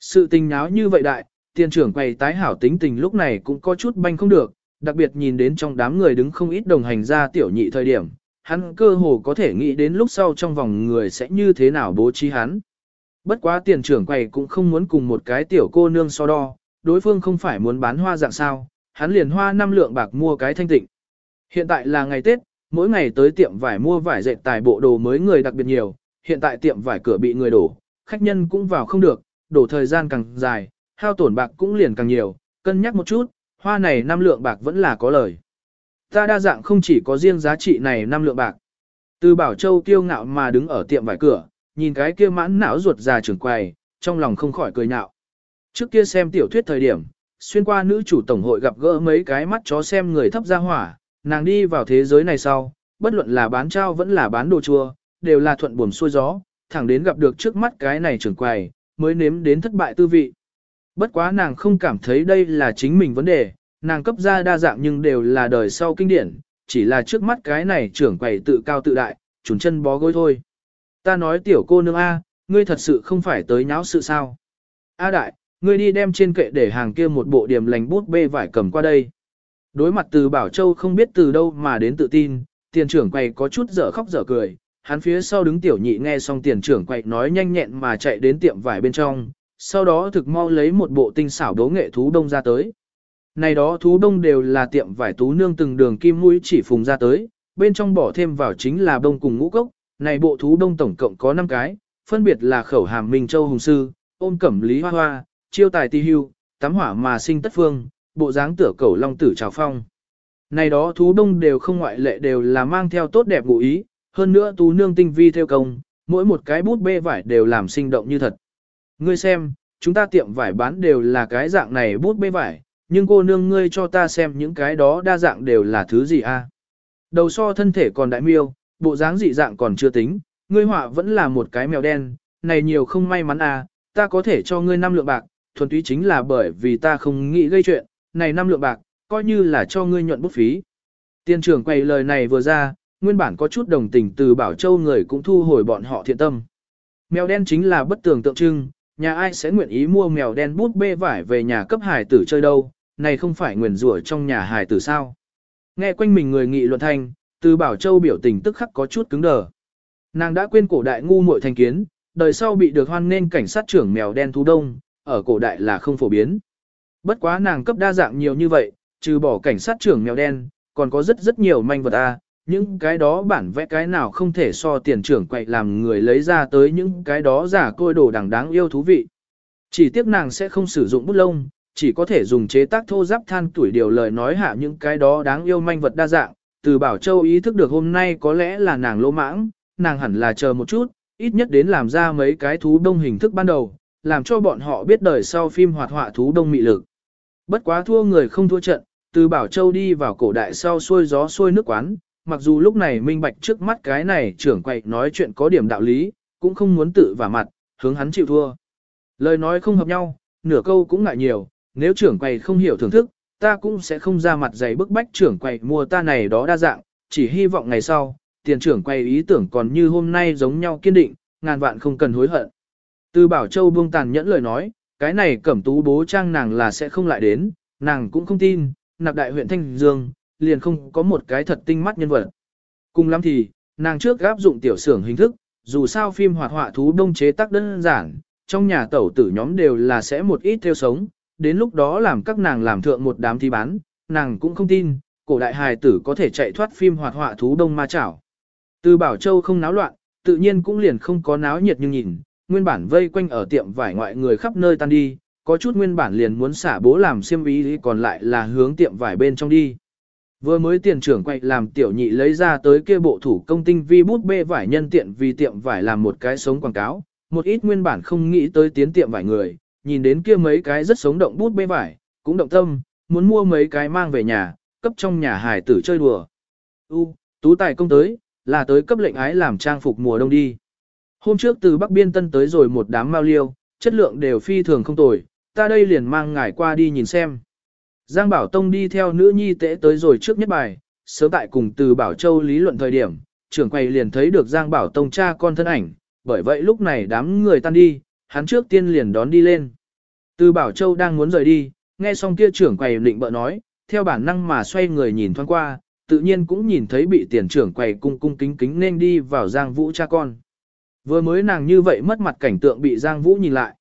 Sự tình náo như vậy đại, tiền trưởng quầy tái hảo tính tình lúc này cũng có chút banh không được, đặc biệt nhìn đến trong đám người đứng không ít đồng hành ra tiểu nhị thời điểm, hắn cơ hồ có thể nghĩ đến lúc sau trong vòng người sẽ như thế nào bố trí hắn. Bất quá tiền trưởng quầy cũng không muốn cùng một cái tiểu cô nương so đo, đối phương không phải muốn bán hoa dạng sao, hắn liền hoa năm lượng bạc mua cái thanh tịnh. Hiện tại là ngày Tết, mỗi ngày tới tiệm vải mua vải dệt tài bộ đồ mới người đặc biệt nhiều, hiện tại tiệm vải cửa bị người đổ, khách nhân cũng vào không được, đổ thời gian càng dài, hao tổn bạc cũng liền càng nhiều, cân nhắc một chút, hoa này năm lượng bạc vẫn là có lời. Ta đa dạng không chỉ có riêng giá trị này năm lượng bạc. Từ Bảo Châu kiêu ngạo mà đứng ở tiệm vải cửa, nhìn cái kia mãn não ruột già trưởng quầy, trong lòng không khỏi cười nhạo. Trước kia xem tiểu thuyết thời điểm, xuyên qua nữ chủ tổng hội gặp gỡ mấy cái mắt chó xem người thấp ra hỏa, nàng đi vào thế giới này sau, bất luận là bán trao vẫn là bán đồ chua, đều là thuận buồm xuôi gió, thẳng đến gặp được trước mắt cái này trưởng quầy, mới nếm đến thất bại tư vị. Bất quá nàng không cảm thấy đây là chính mình vấn đề, nàng cấp ra đa dạng nhưng đều là đời sau kinh điển, chỉ là trước mắt cái này trưởng quầy tự cao tự đại, trùn chân bó gối thôi. Ta nói tiểu cô nương A, ngươi thật sự không phải tới nháo sự sao. A đại, ngươi đi đem trên kệ để hàng kia một bộ điểm lành bút bê vải cầm qua đây. Đối mặt từ Bảo Châu không biết từ đâu mà đến tự tin, tiền trưởng quầy có chút dở khóc dở cười, hắn phía sau đứng tiểu nhị nghe xong tiền trưởng quậy nói nhanh nhẹn mà chạy đến tiệm vải bên trong, sau đó thực mau lấy một bộ tinh xảo đố nghệ thú đông ra tới. Này đó thú đông đều là tiệm vải tú nương từng đường kim mũi chỉ phùng ra tới, bên trong bỏ thêm vào chính là đông cùng ngũ cốc, này bộ thú đông tổng cộng có 5 cái, phân biệt là khẩu hàm Minh Châu Hùng Sư, ôm cẩm lý hoa hoa, chiêu tài ti hưu, tắm hỏa mà sinh tất phương, bộ dáng tửa cẩu long tử trào phong. Này đó thú đông đều không ngoại lệ đều là mang theo tốt đẹp ngụ ý, hơn nữa tú nương tinh vi theo công, mỗi một cái bút bê vải đều làm sinh động như thật. Ngươi xem, chúng ta tiệm vải bán đều là cái dạng này bút bê vải, nhưng cô nương ngươi cho ta xem những cái đó đa dạng đều là thứ gì a? Đầu so thân thể còn đại miêu, bộ dáng dị dạng còn chưa tính, ngươi họa vẫn là một cái mèo đen, này nhiều không may mắn à, ta có thể cho ngươi năm lượng bạc, thuần túy chính là bởi vì ta không nghĩ gây chuyện, này năm lượng bạc, coi như là cho ngươi nhuận bút phí. Tiên trưởng quay lời này vừa ra, nguyên bản có chút đồng tình từ Bảo Châu người cũng thu hồi bọn họ thiện tâm. Mèo đen chính là bất tường tượng trưng, nhà ai sẽ nguyện ý mua mèo đen bút bê vải về nhà cấp hải tử chơi đâu, này không phải nguyền rủa trong nhà hải tử sao. Nghe quanh mình người nghị luận thanh, từ Bảo Châu biểu tình tức khắc có chút cứng đờ. Nàng đã quên cổ đại ngu muội thành kiến, đời sau bị được hoan nên cảnh sát trưởng mèo đen thú đông, ở cổ đại là không phổ biến. Bất quá nàng cấp đa dạng nhiều như vậy, trừ bỏ cảnh sát trưởng mèo đen, còn có rất rất nhiều manh vật a, những cái đó bản vẽ cái nào không thể so tiền trưởng quậy làm người lấy ra tới những cái đó giả côi đồ đằng đáng yêu thú vị. Chỉ tiếc nàng sẽ không sử dụng bút lông, chỉ có thể dùng chế tác thô giáp than tuổi điều lời nói hạ những cái đó đáng yêu manh vật đa dạng. Từ Bảo Châu ý thức được hôm nay có lẽ là nàng lỗ mãng, nàng hẳn là chờ một chút, ít nhất đến làm ra mấy cái thú đông hình thức ban đầu, làm cho bọn họ biết đời sau phim hoạt họa thú đông mị lực. Bất quá thua người không thua trận, từ Bảo Châu đi vào cổ đại sau xuôi gió xuôi nước quán, mặc dù lúc này minh bạch trước mắt cái này trưởng quậy nói chuyện có điểm đạo lý, cũng không muốn tự vả mặt, hướng hắn chịu thua. Lời nói không hợp nhau, nửa câu cũng ngại nhiều, nếu trưởng quầy không hiểu thưởng thức, ta cũng sẽ không ra mặt dày bức bách trưởng quầy mua ta này đó đa dạng, chỉ hy vọng ngày sau, tiền trưởng quầy ý tưởng còn như hôm nay giống nhau kiên định, ngàn vạn không cần hối hận. Từ Bảo Châu buông tàn nhẫn lời nói, cái này cẩm tú bố trang nàng là sẽ không lại đến, nàng cũng không tin, nạp đại huyện Thanh Dương, liền không có một cái thật tinh mắt nhân vật. Cùng lắm thì, nàng trước áp dụng tiểu xưởng hình thức, dù sao phim hoạt họa thú đông chế tác đơn giản, trong nhà tẩu tử nhóm đều là sẽ một ít theo sống, đến lúc đó làm các nàng làm thượng một đám thi bán, nàng cũng không tin, cổ đại hài tử có thể chạy thoát phim hoạt họa thú đông ma chảo. Từ Bảo Châu không náo loạn, tự nhiên cũng liền không có náo nhiệt như nhìn, nguyên bản vây quanh ở tiệm vải ngoại người khắp nơi tan đi, có chút nguyên bản liền muốn xả bố làm xiêm ý còn lại là hướng tiệm vải bên trong đi. Vừa mới tiền trưởng quay làm tiểu nhị lấy ra tới kia bộ thủ công tinh vi bút bê vải nhân tiện vì tiệm vải làm một cái sống quảng cáo, một ít nguyên bản không nghĩ tới tiến tiệm vải người, nhìn đến kia mấy cái rất sống động bút bê vải, cũng động tâm, muốn mua mấy cái mang về nhà, cấp trong nhà hải tử chơi đùa. U, tú tài công tới, là tới cấp lệnh ái làm trang phục mùa đông đi. Hôm trước từ Bắc Biên Tân tới rồi một đám mao liêu, chất lượng đều phi thường không tồi, ta đây liền mang ngài qua đi nhìn xem. Giang Bảo Tông đi theo nữ nhi tế tới rồi trước nhất bài, sớm tại cùng từ Bảo Châu lý luận thời điểm, trưởng quầy liền thấy được Giang Bảo Tông cha con thân ảnh, bởi vậy lúc này đám người tan đi, hắn trước tiên liền đón đi lên. Từ Bảo Châu đang muốn rời đi, nghe xong kia trưởng quầy định bợ nói, theo bản năng mà xoay người nhìn thoáng qua, tự nhiên cũng nhìn thấy bị tiền trưởng quầy cung cung kính kính nên đi vào Giang Vũ cha con. Vừa mới nàng như vậy mất mặt cảnh tượng bị Giang Vũ nhìn lại.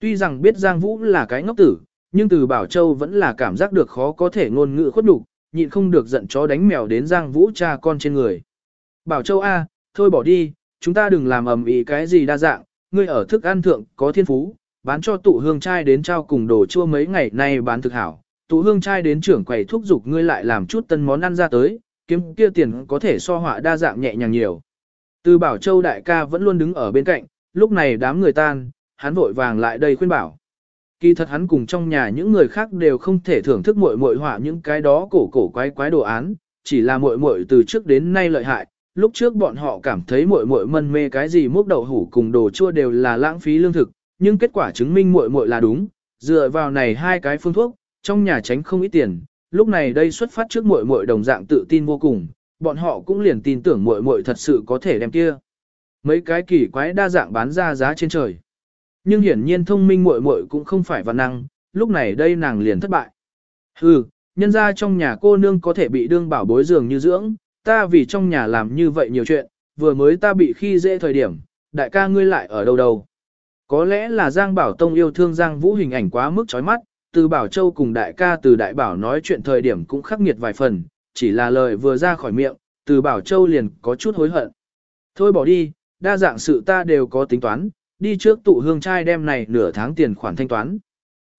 Tuy rằng biết Giang Vũ là cái ngốc tử, nhưng từ Bảo Châu vẫn là cảm giác được khó có thể ngôn ngữ khuất đủ, nhịn không được giận chó đánh mèo đến Giang Vũ cha con trên người. Bảo Châu A, thôi bỏ đi, chúng ta đừng làm ầm ĩ cái gì đa dạng, ngươi ở thức ăn thượng có thiên phú, bán cho tụ hương trai đến trao cùng đồ chua mấy ngày nay bán thực hảo. Tụ hương trai đến trưởng quầy thúc giục ngươi lại làm chút tân món ăn ra tới, kiếm kia tiền có thể so họa đa dạng nhẹ nhàng nhiều. Từ Bảo Châu đại ca vẫn luôn đứng ở bên cạnh, lúc này đám người tan, hắn vội vàng lại đây khuyên bảo. Kỳ thật hắn cùng trong nhà những người khác đều không thể thưởng thức muội muội họa những cái đó cổ cổ quái quái đồ án, chỉ là muội muội từ trước đến nay lợi hại, lúc trước bọn họ cảm thấy muội muội mân mê cái gì múc đậu hủ cùng đồ chua đều là lãng phí lương thực, nhưng kết quả chứng minh muội muội là đúng, dựa vào này hai cái phương thuốc, trong nhà tránh không ít tiền, lúc này đây xuất phát trước muội muội đồng dạng tự tin vô cùng, bọn họ cũng liền tin tưởng muội muội thật sự có thể đem kia. Mấy cái kỳ quái đa dạng bán ra giá trên trời. Nhưng hiển nhiên thông minh muội muội cũng không phải văn năng, lúc này đây nàng liền thất bại. Hừ, nhân ra trong nhà cô nương có thể bị đương bảo bối dường như dưỡng, ta vì trong nhà làm như vậy nhiều chuyện, vừa mới ta bị khi dễ thời điểm, đại ca ngươi lại ở đâu đâu. Có lẽ là Giang Bảo Tông yêu thương Giang Vũ hình ảnh quá mức chói mắt, từ Bảo Châu cùng đại ca từ đại bảo nói chuyện thời điểm cũng khắc nghiệt vài phần, chỉ là lời vừa ra khỏi miệng, từ Bảo Châu liền có chút hối hận. Thôi bỏ đi, đa dạng sự ta đều có tính toán, đi trước tụ hương trai đem này nửa tháng tiền khoản thanh toán.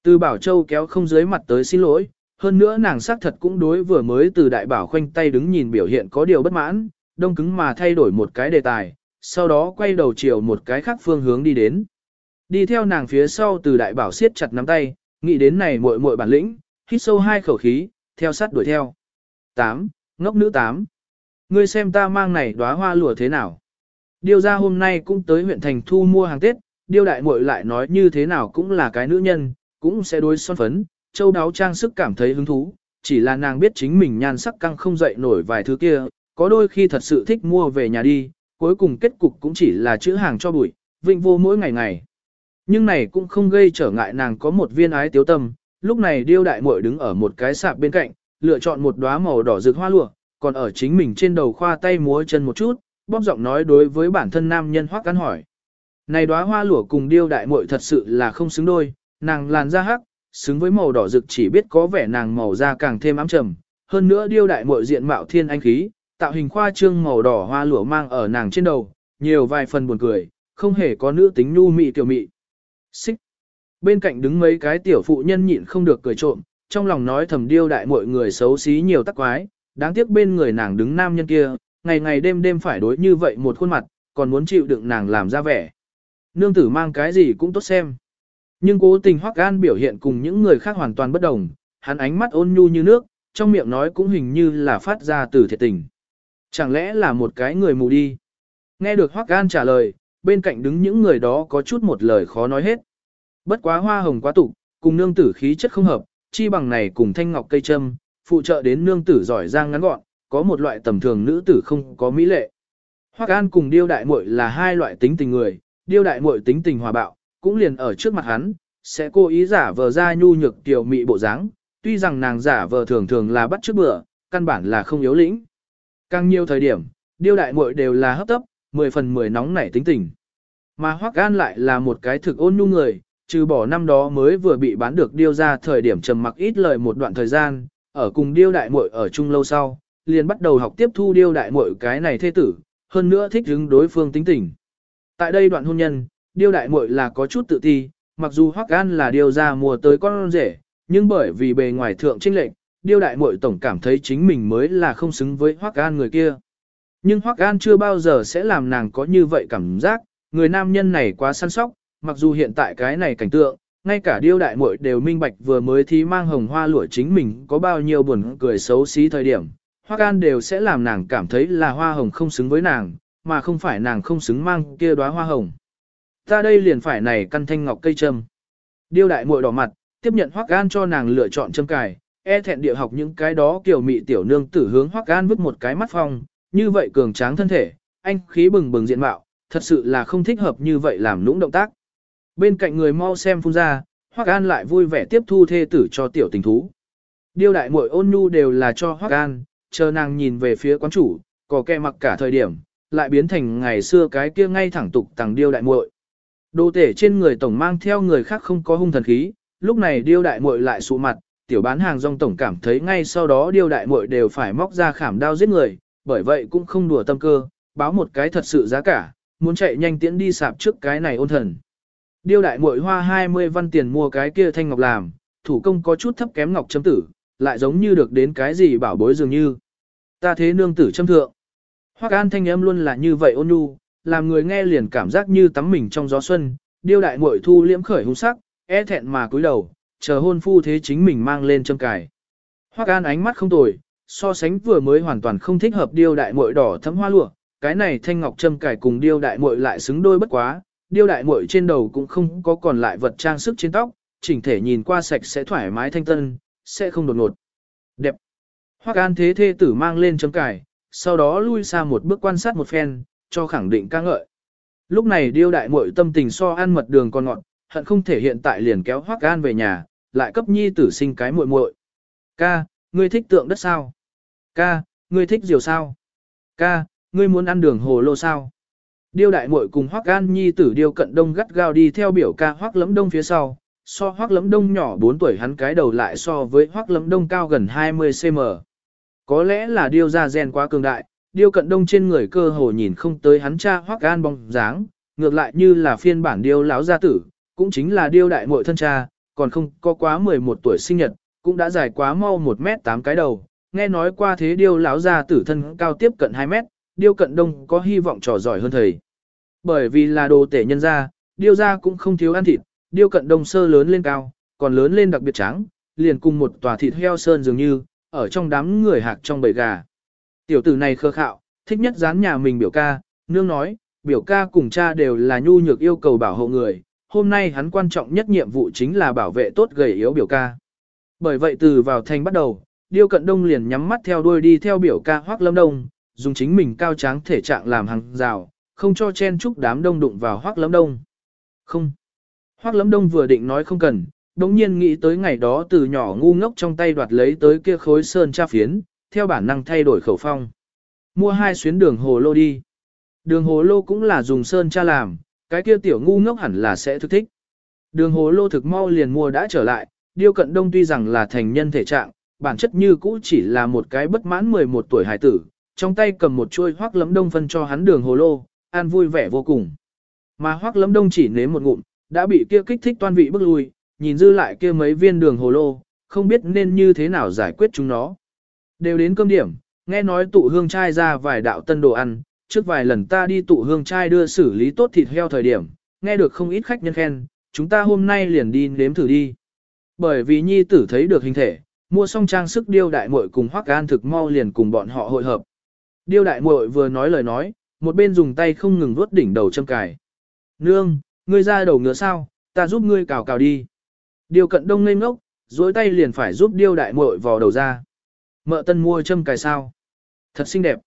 Từ Bảo Châu kéo không dưới mặt tới xin lỗi, hơn nữa nàng xác thật cũng đối vừa mới từ đại bảo khoanh tay đứng nhìn biểu hiện có điều bất mãn, đông cứng mà thay đổi một cái đề tài, sau đó quay đầu chiều một cái khác phương hướng đi đến. Đi theo nàng phía sau từ đại bảo siết chặt nắm tay, nghĩ đến này muội muội bản lĩnh, hít sâu hai khẩu khí, theo sát đuổi theo. 8. Ngốc nữ 8. Ngươi xem ta mang này đóa hoa lụa thế nào? Điêu ra hôm nay cũng tới huyện thành thu mua hàng Tết, điêu đại muội lại nói như thế nào cũng là cái nữ nhân, cũng sẽ đối son phấn, châu đáo trang sức cảm thấy hứng thú, chỉ là nàng biết chính mình nhan sắc căng không dậy nổi vài thứ kia, có đôi khi thật sự thích mua về nhà đi, cuối cùng kết cục cũng chỉ là chữ hàng cho bụi, vinh vô mỗi ngày ngày. Nhưng này cũng không gây trở ngại nàng có một viên ái tiếu tâm, lúc này điêu đại muội đứng ở một cái sạp bên cạnh, lựa chọn một đóa màu đỏ rực hoa lụa, còn ở chính mình trên đầu khoa tay múa chân một chút, bóp giọng nói đối với bản thân nam nhân hoắc cắn hỏi. Này đóa hoa lụa cùng điêu đại muội thật sự là không xứng đôi, nàng làn da hắc, xứng với màu đỏ rực chỉ biết có vẻ nàng màu da càng thêm ám trầm, hơn nữa điêu đại muội diện mạo thiên anh khí, tạo hình khoa trương màu đỏ hoa lụa mang ở nàng trên đầu, nhiều vài phần buồn cười, không hề có nữ tính nhu mị tiểu mị. Xích. Bên cạnh đứng mấy cái tiểu phụ nhân nhịn không được cười trộm, trong lòng nói thầm điêu đại mọi người xấu xí nhiều tắc quái, đáng tiếc bên người nàng đứng nam nhân kia, ngày ngày đêm đêm phải đối như vậy một khuôn mặt, còn muốn chịu đựng nàng làm ra vẻ. Nương tử mang cái gì cũng tốt xem. Nhưng cố tình hoắc gan biểu hiện cùng những người khác hoàn toàn bất đồng, hắn ánh mắt ôn nhu như nước, trong miệng nói cũng hình như là phát ra từ thiệt tình. Chẳng lẽ là một cái người mù đi? Nghe được hoắc gan trả lời, bên cạnh đứng những người đó có chút một lời khó nói hết. Bất quá hoa hồng quá tục, cùng nương tử khí chất không hợp, chi bằng này cùng thanh ngọc cây châm, phụ trợ đến nương tử giỏi giang ngắn gọn, có một loại tầm thường nữ tử không có mỹ lệ. Hoắc An cùng Điêu Đại Muội là hai loại tính tình người, Điêu Đại Muội tính tình hòa bạo, cũng liền ở trước mặt hắn, sẽ cố ý giả vờ ra nhu nhược tiểu mị bộ dáng, tuy rằng nàng giả vờ thường thường là bắt trước bữa, căn bản là không yếu lĩnh. Càng nhiều thời điểm, điêu đại muội đều là hấp tấp, 10 phần 10 nóng nảy tính tình. Mà Hoắc Gan lại là một cái thực ôn nhu người, trừ bỏ năm đó mới vừa bị bán được điêu ra thời điểm trầm mặc ít lời một đoạn thời gian, ở cùng điêu đại muội ở chung lâu sau, liền bắt đầu học tiếp thu điêu đại muội cái này thế tử, hơn nữa thích hứng đối phương tính tình. Tại đây đoạn hôn nhân, điêu đại muội là có chút tự ti, mặc dù Hoắc Gan là điêu ra mùa tới con rể, nhưng bởi vì bề ngoài thượng trinh lệnh, điêu đại muội tổng cảm thấy chính mình mới là không xứng với Hoắc Gan người kia. Nhưng Hoắc Gan chưa bao giờ sẽ làm nàng có như vậy cảm giác, người nam nhân này quá săn sóc, mặc dù hiện tại cái này cảnh tượng, ngay cả điêu đại muội đều minh bạch vừa mới thí mang hồng hoa lụa chính mình có bao nhiêu buồn cười xấu xí thời điểm, Hoắc Gan đều sẽ làm nàng cảm thấy là hoa hồng không xứng với nàng, mà không phải nàng không xứng mang kia đóa hoa hồng. Ta đây liền phải này căn thanh ngọc cây châm. Điêu đại muội đỏ mặt, tiếp nhận Hoắc Gan cho nàng lựa chọn châm cài, e thẹn địa học những cái đó kiểu mị tiểu nương tử hướng Hoắc Gan vứt một cái mắt phong, như vậy cường tráng thân thể, anh khí bừng bừng diện mạo, thật sự là không thích hợp như vậy làm nũng động tác. Bên cạnh người mau xem phun ra, Hoắc An lại vui vẻ tiếp thu thê tử cho tiểu tình thú. Điêu đại muội ôn nhu đều là cho Hoắc An, chờ nàng nhìn về phía quán chủ, có kẻ mặc cả thời điểm, lại biến thành ngày xưa cái kia ngay thẳng tục tằng điêu đại muội. Đồ tể trên người tổng mang theo người khác không có hung thần khí, lúc này điêu đại muội lại sụ mặt, tiểu bán hàng rong tổng cảm thấy ngay sau đó điêu đại muội đều phải móc ra khảm đao giết người, bởi vậy cũng không đùa tâm cơ, báo một cái thật sự giá cả, muốn chạy nhanh tiễn đi sạp trước cái này ôn thần. Điêu đại muội hoa 20 văn tiền mua cái kia thanh ngọc làm, thủ công có chút thấp kém ngọc chấm tử, lại giống như được đến cái gì bảo bối dường như. Ta thế nương tử châm thượng. Hoắc An thanh âm luôn là như vậy ôn nhu, làm người nghe liền cảm giác như tắm mình trong gió xuân, điêu đại muội thu liễm khởi hung sắc, e thẹn mà cúi đầu, chờ hôn phu thế chính mình mang lên châm cài. Hoắc An ánh mắt không tồi, so sánh vừa mới hoàn toàn không thích hợp điêu đại muội đỏ thấm hoa lụa, cái này thanh ngọc châm cài cùng điêu đại muội lại xứng đôi bất quá, điêu đại muội trên đầu cũng không có còn lại vật trang sức trên tóc, chỉnh thể nhìn qua sạch sẽ thoải mái thanh tân, sẽ không đột ngột. Đẹp. Hoắc An thế thê tử mang lên chấm cài, sau đó lui xa một bước quan sát một phen, cho khẳng định ca ngợi. Lúc này điêu đại muội tâm tình so ăn mật đường còn ngọt, hận không thể hiện tại liền kéo Hoắc An về nhà, lại cấp nhi tử sinh cái muội muội. Ca, ngươi thích tượng đất sao? Ca, ngươi thích diều sao? Ca, ngươi muốn ăn đường hồ lô sao? Điêu đại muội cùng Hoắc An Nhi tử Điêu Cận Đông gắt gao đi theo biểu ca Hoắc Lẫm Đông phía sau, so Hoắc Lẫm Đông nhỏ 4 tuổi hắn cái đầu lại so với Hoắc Lẫm Đông cao gần 20 cm. Có lẽ là Điêu gia gen quá cường đại, Điêu Cận Đông trên người cơ hồ nhìn không tới hắn cha Hoắc An bóng dáng, ngược lại như là phiên bản Điêu lão gia tử, cũng chính là Điêu đại muội thân cha, còn không có quá 11 tuổi sinh nhật, cũng đã dài quá mau 1 mét 8 cái đầu. Nghe nói qua thế Điêu lão gia tử thân cao tiếp cận 2 mét, điêu cận đông có hy vọng trò giỏi hơn thầy. Bởi vì là đồ tể nhân gia, điêu gia cũng không thiếu ăn thịt, điêu cận đông sơ lớn lên cao, còn lớn lên đặc biệt trắng, liền cùng một tòa thịt heo sơn dường như, ở trong đám người hạc trong bầy gà. Tiểu tử này khơ khạo, thích nhất dán nhà mình biểu ca, nương nói, biểu ca cùng cha đều là nhu nhược yêu cầu bảo hộ người, hôm nay hắn quan trọng nhất nhiệm vụ chính là bảo vệ tốt gầy yếu biểu ca. Bởi vậy từ vào thành bắt đầu, Điêu Cận Đông liền nhắm mắt theo đuôi đi theo biểu ca Hoắc Lâm Đông, dùng chính mình cao tráng thể trạng làm hàng rào, không cho chen chúc đám đông đụng vào hoác lấm đông. Không. Hoác lấm đông vừa định nói không cần, đống nhiên nghĩ tới ngày đó từ nhỏ ngu ngốc trong tay đoạt lấy tới kia khối sơn tra phiến, theo bản năng thay đổi khẩu phong. Mua hai xuyến đường hồ lô đi. Đường hồ lô cũng là dùng sơn tra làm, cái kia tiểu ngu ngốc hẳn là sẽ thức thích. Đường hồ lô thực mau liền mua đã trở lại, điêu cận đông tuy rằng là thành nhân thể trạng, bản chất như cũ chỉ là một cái bất mãn 11 tuổi hải tử, trong tay cầm một chuôi hoác lấm đông phân cho hắn đường hồ lô, an vui vẻ vô cùng. Mà hoác lấm đông chỉ nếm một ngụm, đã bị kia kích thích toan vị bức lui, nhìn dư lại kia mấy viên đường hồ lô, không biết nên như thế nào giải quyết chúng nó. Đều đến cơm điểm, nghe nói tụ hương trai ra vài đạo tân đồ ăn, trước vài lần ta đi tụ hương trai đưa xử lý tốt thịt heo thời điểm, nghe được không ít khách nhân khen, chúng ta hôm nay liền đi nếm thử đi. Bởi vì nhi tử thấy được hình thể, mua xong trang sức điêu đại muội cùng hoắc gan thực mau liền cùng bọn họ hội hợp. Điêu đại muội vừa nói lời nói, một bên dùng tay không ngừng vuốt đỉnh đầu châm cài. Nương, ngươi ra đầu ngựa sao, ta giúp ngươi cào cào đi. Điêu cận đông ngây ngốc, dối tay liền phải giúp điêu đại muội vò đầu ra. Mợ tân mua châm cài sao. Thật xinh đẹp.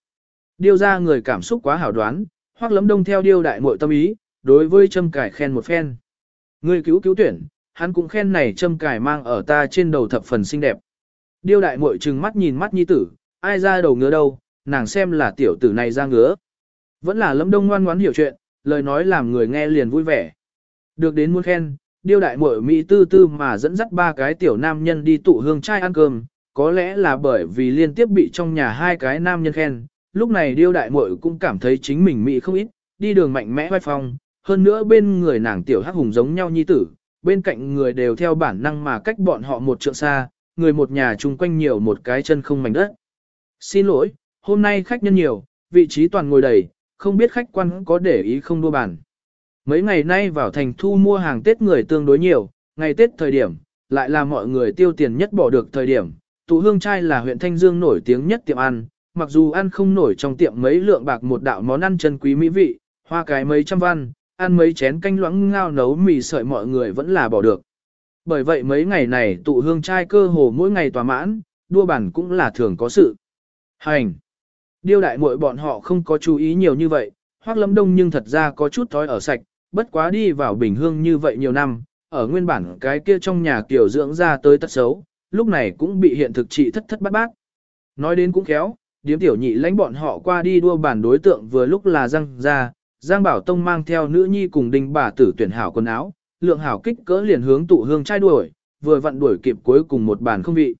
Điêu ra người cảm xúc quá hảo đoán, hoặc lấm đông theo điêu đại muội tâm ý, đối với châm cài khen một phen. Ngươi cứu cứu tuyển, hắn cũng khen này châm cài mang ở ta trên đầu thập phần xinh đẹp. Điêu đại muội trừng mắt nhìn mắt nhi tử, ai ra đầu ngứa đâu, nàng xem là tiểu tử này ra ngứa. Vẫn là lâm đông ngoan ngoãn hiểu chuyện, lời nói làm người nghe liền vui vẻ. Được đến muốn khen, điêu đại muội Mỹ tư tư mà dẫn dắt ba cái tiểu nam nhân đi tụ hương trai ăn cơm, có lẽ là bởi vì liên tiếp bị trong nhà hai cái nam nhân khen, lúc này điêu đại muội cũng cảm thấy chính mình Mỹ không ít, đi đường mạnh mẽ vai phong, hơn nữa bên người nàng tiểu hắc hùng giống nhau nhi tử, bên cạnh người đều theo bản năng mà cách bọn họ một trượng xa, người một nhà chung quanh nhiều một cái chân không mảnh đất. Xin lỗi, hôm nay khách nhân nhiều, vị trí toàn ngồi đầy, không biết khách quan có để ý không đua bàn. Mấy ngày nay vào thành thu mua hàng Tết người tương đối nhiều, ngày Tết thời điểm, lại là mọi người tiêu tiền nhất bỏ được thời điểm. Tụ hương trai là huyện Thanh Dương nổi tiếng nhất tiệm ăn, mặc dù ăn không nổi trong tiệm mấy lượng bạc một đạo món ăn chân quý mỹ vị, hoa cái mấy trăm văn, ăn mấy chén canh loãng ngao nấu mì sợi mọi người vẫn là bỏ được. Bởi vậy mấy ngày này tụ hương trai cơ hồ mỗi ngày tòa mãn, đua bản cũng là thường có sự. Hành! Điêu đại muội bọn họ không có chú ý nhiều như vậy, hoác lâm đông nhưng thật ra có chút thói ở sạch, bất quá đi vào bình hương như vậy nhiều năm, ở nguyên bản cái kia trong nhà kiểu dưỡng ra tới tất xấu, lúc này cũng bị hiện thực trị thất thất bát bát. Nói đến cũng khéo, điếm tiểu nhị lãnh bọn họ qua đi đua bản đối tượng vừa lúc là răng ra, Giang Bảo Tông mang theo nữ nhi cùng đinh bà tử tuyển hảo quần áo, lượng hảo kích cỡ liền hướng tụ hương trai đuổi, vừa vặn đuổi kịp cuối cùng một bản không vị.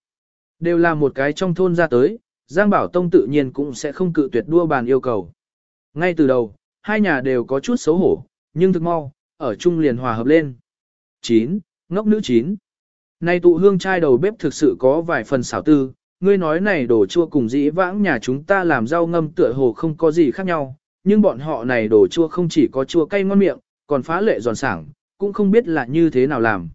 Đều là một cái trong thôn ra tới, Giang Bảo Tông tự nhiên cũng sẽ không cự tuyệt đua bàn yêu cầu. Ngay từ đầu, hai nhà đều có chút xấu hổ, nhưng thực mau, ở chung liền hòa hợp lên. 9. Ngốc nữ 9. Nay tụ hương trai đầu bếp thực sự có vài phần xảo tư, ngươi nói này đồ chua cùng dĩ vãng nhà chúng ta làm rau ngâm tựa hồ không có gì khác nhau, nhưng bọn họ này đồ chua không chỉ có chua cay ngon miệng, còn phá lệ giòn sảng, cũng không biết là như thế nào làm.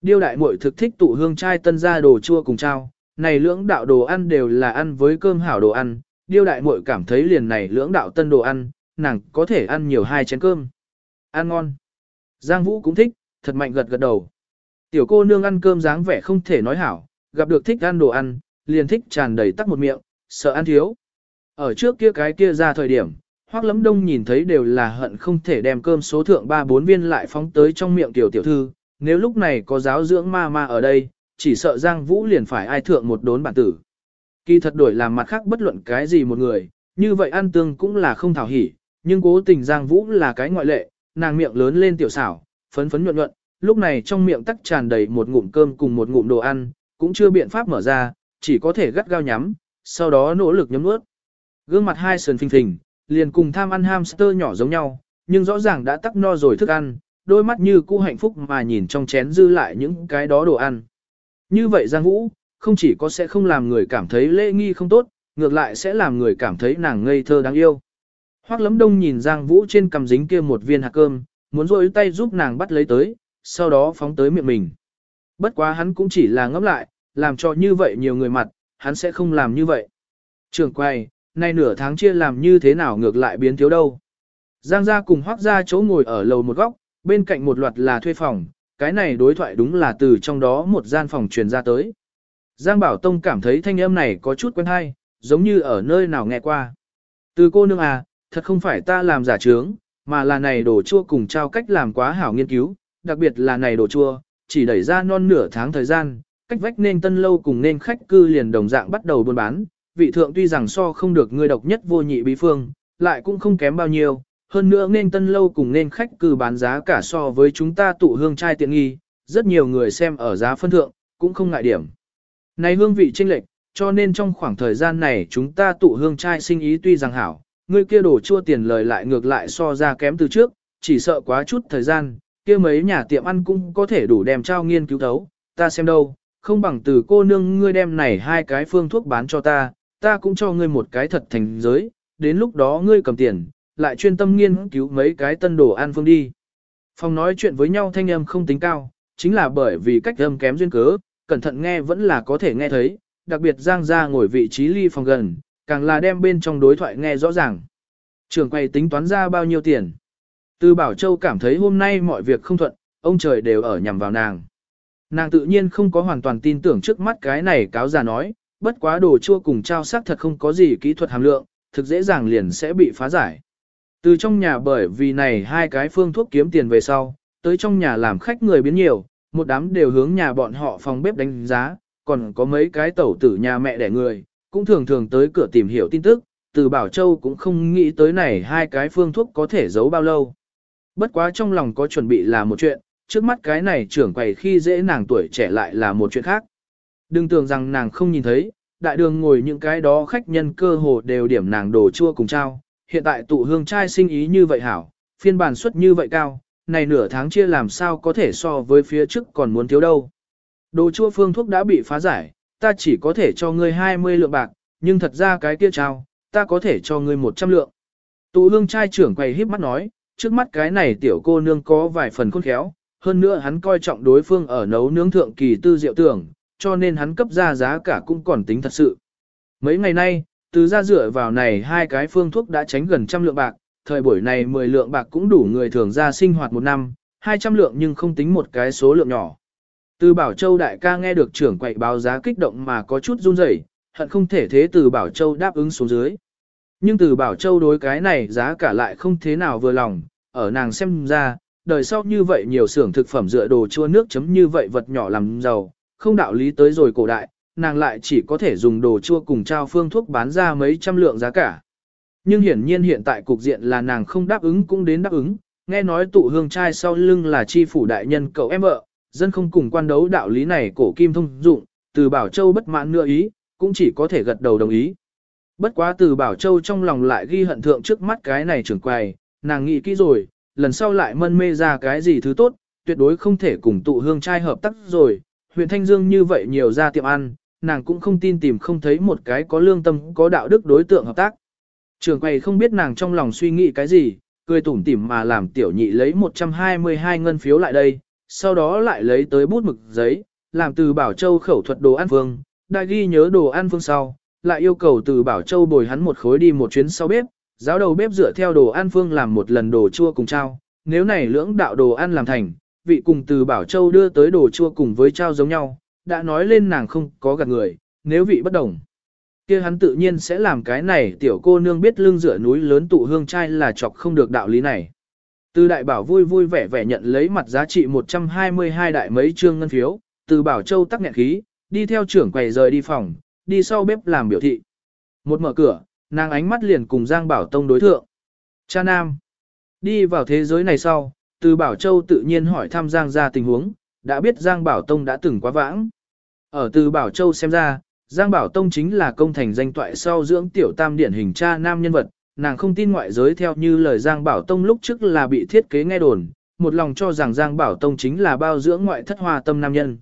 Điêu đại muội thực thích tụ hương trai tân ra đồ chua cùng trao, này lưỡng đạo đồ ăn đều là ăn với cơm hảo đồ ăn, điêu đại muội cảm thấy liền này lưỡng đạo tân đồ ăn, nàng có thể ăn nhiều hai chén cơm. Ăn ngon. Giang Vũ cũng thích, thật mạnh gật gật đầu. Tiểu cô nương ăn cơm dáng vẻ không thể nói hảo, gặp được thích ăn đồ ăn, liền thích tràn đầy tắc một miệng, sợ ăn thiếu. Ở trước kia cái kia ra thời điểm, Hoắc Lấm Đông nhìn thấy đều là hận không thể đem cơm số thượng ba bốn viên lại phóng tới trong miệng tiểu tiểu thư, nếu lúc này có giáo dưỡng ma ma ở đây, chỉ sợ Giang Vũ liền phải ai thượng một đốn bản tử. Kỳ thật đổi làm mặt khác bất luận cái gì một người, như vậy ăn tương cũng là không thảo hỉ, nhưng cố tình Giang Vũ là cái ngoại lệ, nàng miệng lớn lên tiểu xảo, phấn phấn nhuận nhuận, lúc này trong miệng tắc tràn đầy một ngụm cơm cùng một ngụm đồ ăn, cũng chưa biện pháp mở ra, chỉ có thể gắt gao nhắm, sau đó nỗ lực nhấm nuốt. Gương mặt hai sườn phình phình, liền cùng tham ăn hamster nhỏ giống nhau, nhưng rõ ràng đã tắc no rồi thức ăn, đôi mắt như cũ hạnh phúc mà nhìn trong chén dư lại những cái đó đồ ăn. Như vậy Giang Vũ, không chỉ có sẽ không làm người cảm thấy lễ nghi không tốt, ngược lại sẽ làm người cảm thấy nàng ngây thơ đáng yêu. Hoắc lấm đông nhìn Giang Vũ trên cầm dính kia một viên hạt cơm, muốn rôi tay giúp nàng bắt lấy tới, sau đó phóng tới miệng mình. Bất quá hắn cũng chỉ là ngẫm lại, làm cho như vậy nhiều người mặt, hắn sẽ không làm như vậy. Trường quay, nay nửa tháng chia làm như thế nào ngược lại biến thiếu đâu. Giang gia cùng Hoắc gia chỗ ngồi ở lầu một góc, bên cạnh một loạt là thuê phòng, cái này đối thoại đúng là từ trong đó một gian phòng truyền ra tới. Giang Bảo Tông cảm thấy thanh âm này có chút quen hay, giống như ở nơi nào nghe qua. Từ cô nương à, thật không phải ta làm giả trướng, mà là này đồ chua cùng trao cách làm quá hảo nghiên cứu, đặc biệt là này đồ chua, chỉ đẩy ra non nửa tháng thời gian, cách vách nên tân lâu cùng nên khách cư liền đồng dạng bắt đầu buôn bán, vị thượng tuy rằng so không được người độc nhất vô nhị bí phương, lại cũng không kém bao nhiêu, hơn nữa nên tân lâu cùng nên khách cư bán giá cả so với chúng ta tụ hương trai tiện nghi, rất nhiều người xem ở giá phân thượng, cũng không ngại điểm. Này hương vị chênh lệch, cho nên trong khoảng thời gian này chúng ta tụ hương trai sinh ý tuy rằng hảo, người kia đổ chua tiền lời lại ngược lại so ra kém từ trước, chỉ sợ quá chút thời gian, kia mấy nhà tiệm ăn cũng có thể đủ đem trao nghiên cứu thấu, ta xem đâu, không bằng từ cô nương ngươi đem này hai cái phương thuốc bán cho ta, ta cũng cho ngươi một cái thật thành giới, đến lúc đó ngươi cầm tiền, lại chuyên tâm nghiên cứu mấy cái tân đồ ăn phương đi. Phòng nói chuyện với nhau thanh âm không tính cao, chính là bởi vì cách âm kém duyên cớ, cẩn thận nghe vẫn là có thể nghe thấy, đặc biệt Giang gia ngồi vị trí ly phòng gần, càng là đem bên trong đối thoại nghe rõ ràng. Trường quay tính toán ra bao nhiêu tiền. Từ Bảo Châu cảm thấy hôm nay mọi việc không thuận, ông trời đều ở nhằm vào nàng. Nàng tự nhiên không có hoàn toàn tin tưởng trước mắt cái này cáo già nói, bất quá đồ chua cùng trao sắc thật không có gì kỹ thuật hàm lượng, thực dễ dàng liền sẽ bị phá giải. Từ trong nhà bởi vì này hai cái phương thuốc kiếm tiền về sau, tới trong nhà làm khách người biến nhiều, một đám đều hướng nhà bọn họ phòng bếp đánh giá, còn có mấy cái tẩu tử nhà mẹ đẻ người, cũng thường thường tới cửa tìm hiểu tin tức, từ Bảo Châu cũng không nghĩ tới này hai cái phương thuốc có thể giấu bao lâu. Bất quá trong lòng có chuẩn bị là một chuyện, trước mắt cái này trưởng quầy khi dễ nàng tuổi trẻ lại là một chuyện khác. Đừng tưởng rằng nàng không nhìn thấy, đại đường ngồi những cái đó khách nhân cơ hồ đều điểm nàng đồ chua cùng trao. Hiện tại tụ hương trai sinh ý như vậy hảo, phiên bản suất như vậy cao, này nửa tháng chia làm sao có thể so với phía trước còn muốn thiếu đâu. Đồ chua phương thuốc đã bị phá giải, ta chỉ có thể cho ngươi 20 lượng bạc, nhưng thật ra cái kia trao, ta có thể cho ngươi 100 lượng. Tụ hương trai trưởng quầy híp mắt nói, trước mắt cái này tiểu cô nương có vài phần khôn khéo, hơn nữa hắn coi trọng đối phương ở nấu nướng thượng kỳ tư diệu tưởng, cho nên hắn cấp ra giá cả cũng còn tính thật sự. Mấy ngày nay, từ ra dựa vào này hai cái phương thuốc đã tránh gần trăm lượng bạc, thời buổi này 10 lượng bạc cũng đủ người thường ra sinh hoạt một năm, 200 lượng nhưng không tính một cái số lượng nhỏ. Từ Bảo Châu đại ca nghe được trưởng quậy báo giá kích động mà có chút run rẩy, hận không thể thế từ Bảo Châu đáp ứng xuống dưới. Nhưng từ Bảo Châu đối cái này giá cả lại không thế nào vừa lòng, ở nàng xem ra, đời sau như vậy nhiều xưởng thực phẩm dựa đồ chua nước chấm như vậy vật nhỏ làm giàu, không đạo lý tới rồi cổ đại, nàng lại chỉ có thể dùng đồ chua cùng trao phương thuốc bán ra mấy trăm lượng giá cả. Nhưng hiển nhiên hiện tại cục diện là nàng không đáp ứng cũng đến đáp ứng, nghe nói tụ hương trai sau lưng là chi phủ đại nhân cậu em vợ, dân không cùng quan đấu đạo lý này cổ kim thông dụng, từ Bảo Châu bất mãn nữa ý, cũng chỉ có thể gật đầu đồng ý. Bất quá từ Bảo Châu trong lòng lại ghi hận thượng trước mắt cái này trưởng quầy, nàng nghĩ kỹ rồi, lần sau lại mân mê ra cái gì thứ tốt, tuyệt đối không thể cùng tụ hương trai hợp tác rồi, huyện Thanh Dương như vậy nhiều ra tiệm ăn, nàng cũng không tin tìm không thấy một cái có lương tâm có đạo đức đối tượng hợp tác. Trường quầy không biết nàng trong lòng suy nghĩ cái gì, cười tủm tỉm mà làm tiểu nhị lấy 122 ngân phiếu lại đây, sau đó lại lấy tới bút mực giấy, làm từ Bảo Châu khẩu thuật đồ ăn phương, đại ghi nhớ đồ ăn phương sau, lại yêu cầu từ Bảo Châu bồi hắn một khối đi một chuyến sau bếp, giáo đầu bếp dựa theo đồ ăn phương làm một lần đồ chua cùng trao, nếu này lưỡng đạo đồ ăn làm thành, vị cùng từ Bảo Châu đưa tới đồ chua cùng với trao giống nhau, đã nói lên nàng không có gạt người, nếu vị bất đồng. kia hắn tự nhiên sẽ làm cái này tiểu cô nương biết lưng dựa núi lớn tụ hương trai là chọc không được đạo lý này. Từ đại bảo vui vui vẻ vẻ nhận lấy mặt giá trị 122 đại mấy trương ngân phiếu, từ Bảo Châu tắc nghẹn khí, đi theo trưởng quầy rời đi phòng, đi sau bếp làm biểu thị. Một mở cửa, nàng ánh mắt liền cùng Giang Bảo Tông đối thượng. Cha Nam. Đi vào thế giới này sau, từ Bảo Châu tự nhiên hỏi thăm Giang ra tình huống, đã biết Giang Bảo Tông đã từng quá vãng. Ở từ Bảo Châu xem ra, Giang Bảo Tông chính là công thành danh toại sau dưỡng tiểu tam điển hình cha nam nhân vật, nàng không tin ngoại giới theo như lời Giang Bảo Tông lúc trước là bị thiết kế nghe đồn, một lòng cho rằng Giang Bảo Tông chính là bao dưỡng ngoại thất hoa tâm nam nhân.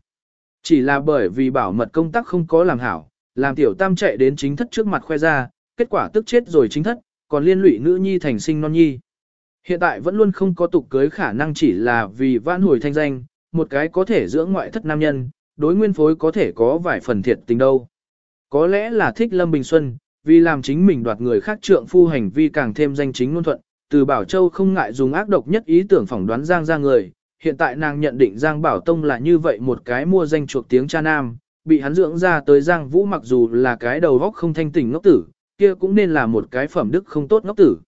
Chỉ là bởi vì bảo mật công tác không có làm hảo, làm tiểu tam chạy đến chính thất trước mặt khoe ra, kết quả tức chết rồi chính thất, còn liên lụy nữ nhi thành sinh non nhi. Hiện tại vẫn luôn không có tục cưới khả năng chỉ là vì vãn hồi thanh danh, một cái có thể dưỡng ngoại thất nam nhân, đối nguyên phối có thể có vài phần thiệt tình đâu. Có lẽ là thích Lâm Bình Xuân, vì làm chính mình đoạt người khác trượng phu hành vi càng thêm danh chính ngôn thuận, từ Bảo Châu không ngại dùng ác độc nhất ý tưởng phỏng đoán Giang ra người. Hiện tại nàng nhận định Giang Bảo Tông là như vậy một cái mua danh chuộc tiếng cha nam, bị hắn dưỡng ra tới Giang Vũ mặc dù là cái đầu góc không thanh tỉnh ngốc tử, kia cũng nên là một cái phẩm đức không tốt ngốc tử.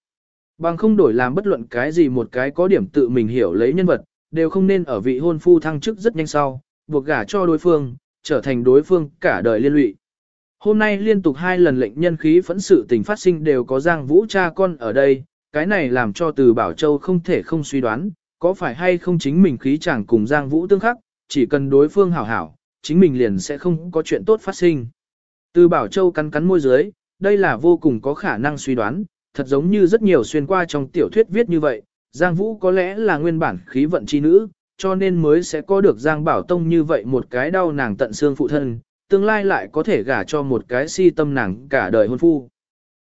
Bằng không đổi làm bất luận cái gì một cái có điểm tự mình hiểu lấy nhân vật, đều không nên ở vị hôn phu thăng chức rất nhanh sau, buộc gả cho đối phương, trở thành đối phương cả đời liên lụy. Hôm nay liên tục hai lần lệnh nhân khí phẫn sự tình phát sinh đều có Giang Vũ cha con ở đây, cái này làm cho từ Bảo Châu không thể không suy đoán, có phải hay không chính mình khí chẳng cùng Giang Vũ tương khắc, chỉ cần đối phương hảo hảo, chính mình liền sẽ không có chuyện tốt phát sinh. Từ Bảo Châu cắn cắn môi dưới, đây là vô cùng có khả năng suy đoán, thật giống như rất nhiều xuyên qua trong tiểu thuyết viết như vậy, Giang Vũ có lẽ là nguyên bản khí vận chi nữ, cho nên mới sẽ có được Giang Bảo Tông như vậy một cái đau nàng tận xương phụ thân, tương lai lại có thể gả cho một cái si tâm nàng cả đời hôn phu.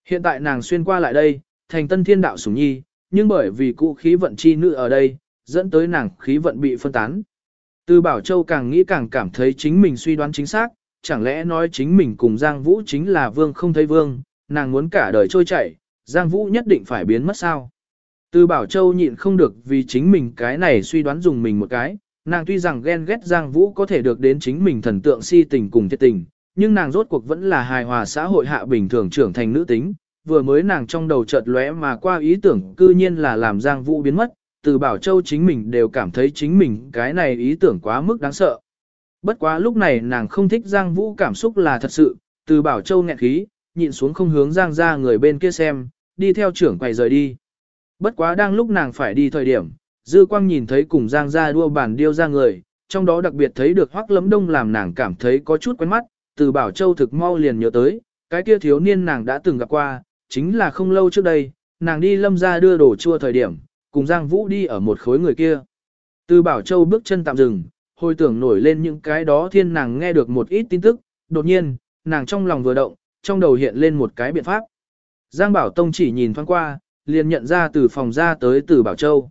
Hiện tại nàng xuyên qua lại đây, thành tân thiên đạo sủng nhi, nhưng bởi vì cụ khí vận chi nữ ở đây, dẫn tới nàng khí vận bị phân tán. Từ Bảo Châu càng nghĩ càng cảm thấy chính mình suy đoán chính xác, chẳng lẽ nói chính mình cùng Giang Vũ chính là vương không thấy vương, nàng muốn cả đời trôi chảy, Giang Vũ nhất định phải biến mất sao. Từ Bảo Châu nhịn không được vì chính mình cái này suy đoán dùng mình một cái, nàng tuy rằng ghen ghét Giang Vũ có thể được đến chính mình thần tượng si tình cùng thiệt tình, nhưng nàng rốt cuộc vẫn là hài hòa xã hội hạ bình thường trưởng thành nữ tính, vừa mới nàng trong đầu chợt lóe mà qua ý tưởng cư nhiên là làm Giang Vũ biến mất, từ Bảo Châu chính mình đều cảm thấy chính mình cái này ý tưởng quá mức đáng sợ. Bất quá lúc này nàng không thích Giang Vũ cảm xúc là thật sự, từ Bảo Châu nghẹn khí, nhịn xuống không hướng Giang ra người bên kia xem, đi theo trưởng quầy rời đi. Bất quá đang lúc nàng phải đi thời điểm, Dư Quang nhìn thấy cùng Giang Gia đua bản điêu ra người, trong đó đặc biệt thấy được Hoắc Lấm Đông làm nàng cảm thấy có chút quen mắt, từ Bảo Châu thực mau liền nhớ tới, cái kia thiếu niên nàng đã từng gặp qua, chính là không lâu trước đây, nàng đi lâm gia đưa đồ chua thời điểm, cùng Giang Vũ đi ở một khối người kia. Từ Bảo Châu bước chân tạm dừng, hồi tưởng nổi lên những cái đó thiên nàng nghe được một ít tin tức, đột nhiên, nàng trong lòng vừa động, trong đầu hiện lên một cái biện pháp. Giang Bảo Tông chỉ nhìn thoáng qua, liền nhận ra từ phòng ra tới từ Bảo Châu.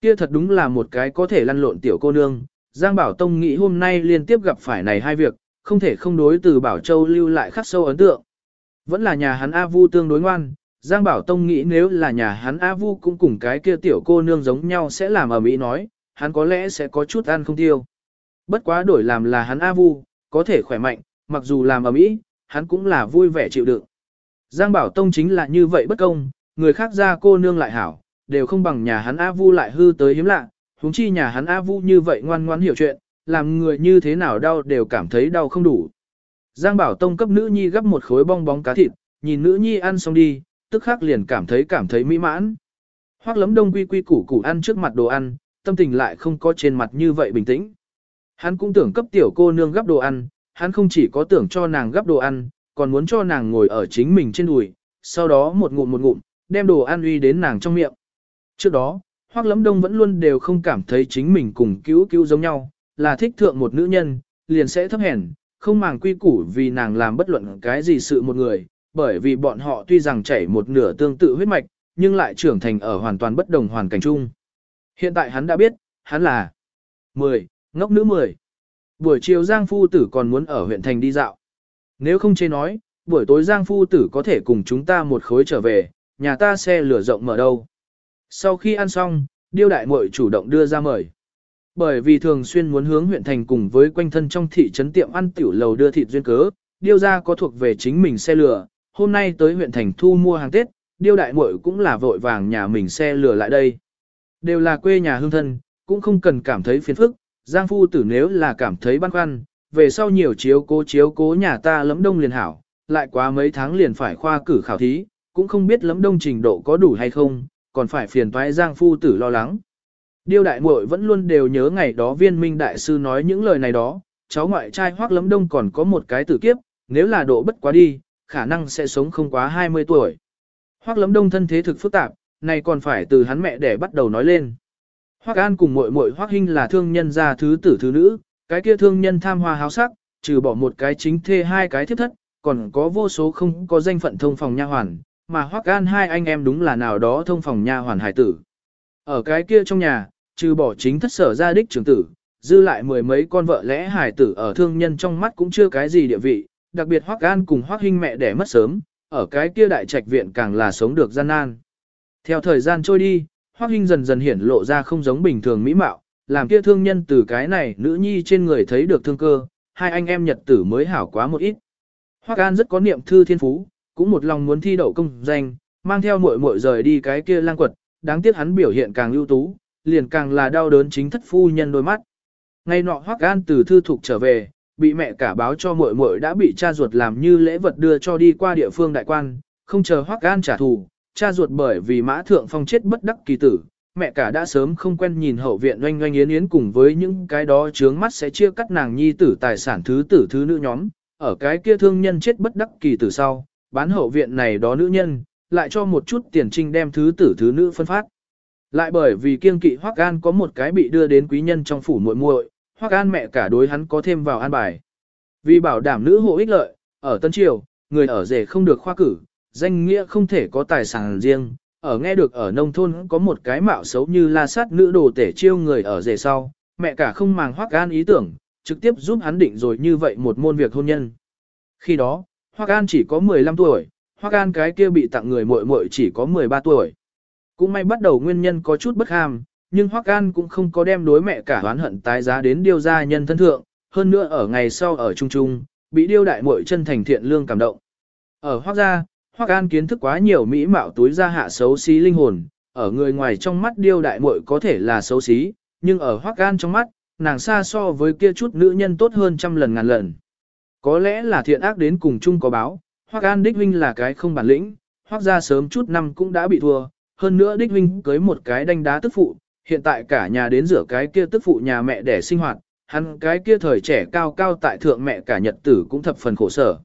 Kia thật đúng là một cái có thể lăn lộn tiểu cô nương. Giang Bảo Tông nghĩ hôm nay liên tiếp gặp phải này hai việc, không thể không đối từ Bảo Châu lưu lại khắc sâu ấn tượng. Vẫn là nhà hắn A Vu tương đối ngoan, Giang Bảo Tông nghĩ nếu là nhà hắn A Vu cũng cùng cái kia tiểu cô nương giống nhau sẽ làm ở Mỹ nói, hắn có lẽ sẽ có chút ăn không tiêu. Bất quá đổi làm là hắn A Vu, có thể khỏe mạnh, mặc dù làm ở Mỹ, hắn cũng là vui vẻ chịu đựng. Giang Bảo Tông chính là như vậy bất công, người khác ra cô nương lại hảo, đều không bằng nhà hắn A Vu lại hư tới hiếm lạ, huống chi nhà hắn A Vu như vậy ngoan ngoãn hiểu chuyện, làm người như thế nào đau đều cảm thấy đau không đủ. Giang Bảo Tông cấp nữ nhi gấp một khối bong bóng cá thịt, nhìn nữ nhi ăn xong đi, tức khắc liền cảm thấy cảm thấy mỹ mãn. Hoắc lấm đông quy quy củ củ ăn trước mặt đồ ăn, tâm tình lại không có trên mặt như vậy bình tĩnh. Hắn cũng tưởng cấp tiểu cô nương gấp đồ ăn, hắn không chỉ có tưởng cho nàng gấp đồ ăn, còn muốn cho nàng ngồi ở chính mình trên đùi, sau đó một ngụm một ngụm, đem đồ ăn uy đến nàng trong miệng. Trước đó, Hoắc Lẫm Đông vẫn luôn đều không cảm thấy chính mình cùng cứu cứu giống nhau, là thích thượng một nữ nhân, liền sẽ thấp hèn, không màng quy củ vì nàng làm bất luận cái gì sự một người, bởi vì bọn họ tuy rằng chảy một nửa tương tự huyết mạch, nhưng lại trưởng thành ở hoàn toàn bất đồng hoàn cảnh chung. Hiện tại hắn đã biết, hắn là 10, ngốc nữ 10. Buổi chiều Giang Phu Tử còn muốn ở huyện thành đi dạo. Nếu không chế nói, buổi tối Giang Phu Tử có thể cùng chúng ta một khối trở về, nhà ta xe lửa rộng mở đâu. Sau khi ăn xong, Điêu Đại Mội chủ động đưa ra mời. Bởi vì thường xuyên muốn hướng huyện thành cùng với quanh thân trong thị trấn tiệm ăn tiểu lầu đưa thịt duyên cớ, Điêu ra có thuộc về chính mình xe lửa, hôm nay tới huyện thành thu mua hàng Tết, Điêu Đại Mội cũng là vội vàng nhà mình xe lửa lại đây. Đều là quê nhà hương thân, cũng không cần cảm thấy phiền phức, Giang Phu Tử nếu là cảm thấy băn khoăn, về sau nhiều chiếu cố chiếu cố nhà ta lấm đông liền hảo, lại quá mấy tháng liền phải khoa cử khảo thí, cũng không biết lấm đông trình độ có đủ hay không, còn phải phiền toái Giang Phu Tử lo lắng. Điêu đại muội vẫn luôn đều nhớ ngày đó viên minh đại sư nói những lời này đó, cháu ngoại trai hoác lấm đông còn có một cái tử kiếp, nếu là độ bất quá đi, khả năng sẽ sống không quá 20 tuổi. Hoác lấm đông thân thế thực phức tạp, này còn phải từ hắn mẹ để bắt đầu nói lên. Hoác An cùng muội muội Hoác Hinh là thương nhân gia thứ tử thứ nữ, cái kia thương nhân tham hoa háo sắc, trừ bỏ một cái chính thê hai cái thiết thất, còn có vô số không có danh phận thông phòng nha hoàn, mà Hoắc An hai anh em đúng là nào đó thông phòng nha hoàn hải tử. Ở cái kia trong nhà, trừ bỏ chính thất sở gia đích trưởng tử, dư lại mười mấy con vợ lẽ hải tử ở thương nhân trong mắt cũng chưa cái gì địa vị, đặc biệt Hoắc An cùng Hoắc Hinh mẹ đẻ mất sớm, ở cái kia đại trạch viện càng là sống được gian nan. Theo thời gian trôi đi, Hoắc Hinh dần dần hiển lộ ra không giống bình thường mỹ mạo, làm kia thương nhân từ cái này nữ nhi trên người thấy được thương cơ, hai anh em nhật tử mới hảo quá một ít. Hoắc An rất có niệm thư thiên phú, cũng một lòng muốn thi đậu công danh, mang theo muội muội rời đi cái kia lang quật, đáng tiếc hắn biểu hiện càng ưu tú, liền càng là đau đớn chính thất phu nhân đôi mắt. Ngày nọ Hoắc An từ thư thục trở về, bị mẹ cả báo cho muội muội đã bị cha ruột làm như lễ vật đưa cho đi qua địa phương đại quan, không chờ Hoắc An trả thù, cha ruột bởi vì mã thượng phong chết bất đắc kỳ tử, mẹ cả đã sớm không quen nhìn hậu viện oanh oanh yến yến cùng với những cái đó chướng mắt sẽ chia cắt nàng nhi tử tài sản thứ tử thứ nữ nhóm, ở cái kia thương nhân chết bất đắc kỳ tử sau, bán hậu viện này đó nữ nhân, lại cho một chút tiền trinh đem thứ tử thứ nữ phân phát. Lại bởi vì kiêng kỵ Hoắc An có một cái bị đưa đến quý nhân trong phủ muội muội, Hoắc An mẹ cả đối hắn có thêm vào an bài. Vì bảo đảm nữ hộ ích lợi, ở Tân Triều, người ở rể không được khoa cử, danh nghĩa không thể có tài sản riêng, ở nghe được ở nông thôn có một cái mạo xấu như la sát nữ đồ tể chiêu người ở rể sau, mẹ cả không màng Hoắc An ý tưởng, trực tiếp giúp hắn định rồi như vậy một môn việc hôn nhân. Khi đó, Hoắc An chỉ có 15 tuổi, Hoắc An cái kia bị tặng người muội muội chỉ có 13 tuổi. Cũng may bắt đầu nguyên nhân có chút bất ham, nhưng Hoắc An cũng không có đem đối mẹ cả oán hận tái giá đến điêu gia nhân thân thượng, hơn nữa ở ngày sau ở Trung Trung, bị điêu đại muội chân thành thiện lương cảm động. Ở Hoắc gia, Hoắc An kiến thức quá nhiều mỹ mạo túi ra hạ xấu xí linh hồn, ở người ngoài trong mắt điêu đại muội có thể là xấu xí, nhưng ở Hoắc An trong mắt, nàng xa so với kia chút nữ nhân tốt hơn trăm lần ngàn lần. Có lẽ là thiện ác đến cùng chung có báo, Hoắc An đích huynh là cái không bản lĩnh, Hoắc ra sớm chút năm cũng đã bị thua, hơn nữa đích huynh cưới một cái đánh đá tức phụ, hiện tại cả nhà đến rửa cái kia tức phụ nhà mẹ để sinh hoạt, hắn cái kia thời trẻ cao cao tại thượng mẹ cả nhật tử cũng thập phần khổ sở.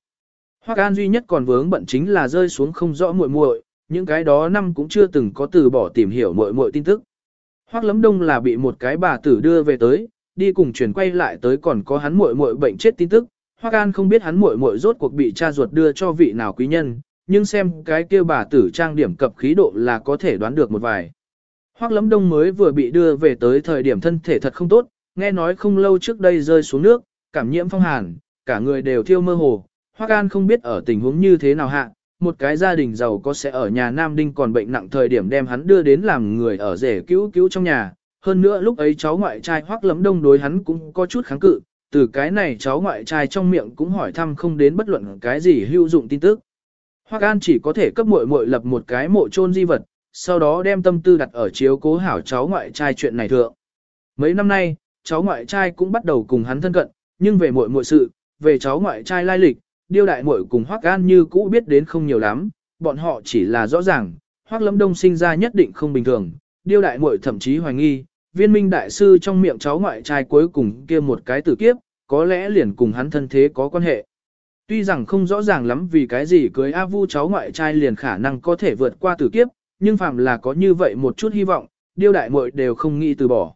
Hoắc An duy nhất còn vướng bận chính là rơi xuống không rõ muội muội, những cái đó năm cũng chưa từng có từ bỏ tìm hiểu muội muội tin tức. Hoắc Lấm Đông là bị một cái bà tử đưa về tới, đi cùng chuyển quay lại tới còn có hắn muội muội bệnh chết tin tức. Hoắc An không biết hắn muội muội rốt cuộc bị cha ruột đưa cho vị nào quý nhân, nhưng xem cái kia bà tử trang điểm cập khí độ là có thể đoán được một vài. Hoắc Lấm Đông mới vừa bị đưa về tới thời điểm thân thể thật không tốt, nghe nói không lâu trước đây rơi xuống nước, cảm nhiễm phong hàn, cả người đều thiêu mơ hồ. Hoắc An không biết ở tình huống như thế nào hạ, một cái gia đình giàu có sẽ ở nhà Nam Đinh còn bệnh nặng thời điểm đem hắn đưa đến làm người ở rể cứu cứu trong nhà. Hơn nữa lúc ấy cháu ngoại trai Hoắc Lấm Đông đối hắn cũng có chút kháng cự, từ cái này cháu ngoại trai trong miệng cũng hỏi thăm không đến bất luận cái gì hữu dụng tin tức. Hoắc An chỉ có thể cấp muội muội lập một cái mộ chôn di vật, sau đó đem tâm tư đặt ở chiếu cố hảo cháu ngoại trai chuyện này thượng. Mấy năm nay, cháu ngoại trai cũng bắt đầu cùng hắn thân cận, nhưng về muội muội sự, về cháu ngoại trai lai lịch, điêu đại muội cùng Hoắc An như cũ biết đến không nhiều lắm, bọn họ chỉ là rõ ràng, Hoắc Lâm Đông sinh ra nhất định không bình thường, điêu đại muội thậm chí hoài nghi, viên minh đại sư trong miệng cháu ngoại trai cuối cùng kia một cái tử kiếp, có lẽ liền cùng hắn thân thế có quan hệ. Tuy rằng không rõ ràng lắm vì cái gì cưới A Vu cháu ngoại trai liền khả năng có thể vượt qua tử kiếp, nhưng phàm là có như vậy một chút hy vọng, điêu đại muội đều không nghĩ từ bỏ.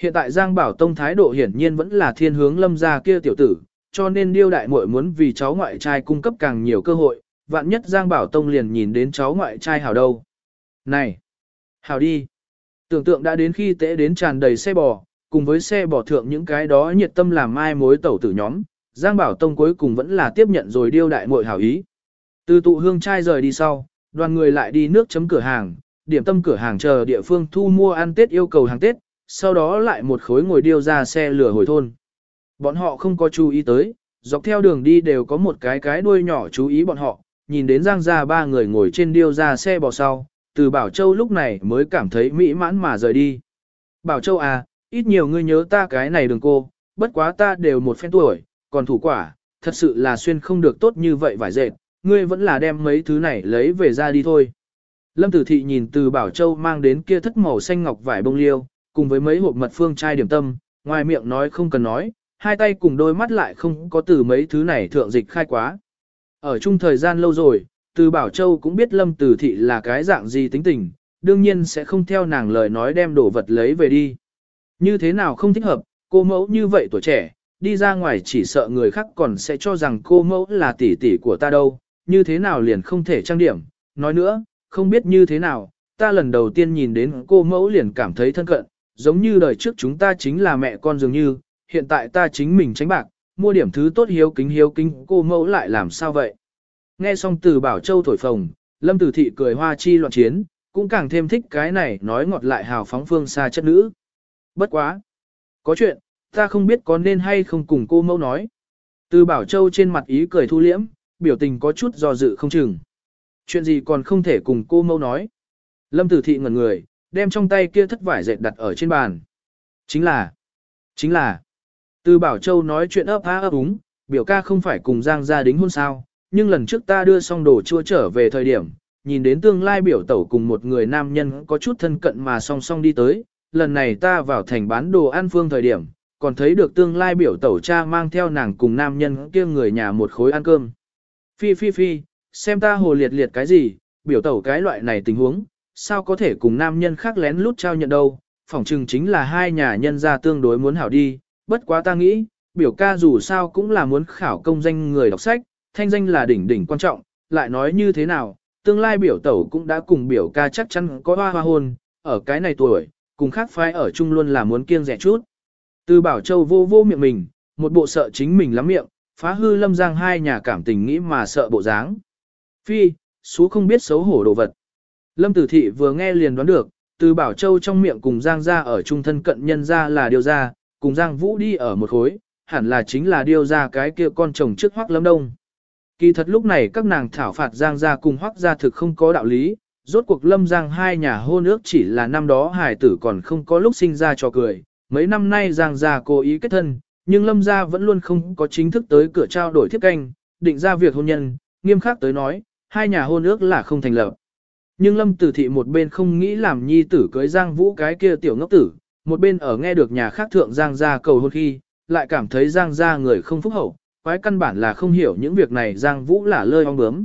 Hiện tại Giang Bảo Tông thái độ hiển nhiên vẫn là thiên hướng lâm gia kia tiểu tử, cho nên điêu đại muội muốn vì cháu ngoại trai cung cấp càng nhiều cơ hội, vạn nhất Giang Bảo Tông liền nhìn đến cháu ngoại trai hảo đâu. Này! Hảo đi! Tưởng tượng đã đến khi tễ đến tràn đầy xe bò, cùng với xe bò thượng những cái đó nhiệt tâm làm mai mối tẩu tử nhóm, Giang Bảo Tông cuối cùng vẫn là tiếp nhận rồi điêu đại muội hảo ý. Từ tụ hương trai rời đi sau, đoàn người lại đi nước chấm cửa hàng, điểm tâm cửa hàng chờ địa phương thu mua ăn Tết yêu cầu hàng Tết, sau đó lại một khối ngồi điêu ra xe lửa hồi thôn. Bọn họ không có chú ý tới, dọc theo đường đi đều có một cái cái đuôi nhỏ chú ý bọn họ, nhìn đến Giang gia ba người ngồi trên điêu ra xe bò sau, từ Bảo Châu lúc này mới cảm thấy mỹ mãn mà rời đi. Bảo Châu à, ít nhiều ngươi nhớ ta cái này đường cô, bất quá ta đều một phen tuổi, còn thủ quả, thật sự là xuyên không được tốt như vậy vải dệt, ngươi vẫn là đem mấy thứ này lấy về ra đi thôi. Lâm Tử Thị nhìn từ Bảo Châu mang đến kia thất màu xanh ngọc vải bông liêu, cùng với mấy hộp mật phương chai điểm tâm, ngoài miệng nói không cần nói, hai tay cùng đôi mắt lại không có từ mấy thứ này thượng dịch khai quá. Ở chung thời gian lâu rồi, từ Bảo Châu cũng biết Lâm Tử Thị là cái dạng gì tính tình, đương nhiên sẽ không theo nàng lời nói đem đồ vật lấy về đi. Như thế nào không thích hợp, cô mẫu như vậy tuổi trẻ, đi ra ngoài chỉ sợ người khác còn sẽ cho rằng cô mẫu là tỷ tỷ của ta đâu, như thế nào liền không thể trang điểm. Nói nữa, không biết như thế nào, ta lần đầu tiên nhìn đến cô mẫu liền cảm thấy thân cận, giống như đời trước chúng ta chính là mẹ con dường như, hiện tại ta chính mình tránh bạc, mua điểm thứ tốt hiếu kính hiếu kính cô mẫu lại làm sao vậy. Nghe xong từ Bảo Châu thổi phồng, Lâm Tử Thị cười hoa chi loạn chiến, cũng càng thêm thích cái này nói ngọt lại hào phóng phương xa chất nữ. Bất quá. Có chuyện, ta không biết có nên hay không cùng cô mẫu nói. Từ Bảo Châu trên mặt ý cười thu liễm, biểu tình có chút do dự không chừng. Chuyện gì còn không thể cùng cô mẫu nói. Lâm Tử Thị ngẩn người, đem trong tay kia thất vải dệt đặt ở trên bàn. Chính là, chính là, từ Bảo Châu nói chuyện ấp á ấp úng, biểu ca không phải cùng Giang gia đính hôn sao, nhưng lần trước ta đưa xong đồ chua trở về thời điểm, nhìn đến tương lai biểu tẩu cùng một người nam nhân có chút thân cận mà song song đi tới, lần này ta vào thành bán đồ ăn phương thời điểm, còn thấy được tương lai biểu tẩu cha mang theo nàng cùng nam nhân kia người nhà một khối ăn cơm. Phi phi phi, xem ta hồ liệt liệt cái gì, biểu tẩu cái loại này tình huống, sao có thể cùng nam nhân khác lén lút trao nhận đâu, phỏng chừng chính là hai nhà nhân gia tương đối muốn hảo đi, bất quá ta nghĩ, biểu ca dù sao cũng là muốn khảo công danh người đọc sách, thanh danh là đỉnh đỉnh quan trọng, lại nói như thế nào, tương lai biểu tẩu cũng đã cùng biểu ca chắc chắn có hoa hoa hôn, ở cái này tuổi, cùng khác phái ở chung luôn là muốn kiêng rẻ chút. Từ Bảo Châu vô vô miệng mình, một bộ sợ chính mình lắm miệng, phá hư lâm giang hai nhà cảm tình nghĩ mà sợ bộ dáng. Phi, số không biết xấu hổ đồ vật. Lâm Tử Thị vừa nghe liền đoán được, từ Bảo Châu trong miệng cùng Giang gia ở trung thân cận nhân gia là điều gia, cùng Giang Vũ đi ở một khối, hẳn là chính là điều gia cái kia con chồng trước Hoắc Lâm Đông. Kỳ thật lúc này các nàng thảo phạt Giang gia cùng Hoắc gia thực không có đạo lý, Rốt cuộc lâm giang hai nhà hôn ước chỉ là năm đó hải tử còn không có lúc sinh ra cho cười, mấy năm nay giang gia cố ý kết thân, nhưng lâm gia vẫn luôn không có chính thức tới cửa trao đổi thiếp canh, định ra việc hôn nhân, nghiêm khắc tới nói, hai nhà hôn ước là không thành lập. Nhưng lâm tử thị một bên không nghĩ làm nhi tử cưới giang vũ cái kia tiểu ngốc tử, một bên ở nghe được nhà khác thượng giang gia cầu hôn khi, lại cảm thấy giang gia người không phúc hậu, quái căn bản là không hiểu những việc này giang vũ là lơi ong bướm.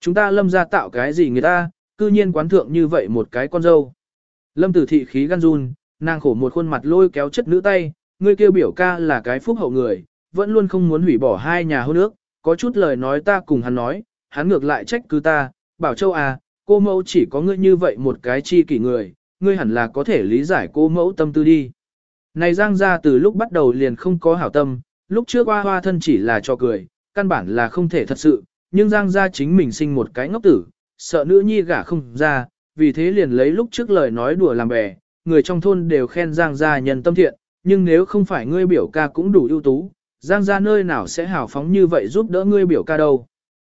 Chúng ta lâm gia tạo cái gì người ta, cư nhiên quán thượng như vậy một cái con dâu. Lâm tử thị khí gan run, nàng khổ một khuôn mặt lôi kéo chất nữ tay, ngươi kêu biểu ca là cái phúc hậu người, vẫn luôn không muốn hủy bỏ hai nhà hôn ước, có chút lời nói ta cùng hắn nói, hắn ngược lại trách cứ ta, bảo châu à, cô mẫu chỉ có ngươi như vậy một cái chi kỷ người, ngươi hẳn là có thể lý giải cô mẫu tâm tư đi. Này Giang ra từ lúc bắt đầu liền không có hảo tâm, lúc trước hoa hoa thân chỉ là cho cười, căn bản là không thể thật sự, nhưng Giang gia chính mình sinh một cái ngốc tử, sợ nữ nhi gả không ra, vì thế liền lấy lúc trước lời nói đùa làm bè, người trong thôn đều khen Giang gia nhân tâm thiện, nhưng nếu không phải ngươi biểu ca cũng đủ ưu tú, Giang gia nơi nào sẽ hào phóng như vậy giúp đỡ ngươi biểu ca đâu.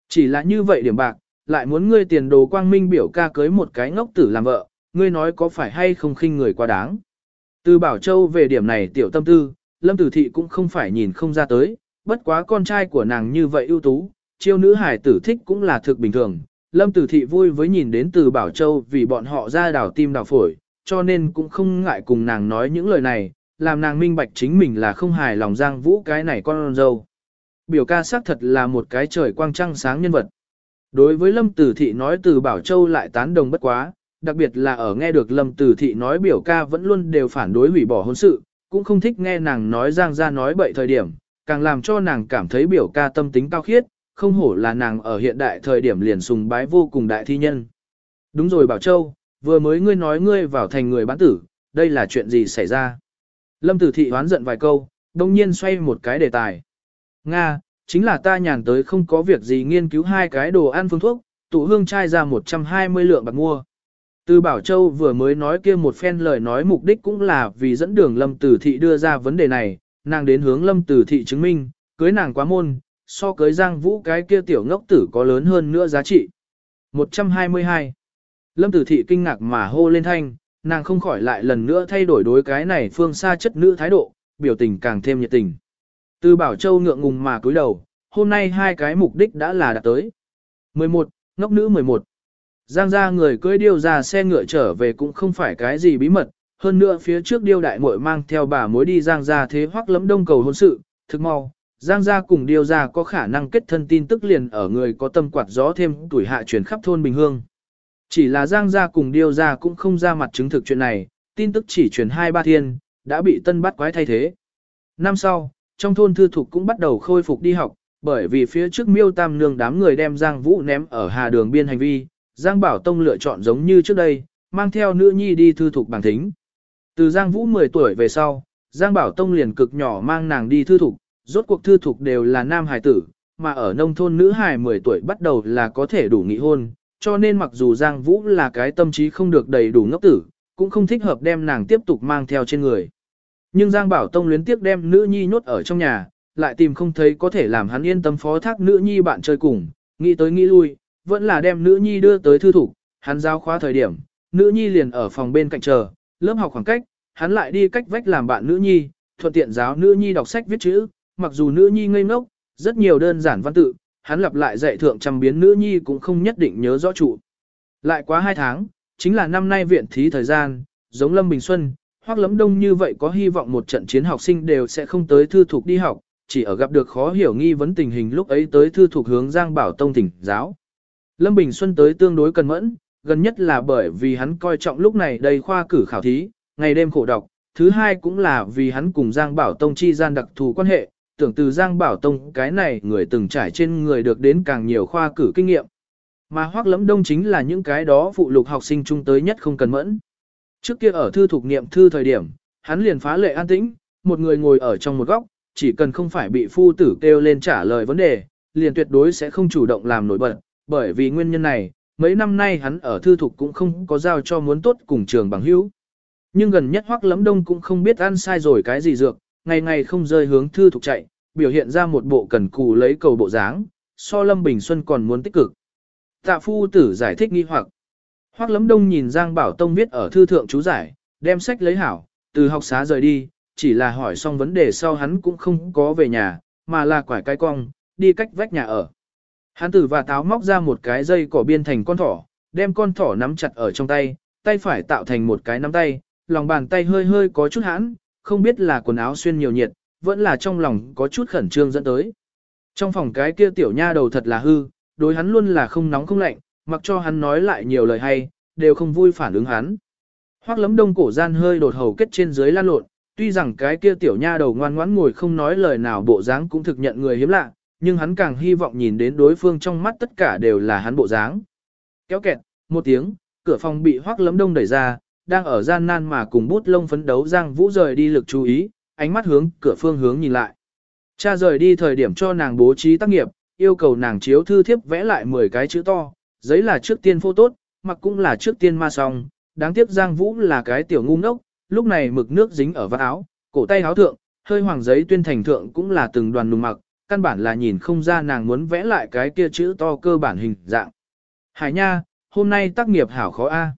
Chỉ là như vậy điểm bạc, lại muốn ngươi tiền đồ quang minh biểu ca cưới một cái ngốc tử làm vợ, ngươi nói có phải hay không khinh người quá đáng. Từ Bảo Châu về điểm này tiểu tâm tư, Lâm Tử Thị cũng không phải nhìn không ra tới, bất quá con trai của nàng như vậy ưu tú, chiêu nữ hải tử thích cũng là thực bình thường. Lâm Tử Thị vui với nhìn đến từ Bảo Châu vì bọn họ ra đảo tim đảo phổi, cho nên cũng không ngại cùng nàng nói những lời này, làm nàng minh bạch chính mình là không hài lòng Giang Vũ cái này con dâu. Biểu ca xác thật là một cái trời quang trăng sáng nhân vật. Đối với Lâm Tử Thị nói từ Bảo Châu lại tán đồng bất quá, đặc biệt là ở nghe được Lâm Tử Thị nói biểu ca vẫn luôn đều phản đối hủy bỏ hôn sự, cũng không thích nghe nàng nói Giang ra nói bậy thời điểm, càng làm cho nàng cảm thấy biểu ca tâm tính cao khiết, không hổ là nàng ở hiện đại thời điểm liền sùng bái vô cùng đại thi nhân. Đúng rồi Bảo Châu, vừa mới ngươi nói ngươi vào thành người bán tử, đây là chuyện gì xảy ra? Lâm Tử Thị hoán giận vài câu, đồng nhiên xoay một cái đề tài. Nga, chính là ta nhàn tới không có việc gì nghiên cứu hai cái đồ ăn phương thuốc, tụ hương chai ra 120 lượng bạc mua. Từ Bảo Châu vừa mới nói kia một phen lời nói mục đích cũng là vì dẫn đường Lâm Tử Thị đưa ra vấn đề này, nàng đến hướng Lâm Tử Thị chứng minh, cưới nàng quá môn, so cưới Giang Vũ cái kia tiểu ngốc tử có lớn hơn nữa giá trị. 122. Lâm Tử Thị kinh ngạc mà hô lên thanh, nàng không khỏi lại lần nữa thay đổi đối cái này phương xa chất nữ thái độ, biểu tình càng thêm nhiệt tình. Từ Bảo Châu ngượng ngùng mà cúi đầu, hôm nay hai cái mục đích đã là đạt tới. 11. Ngốc nữ 11. Giang ra người cưỡi điêu ra xe ngựa trở về cũng không phải cái gì bí mật, hơn nữa phía trước điêu đại muội mang theo bà mối đi Giang ra thế hoắc lẫm đông cầu hôn sự, thực mau. Giang gia cùng điêu gia có khả năng kết thân tin tức liền ở người có tâm quạt gió thêm tuổi hạ truyền khắp thôn Bình Hương. Chỉ là Giang gia cùng điêu gia cũng không ra mặt chứng thực chuyện này, tin tức chỉ truyền hai ba thiên, đã bị tân bắt quái thay thế. Năm sau, trong thôn thư thục cũng bắt đầu khôi phục đi học, bởi vì phía trước miêu tam nương đám người đem Giang Vũ ném ở hà đường biên hành vi, Giang Bảo Tông lựa chọn giống như trước đây, mang theo nữ nhi đi thư thục bằng thính. Từ Giang Vũ 10 tuổi về sau, Giang Bảo Tông liền cực nhỏ mang nàng đi thư thục, rốt cuộc thư thục đều là nam hài tử, mà ở nông thôn nữ hài 10 tuổi bắt đầu là có thể đủ nghị hôn, cho nên mặc dù Giang Vũ là cái tâm trí không được đầy đủ ngốc tử, cũng không thích hợp đem nàng tiếp tục mang theo trên người. Nhưng Giang Bảo Tông luyến tiếc đem nữ nhi nhốt ở trong nhà, lại tìm không thấy có thể làm hắn yên tâm phó thác nữ nhi bạn chơi cùng, nghĩ tới nghĩ lui, vẫn là đem nữ nhi đưa tới thư thủ, hắn giao khóa thời điểm, nữ nhi liền ở phòng bên cạnh chờ, lớp học khoảng cách, hắn lại đi cách vách làm bạn nữ nhi, thuận tiện giáo nữ nhi đọc sách viết chữ, mặc dù nữ nhi ngây ngốc, rất nhiều đơn giản văn tự, hắn lặp lại dạy thượng trăm biến nữ nhi cũng không nhất định nhớ rõ trụ. Lại quá hai tháng, chính là năm nay viện thí thời gian, giống Lâm Bình Xuân, hoặc lấm đông như vậy có hy vọng một trận chiến học sinh đều sẽ không tới thư thục đi học, chỉ ở gặp được khó hiểu nghi vấn tình hình lúc ấy tới thư thục hướng Giang Bảo Tông tỉnh giáo. Lâm Bình Xuân tới tương đối cần mẫn, gần nhất là bởi vì hắn coi trọng lúc này đây khoa cử khảo thí, ngày đêm khổ đọc, thứ hai cũng là vì hắn cùng Giang Bảo Tông chi gian đặc thù quan hệ, tưởng từ Giang Bảo Tông cái này người từng trải trên người được đến càng nhiều khoa cử kinh nghiệm. Mà hoác lẫm đông chính là những cái đó phụ lục học sinh trung tới nhất không cần mẫn. Trước kia ở thư thuộc niệm thư thời điểm, hắn liền phá lệ an tĩnh, một người ngồi ở trong một góc, chỉ cần không phải bị phu tử kêu lên trả lời vấn đề, liền tuyệt đối sẽ không chủ động làm nổi bật, bởi vì nguyên nhân này, mấy năm nay hắn ở thư thục cũng không có giao cho muốn tốt cùng trường bằng hữu. Nhưng gần nhất hoắc lấm đông cũng không biết ăn sai rồi cái gì dược, ngày ngày không rơi hướng thư thục chạy, biểu hiện ra một bộ cần cù lấy cầu bộ dáng, so Lâm Bình Xuân còn muốn tích cực. Tạ phu tử giải thích nghi hoặc. Hoắc Lấm Đông nhìn Giang Bảo Tông viết ở thư thượng chú giải, đem sách lấy hảo, từ học xá rời đi, chỉ là hỏi xong vấn đề sau hắn cũng không có về nhà, mà là quải cái cong, đi cách vách nhà ở. Hán tử và táo móc ra một cái dây cỏ biên thành con thỏ, đem con thỏ nắm chặt ở trong tay, tay phải tạo thành một cái nắm tay, lòng bàn tay hơi hơi có chút hãn, không biết là quần áo xuyên nhiều nhiệt, vẫn là trong lòng có chút khẩn trương dẫn tới. Trong phòng cái kia tiểu nha đầu thật là hư, đối hắn luôn là không nóng không lạnh, mặc cho hắn nói lại nhiều lời hay, đều không vui phản ứng hắn. Hoắc lấm đông cổ gian hơi đột hầu kết trên dưới lan lộn, tuy rằng cái kia tiểu nha đầu ngoan ngoãn ngồi không nói lời nào bộ dáng cũng thực nhận người hiếm lạ, nhưng hắn càng hy vọng nhìn đến đối phương trong mắt tất cả đều là hắn bộ dáng. Kéo kẹt, một tiếng, cửa phòng bị hoác lấm đông đẩy ra, đang ở gian nan mà cùng bút lông phấn đấu Giang Vũ rời đi lực chú ý, ánh mắt hướng cửa phương hướng nhìn lại. Cha rời đi thời điểm cho nàng bố trí tác nghiệp, yêu cầu nàng chiếu thư thiếp vẽ lại 10 cái chữ to, giấy là trước tiên phô tốt, mặc cũng là trước tiên ma xong, đáng tiếc Giang Vũ là cái tiểu ngu ngốc, lúc này mực nước dính ở vạt áo, cổ tay áo thượng, hơi hoàng giấy tuyên thành thượng cũng là từng đoàn nùng mặc, căn bản là nhìn không ra nàng muốn vẽ lại cái kia chữ to cơ bản hình dạng. Hải nha, hôm nay tác nghiệp hảo khó a.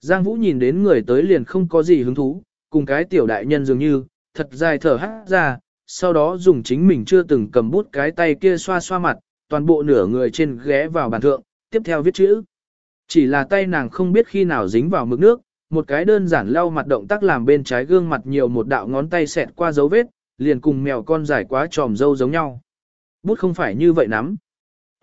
Giang Vũ nhìn đến người tới liền không có gì hứng thú, cùng cái tiểu đại nhân dường như, thật dài thở hát ra, sau đó dùng chính mình chưa từng cầm bút cái tay kia xoa xoa mặt, toàn bộ nửa người trên ghé vào bàn thượng, tiếp theo viết chữ. Chỉ là tay nàng không biết khi nào dính vào mực nước, một cái đơn giản lau mặt động tác làm bên trái gương mặt nhiều một đạo ngón tay xẹt qua dấu vết, liền cùng mèo con dài quá tròm dâu giống nhau. Bút không phải như vậy nắm.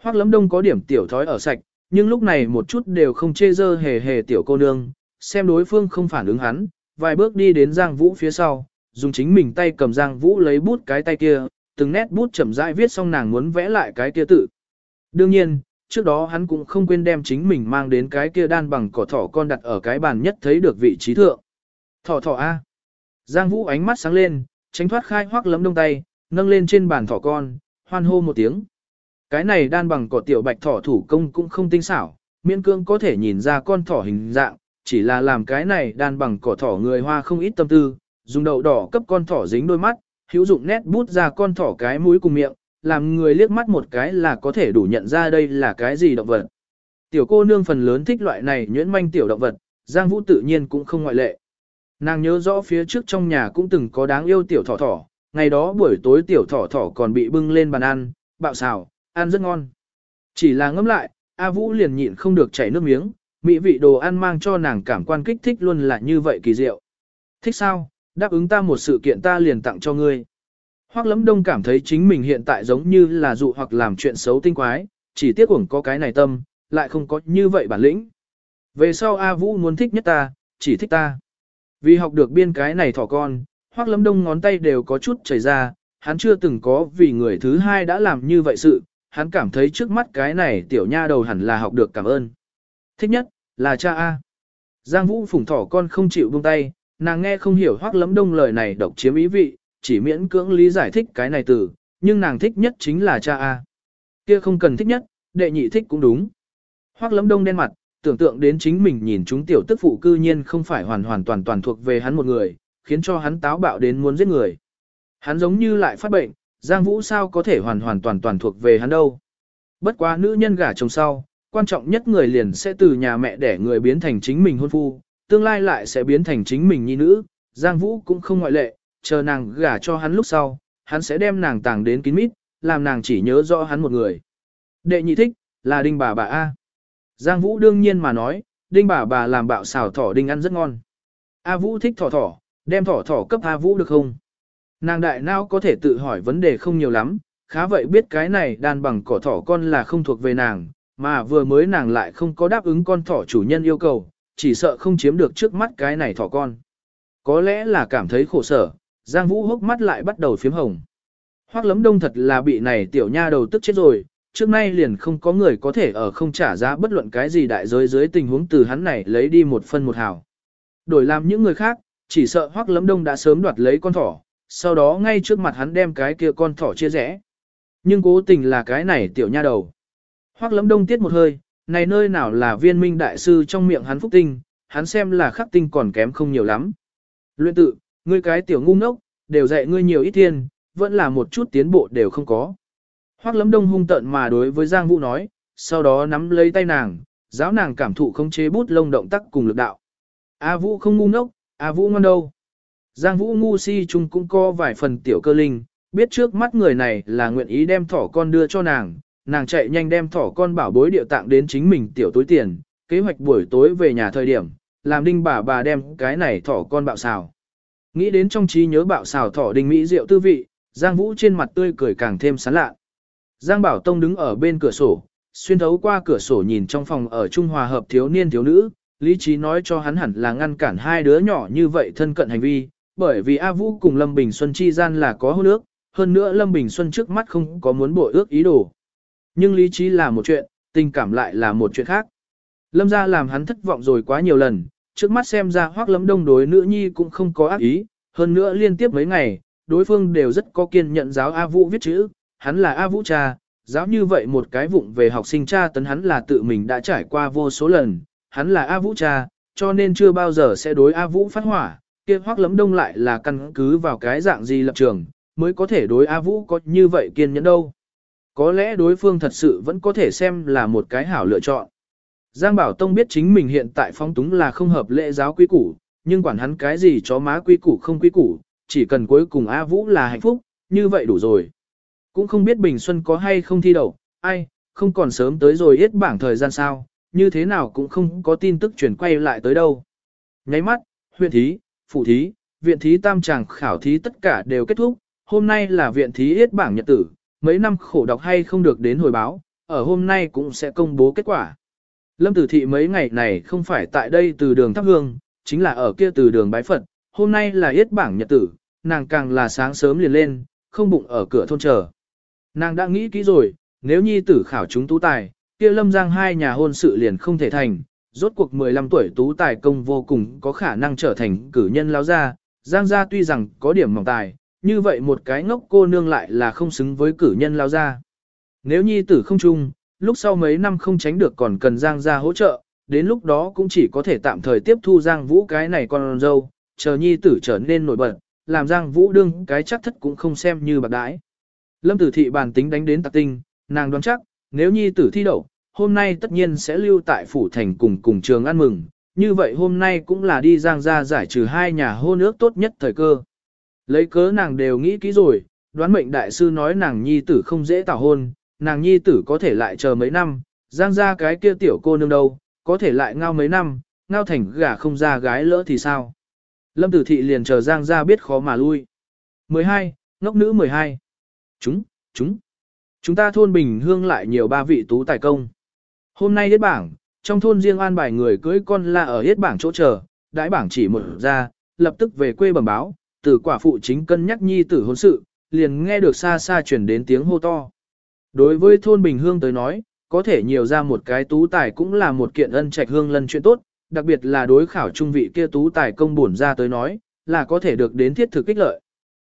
Hoắc lấm đông có điểm tiểu thói ở sạch, nhưng lúc này một chút đều không chê dơ hề hề tiểu cô nương, xem đối phương không phản ứng hắn, vài bước đi đến Giang Vũ phía sau, dùng chính mình tay cầm Giang Vũ lấy bút cái tay kia, từng nét bút chậm rãi viết xong nàng muốn vẽ lại cái kia tự. Đương nhiên, trước đó hắn cũng không quên đem chính mình mang đến cái kia đan bằng cỏ thỏ con đặt ở cái bàn nhất thấy được vị trí thượng. Thỏ thỏ A. Giang Vũ ánh mắt sáng lên, tránh thoát khai hoác lấm đông tay, nâng lên trên bàn thỏ con, hoan hô một tiếng. Cái này đan bằng cỏ tiểu bạch thỏ thủ công cũng không tinh xảo, miễn cương có thể nhìn ra con thỏ hình dạng, chỉ là làm cái này đan bằng cỏ thỏ người hoa không ít tâm tư, dùng đậu đỏ cấp con thỏ dính đôi mắt, hữu dụng nét bút ra con thỏ cái mũi cùng miệng, làm người liếc mắt một cái là có thể đủ nhận ra đây là cái gì động vật. Tiểu cô nương phần lớn thích loại này nhuyễn manh tiểu động vật, Giang Vũ tự nhiên cũng không ngoại lệ. Nàng nhớ rõ phía trước trong nhà cũng từng có đáng yêu tiểu thỏ thỏ, ngày đó buổi tối tiểu thỏ thỏ còn bị bưng lên bàn ăn, bạo xào, ăn rất ngon. Chỉ là ngẫm lại, A Vũ liền nhịn không được chảy nước miếng, mỹ vị đồ ăn mang cho nàng cảm quan kích thích luôn là như vậy kỳ diệu. Thích sao, đáp ứng ta một sự kiện ta liền tặng cho ngươi. Hoắc lấm đông cảm thấy chính mình hiện tại giống như là dụ hoặc làm chuyện xấu tinh quái, chỉ tiếc uổng có cái này tâm, lại không có như vậy bản lĩnh. Về sau A Vũ muốn thích nhất ta, chỉ thích ta. Vì học được biên cái này thỏ con, Hoắc lấm đông ngón tay đều có chút chảy ra, hắn chưa từng có vì người thứ hai đã làm như vậy sự, hắn cảm thấy trước mắt cái này tiểu nha đầu hẳn là học được cảm ơn. Thích nhất, là cha A. Giang Vũ phủng thỏ con không chịu buông tay, nàng nghe không hiểu Hoắc lấm đông lời này độc chiếm ý vị, chỉ miễn cưỡng lý giải thích cái này từ, nhưng nàng thích nhất chính là cha A. Kia không cần thích nhất, đệ nhị thích cũng đúng. Hoắc lấm đông đen mặt, tưởng tượng đến chính mình nhìn chúng tiểu tức phụ cư nhiên không phải hoàn hoàn toàn toàn thuộc về hắn một người, khiến cho hắn táo bạo đến muốn giết người. Hắn giống như lại phát bệnh, Giang Vũ sao có thể hoàn hoàn toàn toàn thuộc về hắn đâu. Bất quá nữ nhân gả chồng sau, quan trọng nhất người liền sẽ từ nhà mẹ để người biến thành chính mình hôn phu, tương lai lại sẽ biến thành chính mình nhi nữ, Giang Vũ cũng không ngoại lệ, chờ nàng gả cho hắn lúc sau, hắn sẽ đem nàng tàng đến kín mít, làm nàng chỉ nhớ rõ hắn một người. Đệ nhị thích, là đinh bà bà A. Giang Vũ đương nhiên mà nói, đinh bà bà làm bạo xào thỏ đinh ăn rất ngon. A Vũ thích thỏ thỏ, đem thỏ thỏ cấp A Vũ được không? Nàng đại nào có thể tự hỏi vấn đề không nhiều lắm, khá vậy biết cái này đàn bằng cỏ thỏ con là không thuộc về nàng, mà vừa mới nàng lại không có đáp ứng con thỏ chủ nhân yêu cầu, chỉ sợ không chiếm được trước mắt cái này thỏ con. Có lẽ là cảm thấy khổ sở, Giang Vũ hốc mắt lại bắt đầu phiếm hồng. Hoắc lấm đông thật là bị này tiểu nha đầu tức chết rồi, trước nay liền không có người có thể ở không trả giá bất luận cái gì đại giới dưới tình huống từ hắn này lấy đi một phân một hào. Đổi làm những người khác, chỉ sợ Hoắc lấm đông đã sớm đoạt lấy con thỏ, sau đó ngay trước mặt hắn đem cái kia con thỏ chia rẽ. Nhưng cố tình là cái này tiểu nha đầu. Hoắc lấm đông tiết một hơi, này nơi nào là viên minh đại sư trong miệng hắn phúc tinh, hắn xem là khắc tinh còn kém không nhiều lắm. Luyện tự, ngươi cái tiểu ngu ngốc, đều dạy ngươi nhiều ít thiên, vẫn là một chút tiến bộ đều không có. Hoác lấm đông hung tận mà đối với Giang Vũ nói, sau đó nắm lấy tay nàng, giáo nàng cảm thụ không chế bút lông động tác cùng lực đạo. A Vũ không ngu ngốc, A Vũ ngon đâu. Giang Vũ ngu si chung cũng có vài phần tiểu cơ linh, biết trước mắt người này là nguyện ý đem thỏ con đưa cho nàng, nàng chạy nhanh đem thỏ con bảo bối điệu tạng đến chính mình tiểu tối tiền, kế hoạch buổi tối về nhà thời điểm, làm đinh bà bà đem cái này thỏ con bạo xào. Nghĩ đến trong trí nhớ bạo xào thỏ đinh mỹ rượu tư vị, Giang Vũ trên mặt tươi cười càng thêm sán lạ. Giang Bảo Tông đứng ở bên cửa sổ, xuyên thấu qua cửa sổ nhìn trong phòng ở Trung Hòa hợp thiếu niên thiếu nữ, lý trí nói cho hắn hẳn là ngăn cản hai đứa nhỏ như vậy thân cận hành vi, bởi vì A Vũ cùng Lâm Bình Xuân chi gian là có hôn ước, hơn nữa Lâm Bình Xuân trước mắt không có muốn bội ước ý đồ. Nhưng lý trí là một chuyện, tình cảm lại là một chuyện khác. Lâm ra làm hắn thất vọng rồi quá nhiều lần, trước mắt xem ra hoác lấm đông đối nữ nhi cũng không có ác ý, hơn nữa liên tiếp mấy ngày, đối phương đều rất có kiên nhận giáo A Vũ viết chữ, hắn là A Vũ cha, giáo như vậy một cái vụng về học sinh cha tấn hắn là tự mình đã trải qua vô số lần, hắn là A Vũ cha, cho nên chưa bao giờ sẽ đối A Vũ phát hỏa, kia hoắc lấm đông lại là căn cứ vào cái dạng gì lập trường, mới có thể đối A Vũ có như vậy kiên nhẫn đâu. Có lẽ đối phương thật sự vẫn có thể xem là một cái hảo lựa chọn. Giang Bảo Tông biết chính mình hiện tại phong túng là không hợp lệ giáo quy củ, nhưng quản hắn cái gì chó má quy củ không quy củ, chỉ cần cuối cùng A Vũ là hạnh phúc, như vậy đủ rồi. Cũng không biết Bình Xuân có hay không thi đậu, ai, không còn sớm tới rồi hết bảng thời gian sao, như thế nào cũng không có tin tức chuyển quay lại tới đâu. Nháy mắt, huyện thí, phụ thí, viện thí tam tràng khảo thí tất cả đều kết thúc, hôm nay là viện thí hết bảng nhật tử, mấy năm khổ đọc hay không được đến hồi báo, ở hôm nay cũng sẽ công bố kết quả. Lâm Tử Thị mấy ngày này không phải tại đây từ đường thắp hương, chính là ở kia từ đường bái Phật, hôm nay là yết bảng nhật tử, nàng càng là sáng sớm liền lên, không bụng ở cửa thôn chờ. Nàng đã nghĩ kỹ rồi, nếu nhi tử khảo chúng tú tài, kia lâm giang hai nhà hôn sự liền không thể thành, rốt cuộc 15 tuổi tú tài công vô cùng có khả năng trở thành cử nhân lao gia, giang gia tuy rằng có điểm mỏng tài, như vậy một cái ngốc cô nương lại là không xứng với cử nhân lao gia. Nếu nhi tử không chung, lúc sau mấy năm không tránh được còn cần giang gia hỗ trợ, đến lúc đó cũng chỉ có thể tạm thời tiếp thu giang vũ cái này con dâu, chờ nhi tử trở nên nổi bật, làm giang vũ đương cái chắc thất cũng không xem như bạc đãi. Lâm tử thị bàn tính đánh đến tạc tinh, nàng đoán chắc, nếu nhi tử thi đậu, hôm nay tất nhiên sẽ lưu tại phủ thành cùng cùng trường ăn mừng, như vậy hôm nay cũng là đi giang ra giải trừ hai nhà hôn ước tốt nhất thời cơ. Lấy cớ nàng đều nghĩ kỹ rồi, đoán mệnh đại sư nói nàng nhi tử không dễ tảo hôn, nàng nhi tử có thể lại chờ mấy năm, giang ra cái kia tiểu cô nương đâu, có thể lại ngao mấy năm, ngao thành gả không ra gái lỡ thì sao. Lâm tử thị liền chờ giang ra biết khó mà lui. 12. Ngốc nữ 12. Chúng, chúng. Chúng ta thôn Bình Hương lại nhiều ba vị tú tài công. Hôm nay hết bảng, trong thôn riêng an bài người cưới con la ở hết bảng chỗ chờ, đãi bảng chỉ một ra, lập tức về quê bẩm báo, từ quả phụ chính cân nhắc nhi tử hôn sự, liền nghe được xa xa chuyển đến tiếng hô to. Đối với thôn Bình Hương tới nói, có thể nhiều ra một cái tú tài cũng là một kiện ân trạch hương lân chuyện tốt, đặc biệt là đối khảo trung vị kia tú tài công bổn ra tới nói, là có thể được đến thiết thực kích lợi.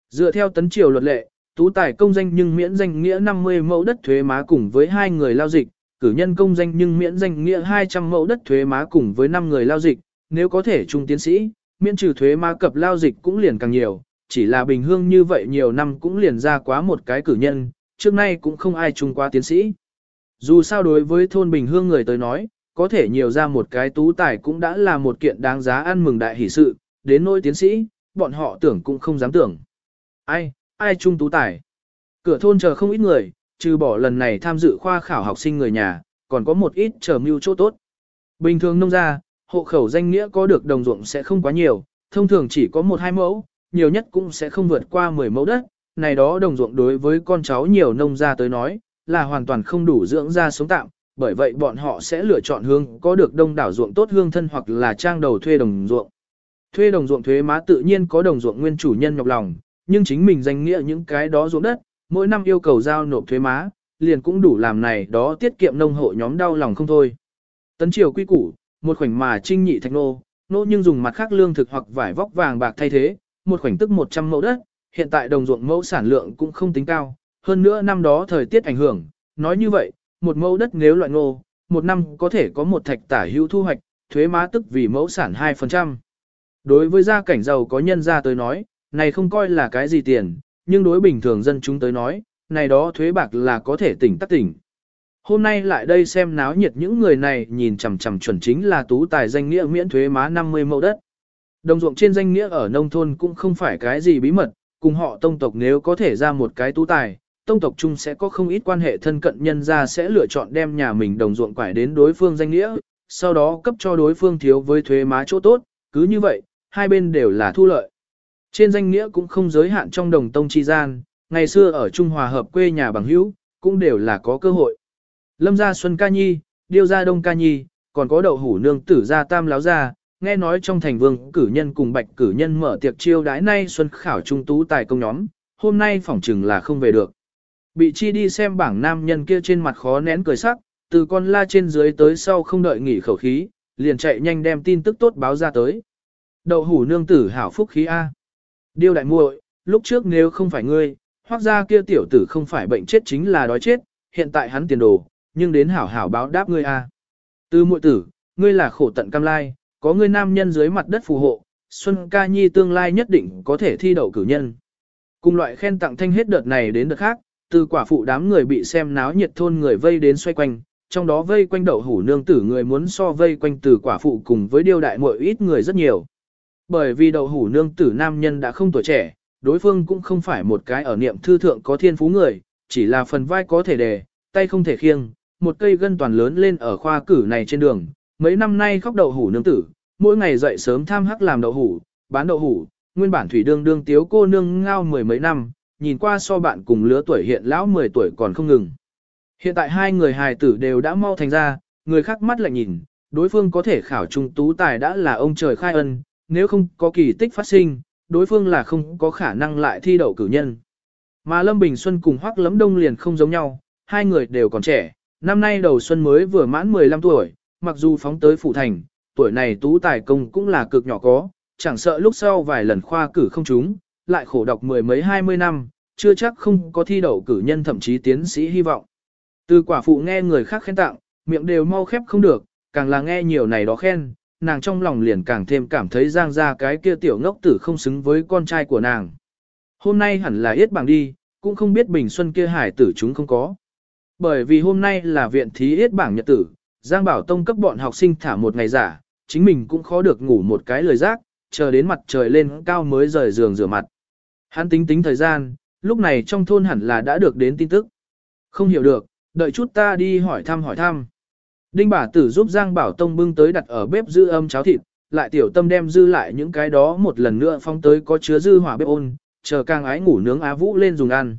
Dựa theo tấn triều luật lệ, tú tài công danh nhưng miễn danh nghĩa 50 mẫu đất thuế má cùng với hai người lao dịch, cử nhân công danh nhưng miễn danh nghĩa 200 mẫu đất thuế má cùng với 5 người lao dịch, nếu có thể trung tiến sĩ, miễn trừ thuế má cập lao dịch cũng liền càng nhiều, chỉ là bình hương như vậy nhiều năm cũng liền ra quá một cái cử nhân, trước nay cũng không ai trung qua tiến sĩ. Dù sao đối với thôn bình hương người tới nói, có thể nhiều ra một cái tú tài cũng đã là một kiện đáng giá ăn mừng đại hỷ sự, đến nỗi tiến sĩ, bọn họ tưởng cũng không dám tưởng. Ai, ai trung tú tài? Cửa thôn chờ không ít người, trừ bỏ lần này tham dự khoa khảo học sinh người nhà, còn có một ít chờ mưu chỗ tốt. Bình thường nông gia, hộ khẩu danh nghĩa có được đồng ruộng sẽ không quá nhiều, thông thường chỉ có một hai mẫu, nhiều nhất cũng sẽ không vượt qua 10 mẫu đất, này đó đồng ruộng đối với con cháu nhiều nông gia tới nói, là hoàn toàn không đủ dưỡng ra sống tạm, bởi vậy bọn họ sẽ lựa chọn hương có được đông đảo ruộng tốt hương thân hoặc là trang đầu thuê đồng ruộng. Thuê đồng ruộng thuế má tự nhiên có đồng ruộng nguyên chủ nhân nhọc lòng, nhưng chính mình danh nghĩa những cái đó ruộng đất, mỗi năm yêu cầu giao nộp thuế má, liền cũng đủ làm này đó tiết kiệm nông hộ nhóm đau lòng không thôi. Tấn triều quy củ, một khoảnh mà trinh nhị thạch nô, nô nhưng dùng mặt khác lương thực hoặc vải vóc vàng bạc thay thế, một khoảnh tức 100 mẫu đất, hiện tại đồng ruộng mẫu sản lượng cũng không tính cao, hơn nữa năm đó thời tiết ảnh hưởng, nói như vậy, một mẫu đất nếu loại nô một năm có thể có một thạch tả hữu thu hoạch, thuế má tức vì mẫu sản 2%. Đối với gia cảnh giàu có nhân gia tới nói, này không coi là cái gì tiền, nhưng đối bình thường dân chúng tới nói, này đó thuế bạc là có thể tỉnh tắc tỉnh. Hôm nay lại đây xem náo nhiệt những người này nhìn chằm chằm chuẩn chính là tú tài danh nghĩa miễn thuế má 50 mẫu đất. Đồng ruộng trên danh nghĩa ở nông thôn cũng không phải cái gì bí mật, cùng họ tông tộc nếu có thể ra một cái tú tài, tông tộc chung sẽ có không ít quan hệ thân cận nhân ra sẽ lựa chọn đem nhà mình đồng ruộng quải đến đối phương danh nghĩa, sau đó cấp cho đối phương thiếu với thuế má chỗ tốt, cứ như vậy, hai bên đều là thu lợi. Trên danh nghĩa cũng không giới hạn trong đồng tông chi gian, ngày xưa ở Trung Hòa hợp quê nhà bằng hữu, cũng đều là có cơ hội. Lâm gia Xuân Ca Nhi, Điêu gia Đông Ca Nhi, còn có đậu hủ nương tử gia Tam Láo gia, nghe nói trong thành vương cử nhân cùng bạch cử nhân mở tiệc chiêu đãi nay Xuân khảo trung tú tài công nhóm, hôm nay phỏng chừng là không về được. Bị chi đi xem bảng nam nhân kia trên mặt khó nén cười sắc, từ con la trên dưới tới sau không đợi nghỉ khẩu khí, liền chạy nhanh đem tin tức tốt báo ra tới. Đậu hủ nương tử hảo phúc khí A. Điêu đại muội, lúc trước nếu không phải ngươi, hoác ra kia tiểu tử không phải bệnh chết chính là đói chết, hiện tại hắn tiền đồ, nhưng đến hảo hảo báo đáp ngươi A. Từ muội tử, ngươi là khổ tận cam lai, có ngươi nam nhân dưới mặt đất phù hộ, Xuân ca nhi tương lai nhất định có thể thi đậu cử nhân. Cùng loại khen tặng thanh hết đợt này đến đợt khác, từ quả phụ đám người bị xem náo nhiệt thôn người vây đến xoay quanh, trong đó vây quanh đậu hủ nương tử người muốn so vây quanh từ quả phụ cùng với điêu đại muội ít người rất nhiều. Bởi vì đậu hủ nương tử nam nhân đã không tuổi trẻ, đối phương cũng không phải một cái ở niệm thư thượng có thiên phú người, chỉ là phần vai có thể đề, tay không thể khiêng, một cây gân toàn lớn lên ở khoa cử này trên đường, mấy năm nay khóc đậu hủ nương tử, mỗi ngày dậy sớm tham hắc làm đậu hủ, bán đậu hủ, nguyên bản thủy đương đương tiếu cô nương ngao mười mấy năm, nhìn qua so bạn cùng lứa tuổi hiện lão 10 tuổi còn không ngừng. Hiện tại hai người hài tử đều đã mau thành ra, người khác mắt lại nhìn, đối phương có thể khảo trung tú tài đã là ông trời khai ân, nếu không có kỳ tích phát sinh, đối phương là không có khả năng lại thi đậu cử nhân. Mà Lâm Bình Xuân cùng Hoắc Lấm Đông liền không giống nhau, hai người đều còn trẻ, năm nay đầu xuân mới vừa mãn 15 tuổi, mặc dù phóng tới phủ thành, tuổi này tú tài công cũng là cực nhỏ có, chẳng sợ lúc sau vài lần khoa cử không trúng, lại khổ đọc mười mấy hai mươi năm, chưa chắc không có thi đậu cử nhân thậm chí tiến sĩ hy vọng. Từ quả phụ nghe người khác khen tặng, miệng đều mau khép không được, càng là nghe nhiều này đó khen, nàng trong lòng liền càng thêm cảm thấy giang ra cái kia tiểu ngốc tử không xứng với con trai của nàng. Hôm nay hẳn là yết bằng đi, cũng không biết bình xuân kia hải tử chúng không có. Bởi vì hôm nay là viện thí yết bảng nhật tử, Giang Bảo Tông cấp bọn học sinh thả một ngày giả, chính mình cũng khó được ngủ một cái lời giác, chờ đến mặt trời lên cao mới rời giường rửa mặt. Hắn tính tính thời gian, lúc này trong thôn hẳn là đã được đến tin tức. Không hiểu được, đợi chút ta đi hỏi thăm hỏi thăm. Đinh bà tử giúp Giang Bảo Tông bưng tới đặt ở bếp dư âm cháo thịt, lại tiểu tâm đem dư lại những cái đó một lần nữa phong tới có chứa dư hỏa bếp ôn, chờ càng ái ngủ nướng á vũ lên dùng ăn.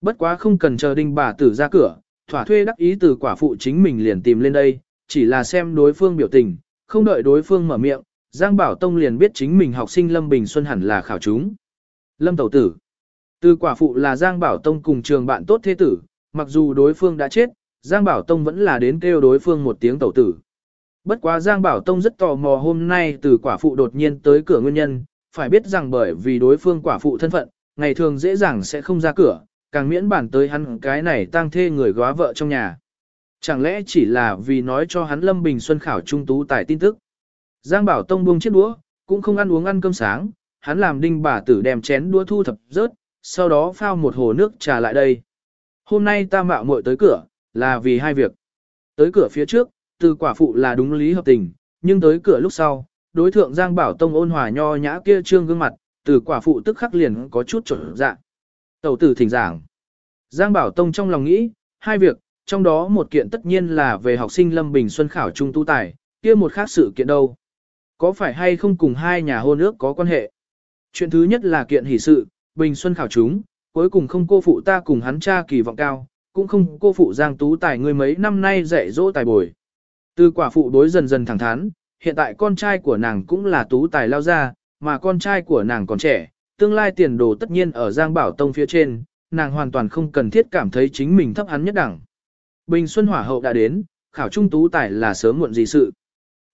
Bất quá không cần chờ đinh bà tử ra cửa, thỏa thuê đắc ý từ quả phụ chính mình liền tìm lên đây, chỉ là xem đối phương biểu tình, không đợi đối phương mở miệng, Giang Bảo Tông liền biết chính mình học sinh Lâm Bình Xuân hẳn là khảo chúng. Lâm Tẩu Tử Từ quả phụ là Giang Bảo Tông cùng trường bạn tốt thế tử, mặc dù đối phương đã chết, Giang Bảo Tông vẫn là đến kêu đối phương một tiếng tẩu tử. Bất quá Giang Bảo Tông rất tò mò hôm nay từ quả phụ đột nhiên tới cửa nguyên nhân, phải biết rằng bởi vì đối phương quả phụ thân phận, ngày thường dễ dàng sẽ không ra cửa, càng miễn bản tới hắn cái này tang thê người góa vợ trong nhà. Chẳng lẽ chỉ là vì nói cho hắn Lâm Bình Xuân khảo trung tú tài tin tức. Giang Bảo Tông buông chiếc đũa, cũng không ăn uống ăn cơm sáng, hắn làm đinh bà tử đem chén đũa thu thập rớt, sau đó phao một hồ nước trà lại đây. Hôm nay ta mạo muội tới cửa, là vì hai việc. Tới cửa phía trước, từ quả phụ là đúng lý hợp tình, nhưng tới cửa lúc sau, đối thượng Giang Bảo Tông ôn hòa nho nhã kia trương gương mặt, từ quả phụ tức khắc liền có chút trở dạ. Tẩu tử thỉnh giảng. Giang Bảo Tông trong lòng nghĩ, hai việc, trong đó một kiện tất nhiên là về học sinh Lâm Bình Xuân khảo trung tu tài, kia một khác sự kiện đâu. Có phải hay không cùng hai nhà hôn ước có quan hệ? Chuyện thứ nhất là kiện hỷ sự, Bình Xuân khảo chúng, cuối cùng không cô phụ ta cùng hắn cha kỳ vọng cao, cũng không cô phụ Giang Tú Tài người mấy năm nay dạy dỗ tài bồi. Từ quả phụ đối dần dần thẳng thắn, hiện tại con trai của nàng cũng là Tú Tài lao ra, mà con trai của nàng còn trẻ, tương lai tiền đồ tất nhiên ở Giang Bảo Tông phía trên, nàng hoàn toàn không cần thiết cảm thấy chính mình thấp hắn nhất đẳng. Bình Xuân Hỏa hậu đã đến, khảo trung tú tài là sớm muộn gì sự.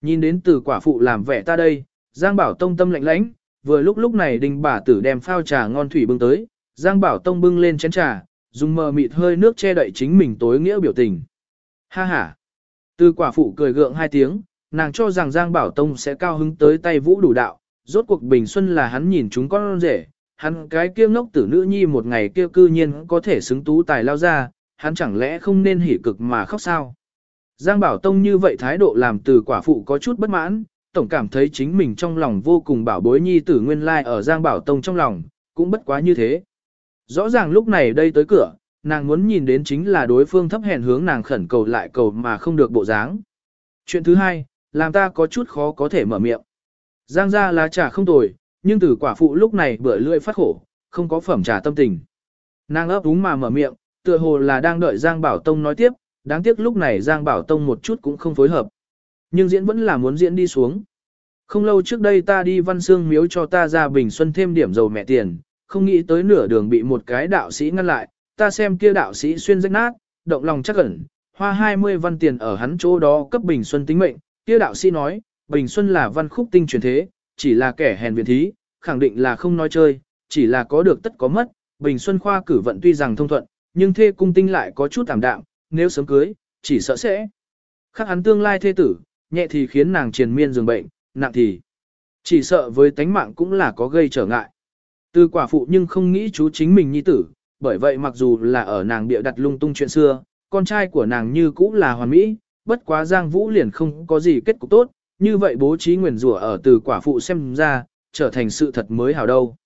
Nhìn đến từ quả phụ làm vẻ ta đây, Giang Bảo Tông tâm lạnh lãnh, vừa lúc lúc này đình bà tử đem phao trà ngon thủy bưng tới, Giang Bảo Tông bưng lên chén trà, dùng mờ mịt hơi nước che đậy chính mình tối nghĩa biểu tình. Ha ha! Từ quả phụ cười gượng hai tiếng, nàng cho rằng Giang Bảo Tông sẽ cao hứng tới tay vũ đủ đạo, rốt cuộc Bình Xuân là hắn nhìn chúng con rể, hắn cái kia ngốc tử nữ nhi một ngày kia cư nhiên có thể xứng tú tài lao ra, hắn chẳng lẽ không nên hỉ cực mà khóc sao? Giang Bảo Tông như vậy thái độ làm từ quả phụ có chút bất mãn, tổng cảm thấy chính mình trong lòng vô cùng bảo bối nhi tử nguyên lai ở Giang Bảo Tông trong lòng, cũng bất quá như thế. Rõ ràng lúc này đây tới cửa, nàng muốn nhìn đến chính là đối phương thấp hèn hướng nàng khẩn cầu lại cầu mà không được bộ dáng. Chuyện thứ hai, làm ta có chút khó có thể mở miệng. Giang ra lá trà không tồi, nhưng từ quả phụ lúc này bữa lưỡi phát khổ, không có phẩm trà tâm tình. Nàng ấp úng mà mở miệng, tựa hồ là đang đợi Giang Bảo Tông nói tiếp, đáng tiếc lúc này Giang Bảo Tông một chút cũng không phối hợp. Nhưng diễn vẫn là muốn diễn đi xuống. Không lâu trước đây ta đi văn xương miếu cho ta ra bình xuân thêm điểm dầu mẹ tiền, không nghĩ tới nửa đường bị một cái đạo sĩ ngăn lại, ta xem kia đạo sĩ xuyên rách nát, động lòng chắc ẩn, hoa 20 văn tiền ở hắn chỗ đó cấp bình xuân tính mệnh, kia đạo sĩ nói, bình xuân là văn khúc tinh truyền thế, chỉ là kẻ hèn viện thí, khẳng định là không nói chơi, chỉ là có được tất có mất, bình xuân khoa cử vận tuy rằng thông thuận, nhưng thê cung tinh lại có chút tạm đạm, nếu sớm cưới, chỉ sợ sẽ. Khắc hắn tương lai thê tử, nhẹ thì khiến nàng triền miên giường bệnh, nặng thì. Chỉ sợ với tánh mạng cũng là có gây trở ngại. Từ quả phụ nhưng không nghĩ chú chính mình nhi tử, bởi vậy mặc dù là ở nàng bịa đặt lung tung chuyện xưa, con trai của nàng như cũ là hoàn mỹ, bất quá Giang Vũ liền không có gì kết cục tốt, như vậy bố trí nguyền rủa ở từ quả phụ xem ra, trở thành sự thật mới hào đâu.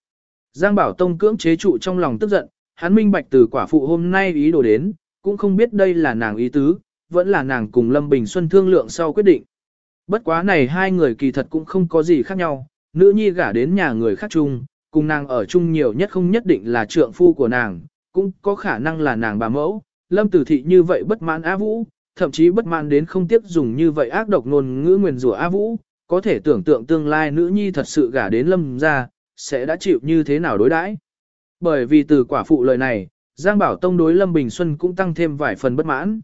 Giang Bảo Tông cưỡng chế trụ trong lòng tức giận, hắn minh bạch từ quả phụ hôm nay ý đồ đến, cũng không biết đây là nàng ý tứ, vẫn là nàng cùng Lâm Bình Xuân thương lượng sau quyết định. Bất quá này hai người kỳ thật cũng không có gì khác nhau, nữ nhi gả đến nhà người khác chung, cùng nàng ở chung nhiều nhất không nhất định là trượng phu của nàng, cũng có khả năng là nàng bà mẫu. Lâm Tử Thị như vậy bất mãn A Vũ, thậm chí bất mãn đến không tiếp dùng như vậy ác độc ngôn ngữ nguyền rủa A Vũ, có thể tưởng tượng tương lai nữ nhi thật sự gả đến Lâm ra, sẽ đã chịu như thế nào đối đãi. Bởi vì từ quả phụ lời này, Giang Bảo Tông đối Lâm Bình Xuân cũng tăng thêm vài phần bất mãn.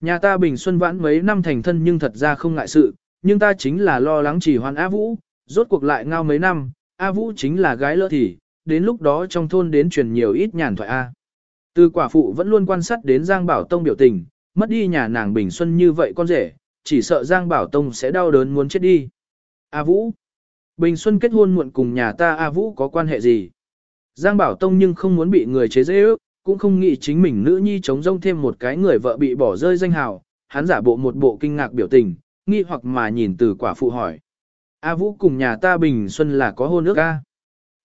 Nhà ta Bình Xuân vãn mấy năm thành thân nhưng thật ra không ngại sự, nhưng ta chính là lo lắng chỉ hoàn A Vũ, rốt cuộc lại ngao mấy năm, A Vũ chính là gái lỡ thì, đến lúc đó trong thôn đến truyền nhiều ít nhàn thoại A. Từ quả phụ vẫn luôn quan sát đến Giang Bảo Tông biểu tình, mất đi nhà nàng Bình Xuân như vậy con rể, chỉ sợ Giang Bảo Tông sẽ đau đớn muốn chết đi. A Vũ. Bình Xuân kết hôn muộn cùng nhà ta A Vũ có quan hệ gì? Giang Bảo Tông nhưng không muốn bị người chế dễ ước, cũng không nghĩ chính mình nữ nhi chống rông thêm một cái người vợ bị bỏ rơi danh hào, hắn giả bộ một bộ kinh ngạc biểu tình, nghi hoặc mà nhìn từ quả phụ hỏi. A Vũ cùng nhà ta Bình Xuân là có hôn ước a.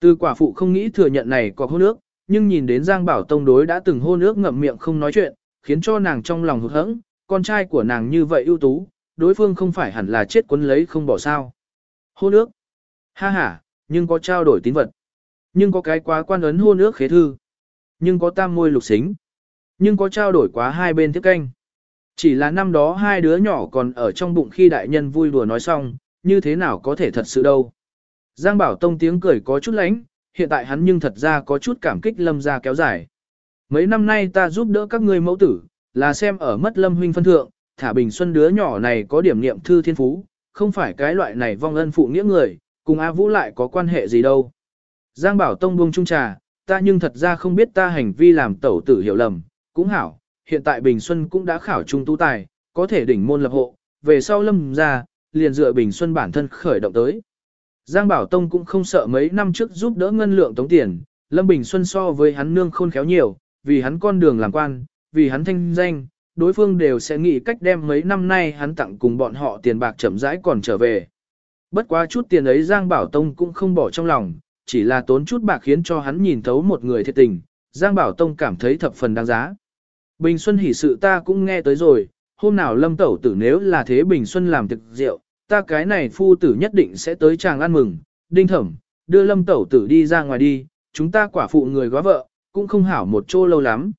Từ quả phụ không nghĩ thừa nhận này có hôn ước, nhưng nhìn đến Giang Bảo Tông đối đã từng hôn ước ngậm miệng không nói chuyện, khiến cho nàng trong lòng hụt hẫng, con trai của nàng như vậy ưu tú, đối phương không phải hẳn là chết quấn lấy không bỏ sao. Hôn ước. Ha ha, nhưng có trao đổi tín vật. Nhưng có cái quá quan ấn hôn ước khế thư. Nhưng có tam môi lục xính. Nhưng có trao đổi quá hai bên tiếp canh. Chỉ là năm đó hai đứa nhỏ còn ở trong bụng khi đại nhân vui đùa nói xong, như thế nào có thể thật sự đâu. Giang Bảo Tông tiếng cười có chút lánh, hiện tại hắn nhưng thật ra có chút cảm kích lâm ra kéo dài. Mấy năm nay ta giúp đỡ các ngươi mẫu tử, là xem ở mất lâm huynh phân thượng, thả bình xuân đứa nhỏ này có điểm niệm thư thiên phú, không phải cái loại này vong ân phụ nghĩa người, cùng A Vũ lại có quan hệ gì đâu. Giang Bảo Tông buông trung trà, ta nhưng thật ra không biết ta hành vi làm tẩu tử hiểu lầm, cũng hảo, hiện tại Bình Xuân cũng đã khảo trung tu tài, có thể đỉnh môn lập hộ, về sau lâm ra, liền dựa Bình Xuân bản thân khởi động tới. Giang Bảo Tông cũng không sợ mấy năm trước giúp đỡ ngân lượng tống tiền, Lâm Bình Xuân so với hắn nương khôn khéo nhiều, vì hắn con đường làm quan, vì hắn thanh danh, đối phương đều sẽ nghĩ cách đem mấy năm nay hắn tặng cùng bọn họ tiền bạc chậm rãi còn trở về. Bất quá chút tiền ấy Giang Bảo Tông cũng không bỏ trong lòng, chỉ là tốn chút bạc khiến cho hắn nhìn thấu một người thiệt tình, Giang Bảo Tông cảm thấy thập phần đáng giá. Bình Xuân hỉ sự ta cũng nghe tới rồi, hôm nào lâm tẩu tử nếu là thế Bình Xuân làm thực rượu, ta cái này phu tử nhất định sẽ tới chàng ăn mừng, đinh thẩm, đưa lâm tẩu tử đi ra ngoài đi, chúng ta quả phụ người góa vợ, cũng không hảo một chỗ lâu lắm.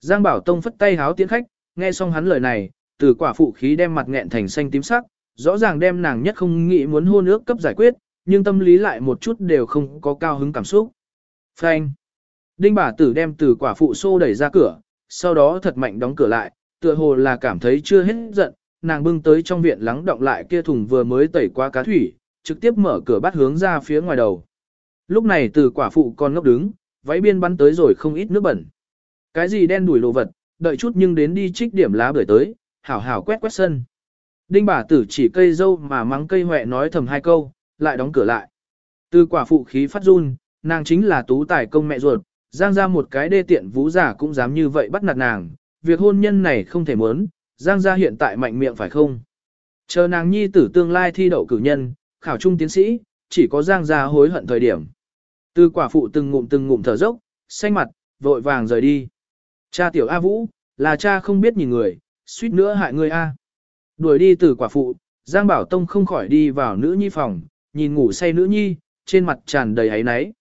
Giang Bảo Tông phất tay háo tiến khách, nghe xong hắn lời này, từ quả phụ khí đem mặt nghẹn thành xanh tím sắc, rõ ràng đem nàng nhất không nghĩ muốn hôn ước cấp giải quyết, nhưng tâm lý lại một chút đều không có cao hứng cảm xúc. Phanh. Đinh bà tử đem từ quả phụ xô đẩy ra cửa, sau đó thật mạnh đóng cửa lại, tựa hồ là cảm thấy chưa hết giận, nàng bưng tới trong viện lắng động lại kia thùng vừa mới tẩy qua cá thủy, trực tiếp mở cửa bắt hướng ra phía ngoài đầu. Lúc này từ quả phụ còn ngốc đứng, váy biên bắn tới rồi không ít nước bẩn. Cái gì đen đuổi lộ vật, đợi chút nhưng đến đi trích điểm lá bưởi tới, hảo hảo quét quét sân. Đinh bà tử chỉ cây dâu mà mắng cây huệ nói thầm hai câu, lại đóng cửa lại. Từ quả phụ khí phát run, nàng chính là tú tài công mẹ ruột, giang ra một cái đê tiện vũ giả cũng dám như vậy bắt nạt nàng, việc hôn nhân này không thể muốn, Giang gia hiện tại mạnh miệng phải không? Chờ nàng nhi tử tương lai thi đậu cử nhân, khảo trung tiến sĩ, chỉ có Giang gia hối hận thời điểm. Từ quả phụ từng ngụm từng ngụm thở dốc, xanh mặt, vội vàng rời đi. Cha tiểu A Vũ, là cha không biết nhìn người, suýt nữa hại người A. Đuổi đi từ quả phụ, Giang Bảo Tông không khỏi đi vào nữ nhi phòng, nhìn ngủ say nữ nhi, trên mặt tràn đầy ấy náy.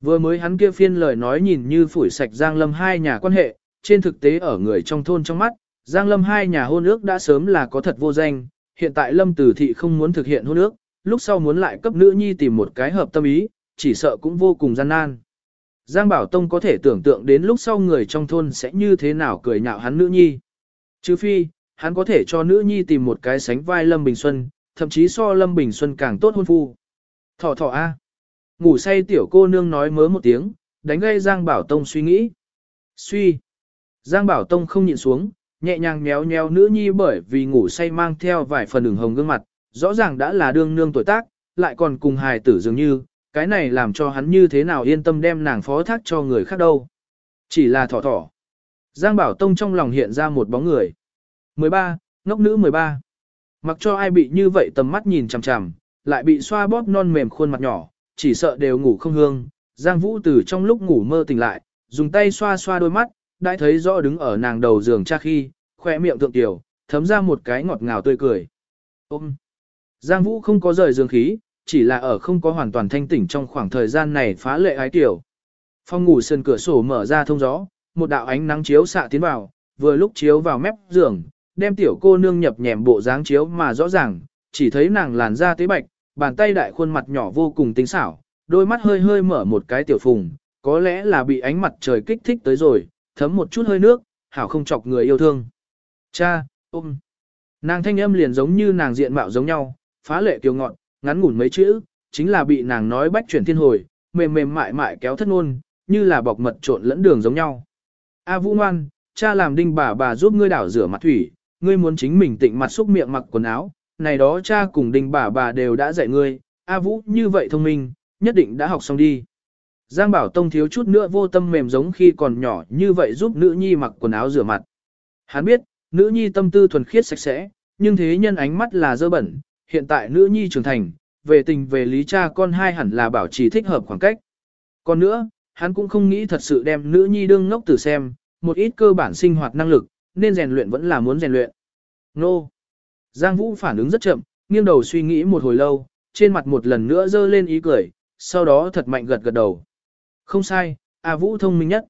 Vừa mới hắn kia phiên lời nói nhìn như phủi sạch Giang Lâm hai nhà quan hệ, trên thực tế ở người trong thôn trong mắt, Giang Lâm hai nhà hôn ước đã sớm là có thật vô danh, hiện tại Lâm Tử Thị không muốn thực hiện hôn ước, lúc sau muốn lại cấp nữ nhi tìm một cái hợp tâm ý, chỉ sợ cũng vô cùng gian nan. Giang Bảo Tông có thể tưởng tượng đến lúc sau người trong thôn sẽ như thế nào cười nhạo hắn nữ nhi. Chứ phi, hắn có thể cho nữ nhi tìm một cái sánh vai Lâm Bình Xuân, thậm chí so Lâm Bình Xuân càng tốt hôn phu. Thỏ thỏ A. Ngủ say tiểu cô nương nói mớ một tiếng, đánh gây Giang Bảo Tông suy nghĩ. Suy. Giang Bảo Tông không nhịn xuống, nhẹ nhàng méo méo nữ nhi bởi vì ngủ say mang theo vài phần ửng hồng gương mặt, rõ ràng đã là đương nương tuổi tác, lại còn cùng hài tử dường như, cái này làm cho hắn như thế nào yên tâm đem nàng phó thác cho người khác đâu. Chỉ là thỏ thỏ. Giang Bảo Tông trong lòng hiện ra một bóng người. 13, ngốc nữ 13. Mặc cho ai bị như vậy tầm mắt nhìn chằm chằm, lại bị xoa bóp non mềm khuôn mặt nhỏ, chỉ sợ đều ngủ không hương. Giang Vũ từ trong lúc ngủ mơ tỉnh lại, dùng tay xoa xoa đôi mắt, đã thấy rõ đứng ở nàng đầu giường cha khi, khoe miệng thượng tiểu, thấm ra một cái ngọt ngào tươi cười. Ôm! Giang Vũ không có rời giường khí, chỉ là ở không có hoàn toàn thanh tỉnh trong khoảng thời gian này phá lệ ái tiểu. Phòng ngủ sân cửa sổ mở ra thông gió, một đạo ánh nắng chiếu xạ tiến vào, vừa lúc chiếu vào mép giường, đem tiểu cô nương nhập nhèm bộ dáng chiếu mà rõ ràng, chỉ thấy nàng làn da tế bạch, bàn tay đại khuôn mặt nhỏ vô cùng tinh xảo, đôi mắt hơi hơi mở một cái tiểu phùng, có lẽ là bị ánh mặt trời kích thích tới rồi, thấm một chút hơi nước, hảo không chọc người yêu thương. Cha, ôm. Nàng thanh âm liền giống như nàng diện mạo giống nhau, phá lệ kiều ngọn, ngắn ngủn mấy chữ, chính là bị nàng nói bách chuyển thiên hồi, mềm mềm mại mại kéo thất ngôn, như là bọc mật trộn lẫn đường giống nhau. A Vũ Ngoan, cha làm đinh bà bà giúp ngươi đảo rửa mặt thủy, ngươi muốn chính mình tịnh mặt xúc miệng mặc quần áo, này đó cha cùng đinh bà bà đều đã dạy ngươi, A Vũ như vậy thông minh, nhất định đã học xong đi. Giang Bảo Tông thiếu chút nữa vô tâm mềm giống khi còn nhỏ như vậy giúp nữ nhi mặc quần áo rửa mặt. Hắn biết, nữ nhi tâm tư thuần khiết sạch sẽ, nhưng thế nhân ánh mắt là dơ bẩn, hiện tại nữ nhi trưởng thành, về tình về lý cha con hai hẳn là bảo trì thích hợp khoảng cách. Còn nữa, hắn cũng không nghĩ thật sự đem nữ nhi đương ngốc tử xem, một ít cơ bản sinh hoạt năng lực, nên rèn luyện vẫn là muốn rèn luyện. Nô! Giang Vũ phản ứng rất chậm, nghiêng đầu suy nghĩ một hồi lâu, trên mặt một lần nữa dơ lên ý cười, sau đó thật mạnh gật gật đầu. Không sai, A Vũ thông minh nhất.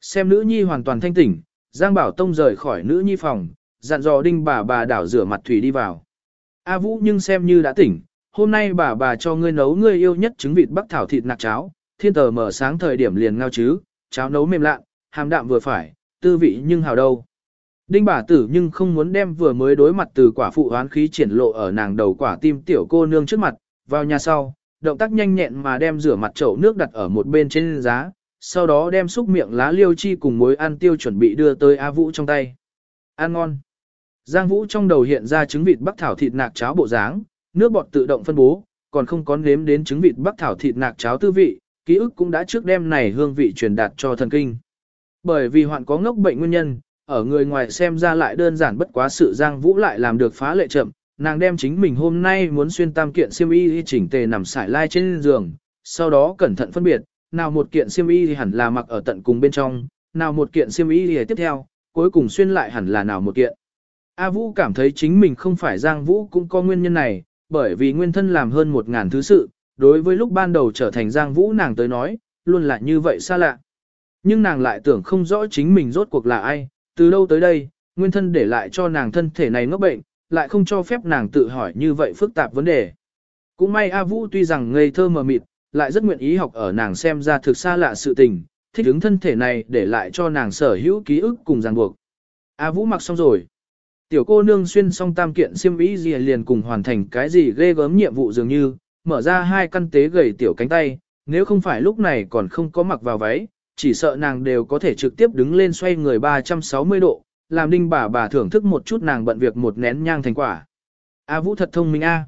Xem nữ nhi hoàn toàn thanh tỉnh, Giang Bảo Tông rời khỏi nữ nhi phòng, dặn dò đinh bà bà đảo rửa mặt thủy đi vào. A Vũ nhưng xem như đã tỉnh, hôm nay bà bà cho ngươi nấu ngươi yêu nhất trứng vịt bắc thảo thịt nạc cháo, thiên tờ mở sáng thời điểm liền ngao chứ, cháo nấu mềm lạ, hàm đạm vừa phải, tư vị nhưng hào đâu. Đinh bà tử nhưng không muốn đem vừa mới đối mặt từ quả phụ hoán khí triển lộ ở nàng đầu quả tim tiểu cô nương trước mặt, vào nhà sau, động tác nhanh nhẹn mà đem rửa mặt chậu nước đặt ở một bên trên giá, sau đó đem xúc miệng lá liêu chi cùng muối ăn tiêu chuẩn bị đưa tới A Vũ trong tay. Ăn ngon. Giang Vũ trong đầu hiện ra trứng vịt bắc thảo thịt nạc cháo bộ dáng, nước bọt tự động phân bố, còn không có nếm đến trứng vịt bắc thảo thịt nạc cháo tư vị, ký ức cũng đã trước đem này hương vị truyền đạt cho thần kinh. Bởi vì hoạn có ngốc bệnh nguyên nhân, ở người ngoài xem ra lại đơn giản bất quá sự Giang Vũ lại làm được phá lệ chậm, nàng đem chính mình hôm nay muốn xuyên tam kiện xiêm y chỉnh tề nằm sải lai trên giường, sau đó cẩn thận phân biệt, nào một kiện xiêm y thì hẳn là mặc ở tận cùng bên trong, nào một kiện xiêm y thì tiếp theo, cuối cùng xuyên lại hẳn là nào một kiện. A Vũ cảm thấy chính mình không phải Giang Vũ cũng có nguyên nhân này, bởi vì nguyên thân làm hơn một ngàn thứ sự, đối với lúc ban đầu trở thành Giang Vũ nàng tới nói, luôn là như vậy xa lạ. Nhưng nàng lại tưởng không rõ chính mình rốt cuộc là ai, từ đâu tới đây, nguyên thân để lại cho nàng thân thể này ngốc bệnh, lại không cho phép nàng tự hỏi như vậy phức tạp vấn đề. Cũng may A Vũ tuy rằng ngây thơ mờ mịt, lại rất nguyện ý học ở nàng xem ra thực xa lạ sự tình, thích ứng thân thể này để lại cho nàng sở hữu ký ức cùng ràng buộc. A Vũ mặc xong rồi. Tiểu cô nương xuyên xong tam kiện xiêm y gì liền cùng hoàn thành cái gì ghê gớm nhiệm vụ dường như, mở ra hai căn tế gầy tiểu cánh tay, nếu không phải lúc này còn không có mặc vào váy, chỉ sợ nàng đều có thể trực tiếp đứng lên xoay người 360 độ, làm đinh bà bà thưởng thức một chút nàng bận việc một nén nhang thành quả. A Vũ thật thông minh a.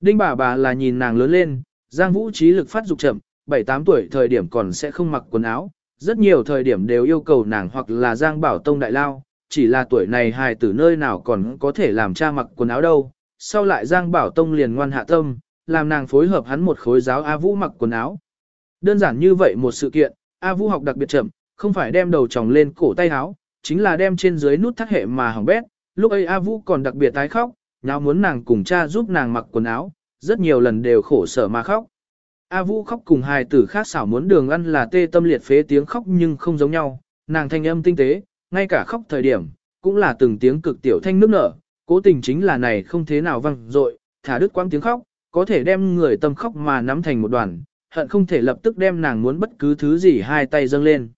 Đinh bà bà là nhìn nàng lớn lên, Giang Vũ trí lực phát dục chậm, 7-8 tuổi thời điểm còn sẽ không mặc quần áo, rất nhiều thời điểm đều yêu cầu nàng hoặc là Giang Bảo Tông đại lao, chỉ là tuổi này hài tử nơi nào còn có thể làm cha mặc quần áo đâu. Sau lại Giang Bảo Tông liền ngoan hạ tâm, làm nàng phối hợp hắn một khối giáo A Vũ mặc quần áo. Đơn giản như vậy một sự kiện, A Vũ học đặc biệt chậm, không phải đem đầu tròng lên cổ tay áo, chính là đem trên dưới nút thắt hệ mà hỏng bét. Lúc ấy A Vũ còn đặc biệt tái khóc, nháo muốn nàng cùng cha giúp nàng mặc quần áo, rất nhiều lần đều khổ sở mà khóc. A Vũ khóc cùng hài tử khác xảo muốn đường ăn là tê tâm liệt phế tiếng khóc nhưng không giống nhau, nàng thanh âm tinh tế, ngay cả khóc thời điểm, cũng là từng tiếng cực tiểu thanh nước nở, cố tình chính là này không thế nào văng dội, thả đứt quãng tiếng khóc, có thể đem người tâm khóc mà nắm thành một đoàn, hận không thể lập tức đem nàng muốn bất cứ thứ gì hai tay dâng lên.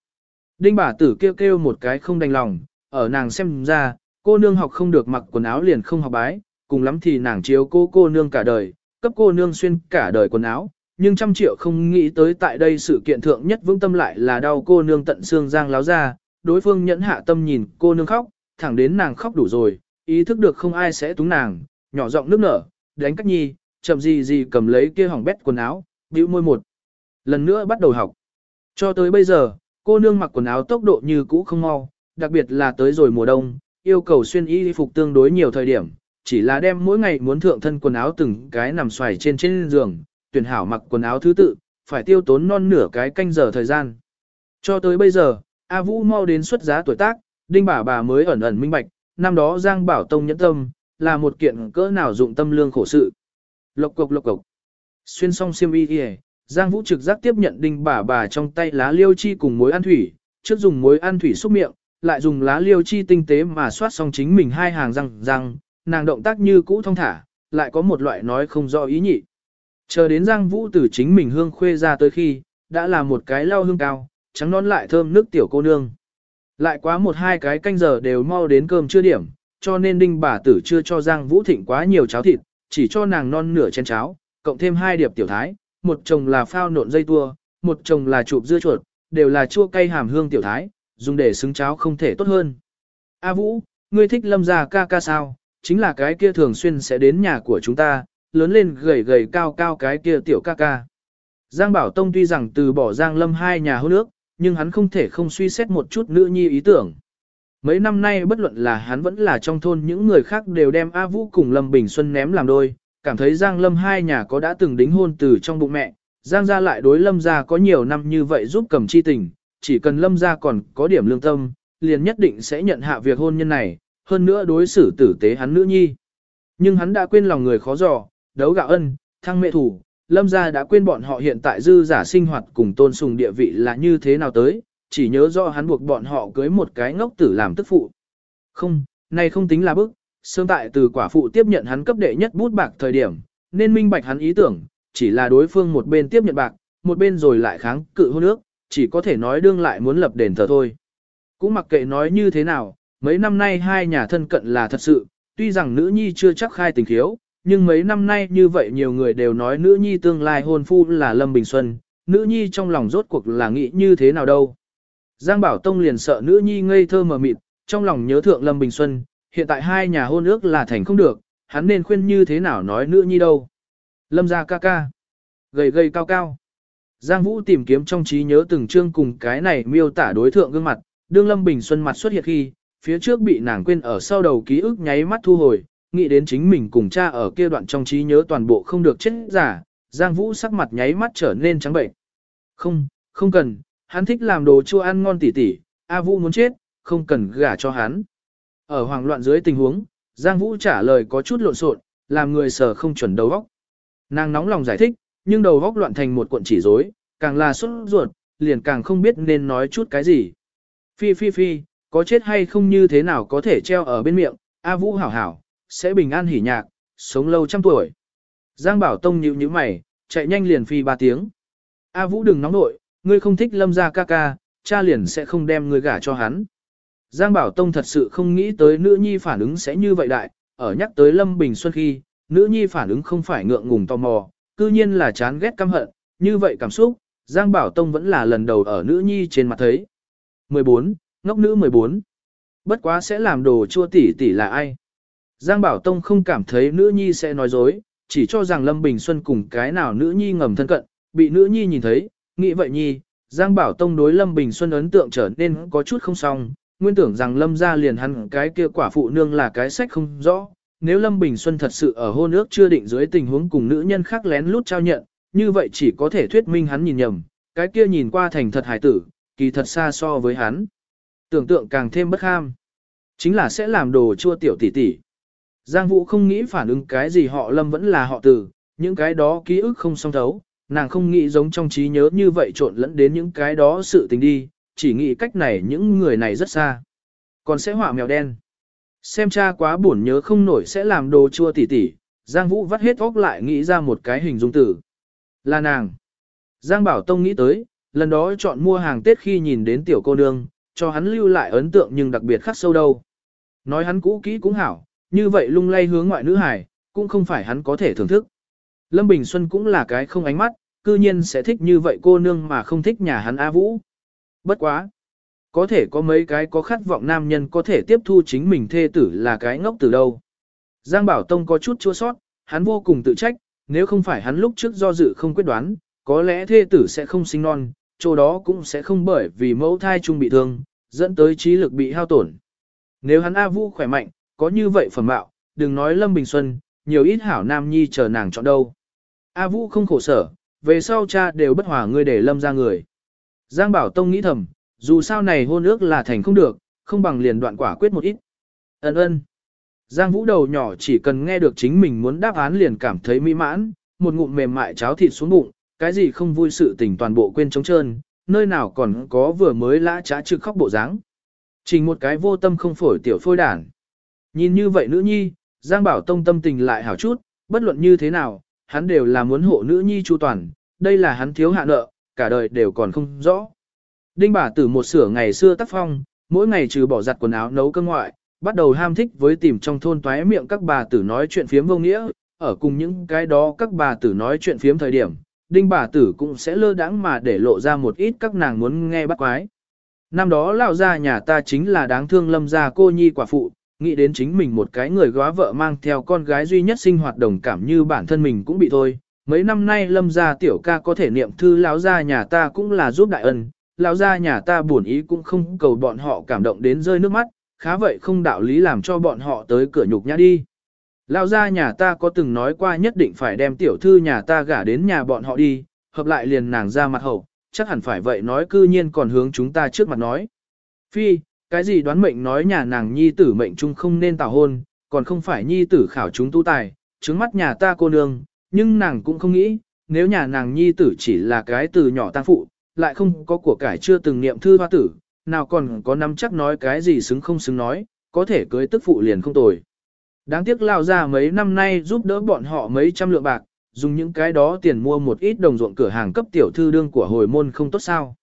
Đinh bà tử kêu kêu một cái không đành lòng, ở nàng xem ra, cô nương học không được mặc quần áo liền không học bái, cùng lắm thì nàng chiếu cô cô nương cả đời, cấp cô nương xuyên cả đời quần áo, nhưng trăm triệu không nghĩ tới tại đây sự kiện thượng nhất vững tâm lại là đau cô nương tận xương giang láo ra, đối phương nhẫn hạ tâm nhìn cô nương khóc, thẳng đến nàng khóc đủ rồi, ý thức được không ai sẽ túng nàng, nhỏ giọng nước nở, đánh cách nhi, chậm gì gì cầm lấy kia hỏng bét quần áo, bĩu môi một. Lần nữa bắt đầu học. Cho tới bây giờ, cô nương mặc quần áo tốc độ như cũ không mau, đặc biệt là tới rồi mùa đông, yêu cầu xuyên y phục tương đối nhiều thời điểm, chỉ là đem mỗi ngày muốn thượng thân quần áo từng cái nằm xoài trên trên giường, tuyển hảo mặc quần áo thứ tự, phải tiêu tốn non nửa cái canh giờ thời gian. Cho tới bây giờ, A Vũ mau đến xuất giá tuổi tác, đinh bà bà mới ẩn ẩn minh bạch, năm đó Giang Bảo Tông nhẫn tâm, là một kiện cỡ nào dụng tâm lương khổ sự. Lộc cộc lộc cộc. Xuyên xong xiêm y kìa, Giang Vũ trực giác tiếp nhận đinh bà bà trong tay lá liêu chi cùng muối ăn thủy, trước dùng muối ăn thủy xúc miệng, lại dùng lá liêu chi tinh tế mà soát xong chính mình hai hàng răng răng, nàng động tác như cũ thông thả, lại có một loại nói không rõ ý nhị. Chờ đến Giang Vũ từ chính mình hương khuê ra tới khi, đã là một cái lau hương cao, trắng nón lại thơm nước tiểu cô nương. Lại quá một hai cái canh giờ đều mau đến cơm chưa điểm, cho nên đinh bà tử chưa cho Giang Vũ thịnh quá nhiều cháo thịt, chỉ cho nàng non nửa chén cháo, cộng thêm hai điệp tiểu thái, một chồng là phao nộn dây tua, một chồng là chụp dưa chuột, đều là chua cay hàm hương tiểu thái, dùng để xứng cháo không thể tốt hơn. A Vũ, ngươi thích lâm gia ca ca sao, chính là cái kia thường xuyên sẽ đến nhà của chúng ta, lớn lên gầy gầy cao cao cái kia tiểu ca ca. Giang Bảo Tông tuy rằng từ bỏ Giang Lâm hai nhà hôn nước, nhưng hắn không thể không suy xét một chút nữ nhi ý tưởng. Mấy năm nay bất luận là hắn vẫn là trong thôn những người khác đều đem A Vũ cùng Lâm Bình Xuân ném làm đôi, cảm thấy Giang Lâm hai nhà có đã từng đính hôn từ trong bụng mẹ, Giang gia lại đối Lâm gia có nhiều năm như vậy giúp cầm chi tình, chỉ cần Lâm gia còn có điểm lương tâm, liền nhất định sẽ nhận hạ việc hôn nhân này, hơn nữa đối xử tử tế hắn nữ nhi. Nhưng hắn đã quên lòng người khó dò, đấu gạo ân, thăng mẹ thủ, Lâm gia đã quên bọn họ hiện tại dư giả sinh hoạt cùng tôn sùng địa vị là như thế nào tới, chỉ nhớ rõ hắn buộc bọn họ cưới một cái ngốc tử làm tức phụ. Không, này không tính là bức, Sương tại từ quả phụ tiếp nhận hắn cấp đệ nhất bút bạc thời điểm, nên minh bạch hắn ý tưởng, chỉ là đối phương một bên tiếp nhận bạc, một bên rồi lại kháng cự hôn ước, chỉ có thể nói đương lại muốn lập đền thờ thôi. Cũng mặc kệ nói như thế nào, mấy năm nay hai nhà thân cận là thật sự, tuy rằng nữ nhi chưa chắc khai tình khiếu, nhưng mấy năm nay như vậy nhiều người đều nói nữ nhi tương lai hôn phu là Lâm Bình Xuân, nữ nhi trong lòng rốt cuộc là nghĩ như thế nào đâu. Giang Bảo Tông liền sợ nữ nhi ngây thơ mờ mịt, trong lòng nhớ thượng Lâm Bình Xuân, hiện tại hai nhà hôn ước là thành không được, hắn nên khuyên như thế nào nói nữ nhi đâu. Lâm ra ca ca, gầy gầy cao cao. Giang Vũ tìm kiếm trong trí nhớ từng chương cùng cái này miêu tả đối thượng gương mặt, đương Lâm Bình Xuân mặt xuất hiện khi, phía trước bị nàng quên ở sau đầu ký ức nháy mắt thu hồi, nghĩ đến chính mình cùng cha ở kia đoạn trong trí nhớ toàn bộ không được chết giả, Giang Vũ sắc mặt nháy mắt trở nên trắng bệnh. Không, không cần, hắn thích làm đồ chua ăn ngon tỉ tỉ, A Vũ muốn chết, không cần gả cho hắn. Ở hoàng loạn dưới tình huống, Giang Vũ trả lời có chút lộn xộn, làm người sở không chuẩn đầu óc. Nàng nóng lòng giải thích, nhưng đầu óc loạn thành một cuộn chỉ rối, càng là xuất ruột, liền càng không biết nên nói chút cái gì. Phi phi phi, có chết hay không như thế nào có thể treo ở bên miệng, A Vũ hảo hảo, sẽ bình an hỉ nhạc, sống lâu trăm tuổi. Giang Bảo Tông nhíu nhíu mày, chạy nhanh liền phi ba tiếng. A Vũ đừng nóng nội, ngươi không thích lâm gia ca ca, cha liền sẽ không đem ngươi gả cho hắn. Giang Bảo Tông thật sự không nghĩ tới nữ nhi phản ứng sẽ như vậy đại, ở nhắc tới Lâm Bình Xuân khi, nữ nhi phản ứng không phải ngượng ngùng tò mò, cư nhiên là chán ghét căm hận, như vậy cảm xúc, Giang Bảo Tông vẫn là lần đầu ở nữ nhi trên mặt thấy. 14, ngốc nữ 14. Bất quá sẽ làm đồ chua tỷ tỷ là ai? Giang Bảo Tông không cảm thấy nữ nhi sẽ nói dối, chỉ cho rằng Lâm Bình Xuân cùng cái nào nữ nhi ngầm thân cận, bị nữ nhi nhìn thấy, nghĩ vậy nhi, Giang Bảo Tông đối Lâm Bình Xuân ấn tượng trở nên có chút không xong, nguyên tưởng rằng Lâm gia liền hắn cái kia quả phụ nương là cái sách không rõ. Nếu Lâm Bình Xuân thật sự ở hôn ước chưa định dưới tình huống cùng nữ nhân khác lén lút trao nhận, như vậy chỉ có thể thuyết minh hắn nhìn nhầm, cái kia nhìn qua thành thật hải tử, kỳ thật xa so với hắn. Tưởng tượng càng thêm bất ham. Chính là sẽ làm đồ chua tiểu tỷ tỷ. Giang Vũ không nghĩ phản ứng cái gì họ Lâm vẫn là họ Tử, những cái đó ký ức không song thấu, nàng không nghĩ giống trong trí nhớ như vậy trộn lẫn đến những cái đó sự tình đi, chỉ nghĩ cách này những người này rất xa. Còn sẽ họa mèo đen. Xem cha quá buồn nhớ không nổi sẽ làm đồ chua tỉ tỉ, Giang Vũ vắt hết óc lại nghĩ ra một cái hình dung tử. Là nàng. Giang Bảo Tông nghĩ tới, lần đó chọn mua hàng Tết khi nhìn đến tiểu cô nương, cho hắn lưu lại ấn tượng nhưng đặc biệt khắc sâu đâu. Nói hắn cũ kỹ cũng hảo, như vậy lung lay hướng ngoại nữ hải, cũng không phải hắn có thể thưởng thức. Lâm Bình Xuân cũng là cái không ánh mắt, cư nhiên sẽ thích như vậy cô nương mà không thích nhà hắn A Vũ. Bất quá. Có thể có mấy cái có khát vọng nam nhân có thể tiếp thu chính mình thê tử là cái ngốc từ đâu. Giang Bảo Tông có chút chua sót, hắn vô cùng tự trách, nếu không phải hắn lúc trước do dự không quyết đoán, có lẽ thê tử sẽ không sinh non, chỗ đó cũng sẽ không bởi vì mẫu thai chung bị thương, dẫn tới trí lực bị hao tổn. Nếu hắn A Vũ khỏe mạnh, có như vậy phẩm mạo, đừng nói Lâm Bình Xuân, nhiều ít hảo nam nhi chờ nàng chọn đâu. A Vũ không khổ sở, về sau cha đều bất hòa ngươi để Lâm ra người. Giang Bảo Tông nghĩ thầm, dù sao này hôn ước là thành không được, không bằng liền đoạn quả quyết một ít. Ấn ơn. Giang Vũ đầu nhỏ chỉ cần nghe được chính mình muốn đáp án liền cảm thấy mỹ mãn, một ngụm mềm mại cháo thịt xuống bụng, cái gì không vui sự tình toàn bộ quên trống trơn, nơi nào còn có vừa mới lã trá trực khóc bộ dáng. Chỉ một cái vô tâm không phổi tiểu phôi đản. Nhìn như vậy nữ nhi, Giang Bảo Tông tâm tình lại hảo chút, bất luận như thế nào, hắn đều là muốn hộ nữ nhi chu toàn, đây là hắn thiếu hạ nợ, cả đời đều còn không rõ. Đinh bà tử một sửa ngày xưa tác phong, mỗi ngày trừ bỏ giặt quần áo nấu cơm ngoại, bắt đầu ham thích với tìm trong thôn toái miệng các bà tử nói chuyện phiếm vô nghĩa, ở cùng những cái đó các bà tử nói chuyện phiếm thời điểm, đinh bà tử cũng sẽ lơ đãng mà để lộ ra một ít các nàng muốn nghe bắt quái. Năm đó lão gia nhà ta chính là đáng thương lâm gia cô nhi quả phụ, nghĩ đến chính mình một cái người góa vợ mang theo con gái duy nhất sinh hoạt đồng cảm như bản thân mình cũng bị thôi. Mấy năm nay lâm gia tiểu ca có thể niệm thư lão gia nhà ta cũng là giúp đại ân, lão gia nhà ta buồn ý cũng không cầu bọn họ cảm động đến rơi nước mắt, khá vậy không đạo lý làm cho bọn họ tới cửa nhục nhã đi. Lão gia nhà ta có từng nói qua nhất định phải đem tiểu thư nhà ta gả đến nhà bọn họ đi, hợp lại liền nàng ra mặt hậu, chắc hẳn phải vậy nói cư nhiên còn hướng chúng ta trước mặt nói. Phi, cái gì đoán mệnh nói nhà nàng nhi tử mệnh chung không nên tảo hôn, còn không phải nhi tử khảo chúng tu tài, trứng mắt nhà ta cô nương, nhưng nàng cũng không nghĩ, nếu nhà nàng nhi tử chỉ là cái từ nhỏ tăng phụ, lại không có của cải chưa từng niệm thư hoa tử, nào còn có nắm chắc nói cái gì xứng không xứng nói, có thể cưới tức phụ liền không tồi. Đáng tiếc lao ra mấy năm nay giúp đỡ bọn họ mấy trăm lượng bạc, dùng những cái đó tiền mua một ít đồng ruộng cửa hàng cấp tiểu thư đương của hồi môn không tốt sao.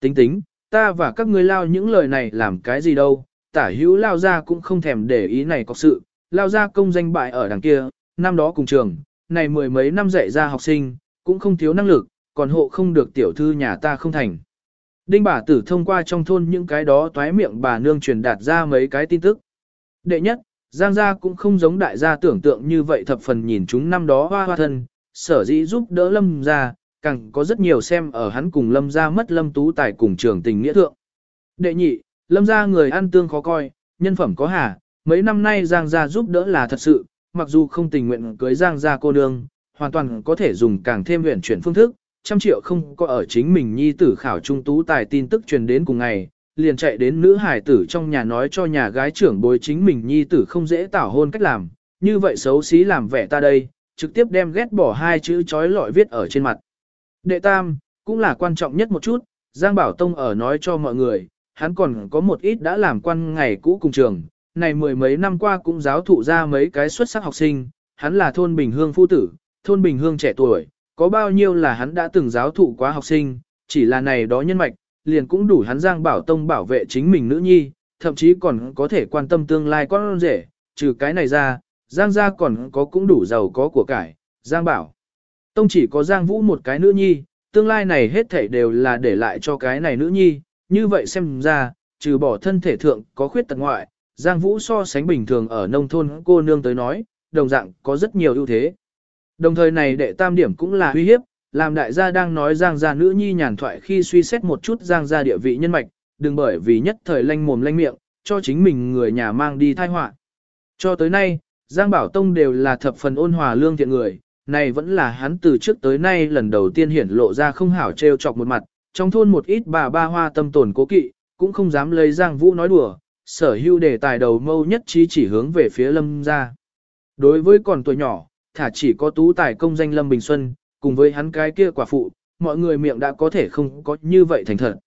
Tính tính, ta và các ngươi lao những lời này làm cái gì đâu, tả hữu lao ra cũng không thèm để ý này có sự, lao ra công danh bại ở đằng kia, năm đó cùng trường, này mười mấy năm dạy ra học sinh, cũng không thiếu năng lực, còn hộ không được tiểu thư nhà ta không thành. Đinh bà tử thông qua trong thôn những cái đó toái miệng bà nương truyền đạt ra mấy cái tin tức. Đệ nhất, Giang gia cũng không giống đại gia tưởng tượng như vậy thập phần nhìn chúng năm đó hoa hoa thân, sở dĩ giúp đỡ lâm gia, càng có rất nhiều xem ở hắn cùng lâm gia mất lâm tú tài cùng trường tình nghĩa thượng. Đệ nhị, lâm gia người ăn tương khó coi, nhân phẩm có hà, mấy năm nay Giang gia giúp đỡ là thật sự, mặc dù không tình nguyện cưới Giang gia cô nương, hoàn toàn có thể dùng càng thêm huyền chuyển phương thức, trăm triệu không có ở chính mình nhi tử khảo trung tú tài tin tức truyền đến cùng ngày, liền chạy đến nữ hải tử trong nhà nói cho nhà gái trưởng bối chính mình nhi tử không dễ tảo hôn cách làm, như vậy xấu xí làm vẻ ta đây, trực tiếp đem ghét bỏ hai chữ chói lọi viết ở trên mặt. Đệ tam, cũng là quan trọng nhất một chút, Giang Bảo Tông ở nói cho mọi người, hắn còn có một ít đã làm quan ngày cũ cùng trường, này mười mấy năm qua cũng giáo thụ ra mấy cái xuất sắc học sinh, hắn là thôn Bình Hương phu tử, thôn Bình Hương trẻ tuổi, có bao nhiêu là hắn đã từng giáo thụ quá học sinh, chỉ là này đó nhân mạch, liền cũng đủ hắn Giang Bảo Tông bảo vệ chính mình nữ nhi, thậm chí còn có thể quan tâm tương lai con rể, trừ cái này ra, Giang gia còn có cũng đủ giàu có của cải, Giang Bảo. Tông chỉ có Giang Vũ một cái nữ nhi, tương lai này hết thảy đều là để lại cho cái này nữ nhi, như vậy xem ra, trừ bỏ thân thể thượng có khuyết tật ngoại, Giang Vũ so sánh bình thường ở nông thôn cô nương tới nói, đồng dạng có rất nhiều ưu thế. Đồng thời này đệ tam điểm cũng là uy hiếp, làm đại gia đang nói Giang gia nữ nhi nhàn thoại khi suy xét một chút Giang gia địa vị nhân mạch, đừng bởi vì nhất thời lanh mồm lanh miệng, cho chính mình người nhà mang đi thai họa. Cho tới nay, Giang Bảo Tông đều là thập phần ôn hòa lương thiện người, này vẫn là hắn từ trước tới nay lần đầu tiên hiển lộ ra không hảo trêu chọc một mặt, trong thôn một ít bà ba hoa tâm tổn cố kỵ, cũng không dám lấy Giang Vũ nói đùa, sở hữu đề tài đầu mâu nhất trí chỉ hướng về phía Lâm ra. Đối với còn tuổi nhỏ, thả chỉ có tú tài công danh Lâm Bình Xuân, cùng với hắn cái kia quả phụ, mọi người miệng đã có thể không có như vậy thành thật.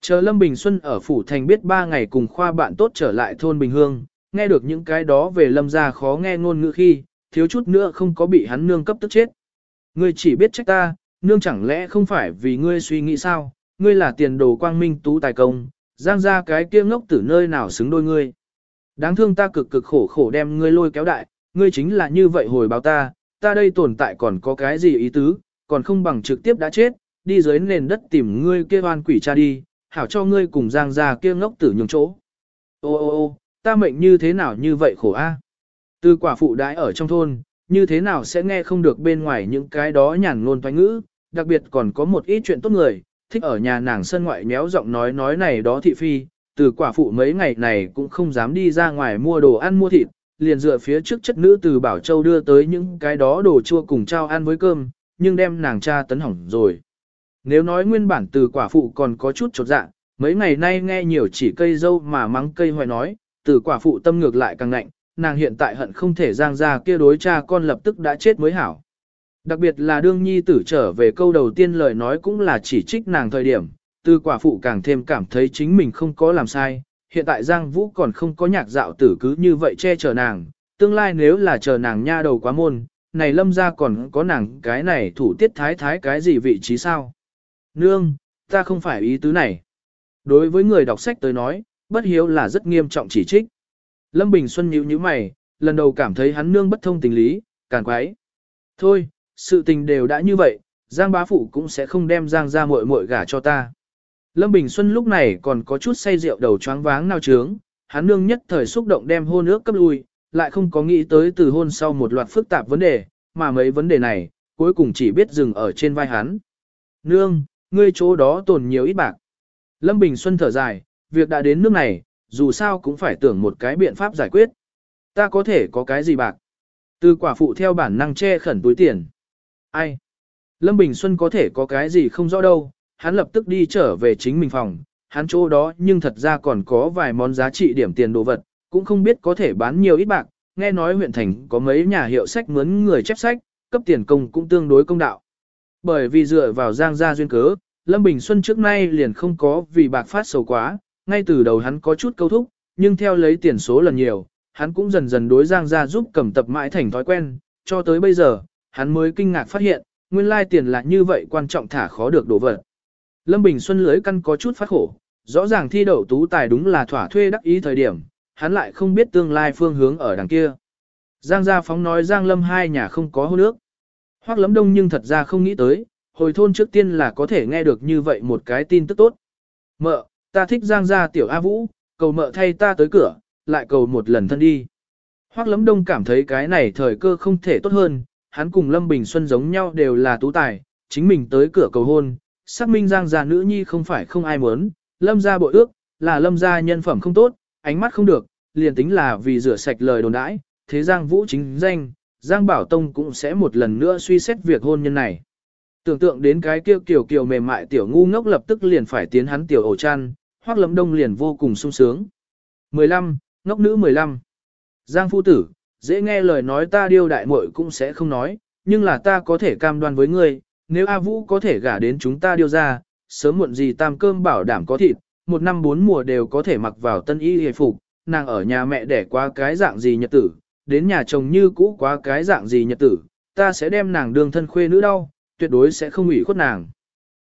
Chờ Lâm Bình Xuân ở Phủ Thành biết ba ngày cùng khoa bạn tốt trở lại thôn Bình Hương, nghe được những cái đó về Lâm ra khó nghe ngôn ngữ khi, thiếu chút nữa không có bị hắn nương cấp tức chết. Ngươi chỉ biết trách ta, nương chẳng lẽ không phải vì ngươi suy nghĩ sao, ngươi là tiền đồ quang minh tú tài công, giang ra cái kia ngốc tử nơi nào xứng đôi ngươi. Đáng thương ta cực cực khổ khổ đem ngươi lôi kéo đại, ngươi chính là như vậy hồi báo ta, ta đây tồn tại còn có cái gì ý tứ, còn không bằng trực tiếp đã chết, đi dưới nền đất tìm ngươi kia oan quỷ cha đi, hảo cho ngươi cùng giang ra kia ngốc tử nhường chỗ. Ô ô ô, ta mệnh như thế nào như vậy khổ a? Từ quả phụ đãi ở trong thôn, như thế nào sẽ nghe không được bên ngoài những cái đó nhàn ngôn toán ngữ, đặc biệt còn có một ít chuyện tốt người, thích ở nhà nàng sân ngoại méo giọng nói nói này đó thị phi, từ quả phụ mấy ngày này cũng không dám đi ra ngoài mua đồ ăn mua thịt, liền dựa phía trước chất nữ từ Bảo Châu đưa tới những cái đó đồ chua cùng trao ăn với cơm, nhưng đem nàng cha tấn hỏng rồi. Nếu nói nguyên bản từ quả phụ còn có chút chột dạ, mấy ngày nay nghe nhiều chỉ cây dâu mà mắng cây hoài nói, từ quả phụ tâm ngược lại càng nạnh, nàng hiện tại hận không thể giang ra kia đối cha con lập tức đã chết mới hảo. Đặc biệt là đương nhi tử trở về câu đầu tiên lời nói cũng là chỉ trích nàng thời điểm, từ quả phụ càng thêm cảm thấy chính mình không có làm sai, hiện tại Giang Vũ còn không có nhạc dạo tử cứ như vậy che chở nàng, tương lai nếu là chờ nàng nha đầu quá môn, này lâm ra còn có nàng cái này thủ tiết thái thái cái gì vị trí sao? Nương, ta không phải ý tứ này. Đối với người đọc sách tới nói, bất hiếu là rất nghiêm trọng chỉ trích. Lâm Bình Xuân nhíu như mày, lần đầu cảm thấy hắn nương bất thông tình lý, càng quái. Thôi, sự tình đều đã như vậy, Giang bá phụ cũng sẽ không đem Giang ra muội muội gả cho ta. Lâm Bình Xuân lúc này còn có chút say rượu đầu choáng váng nao trướng, hắn nương nhất thời xúc động đem hôn ước cấp lui, lại không có nghĩ tới từ hôn sau một loạt phức tạp vấn đề, mà mấy vấn đề này, cuối cùng chỉ biết dừng ở trên vai hắn. Nương, ngươi chỗ đó tồn nhiều ít bạc. Lâm Bình Xuân thở dài, việc đã đến nước này, dù sao cũng phải tưởng một cái biện pháp giải quyết. Ta có thể có cái gì bạc? Từ quả phụ theo bản năng che khẩn túi tiền. Ai? Lâm Bình Xuân có thể có cái gì không rõ đâu, hắn lập tức đi trở về chính mình phòng, hắn chỗ đó nhưng thật ra còn có vài món giá trị điểm tiền đồ vật, cũng không biết có thể bán nhiều ít bạc, nghe nói huyện thành có mấy nhà hiệu sách mướn người chép sách, cấp tiền công cũng tương đối công đạo. Bởi vì dựa vào giang gia duyên cớ, Lâm Bình Xuân trước nay liền không có vì bạc phát sầu quá, ngay từ đầu hắn có chút câu thúc, nhưng theo lấy tiền số lần nhiều, hắn cũng dần dần đối giang gia giúp cầm tập mãi thành thói quen, cho tới bây giờ, hắn mới kinh ngạc phát hiện, nguyên lai tiền là như vậy quan trọng thả khó được đổ vật. Lâm Bình Xuân lưới căn có chút phát khổ, rõ ràng thi đậu tú tài đúng là thỏa thuê đắc ý thời điểm, hắn lại không biết tương lai phương hướng ở đằng kia. Giang Gia Phóng nói Giang Lâm hai nhà không có hôn nước. Hoác lấm đông nhưng thật ra không nghĩ tới, hồi thôn trước tiên là có thể nghe được như vậy một cái tin tức tốt. Mợ, ta thích Giang Gia tiểu A Vũ, cầu mợ thay ta tới cửa, lại cầu một lần thân đi. Hoác lấm đông cảm thấy cái này thời cơ không thể tốt hơn, hắn cùng Lâm Bình Xuân giống nhau đều là tú tài, chính mình tới cửa cầu hôn, xác minh Giang gia nữ nhi không phải không ai muốn, Lâm gia bội ước, là Lâm gia nhân phẩm không tốt, ánh mắt không được, liền tính là vì rửa sạch lời đồn đãi, thế Giang Vũ chính danh, Giang Bảo Tông cũng sẽ một lần nữa suy xét việc hôn nhân này. Tưởng tượng đến cái kia kiều kiều mềm mại tiểu ngu ngốc lập tức liền phải tiến hắn tiểu ổ chăn, hoác lâm đông liền vô cùng sung sướng. 15, ngốc nữ 15. Giang phu tử, dễ nghe lời nói ta điêu đại muội cũng sẽ không nói, nhưng là ta có thể cam đoan với ngươi, nếu A Vũ có thể gả đến chúng ta điêu ra, sớm muộn gì tam cơm bảo đảm có thịt, một năm bốn mùa đều có thể mặc vào tân y hề phục, nàng ở nhà mẹ đẻ qua cái dạng gì nhật tử, đến nhà chồng như cũ qua cái dạng gì nhật tử, ta sẽ đem nàng đường thân khuê nữ đau, tuyệt đối sẽ không ủy khuất nàng.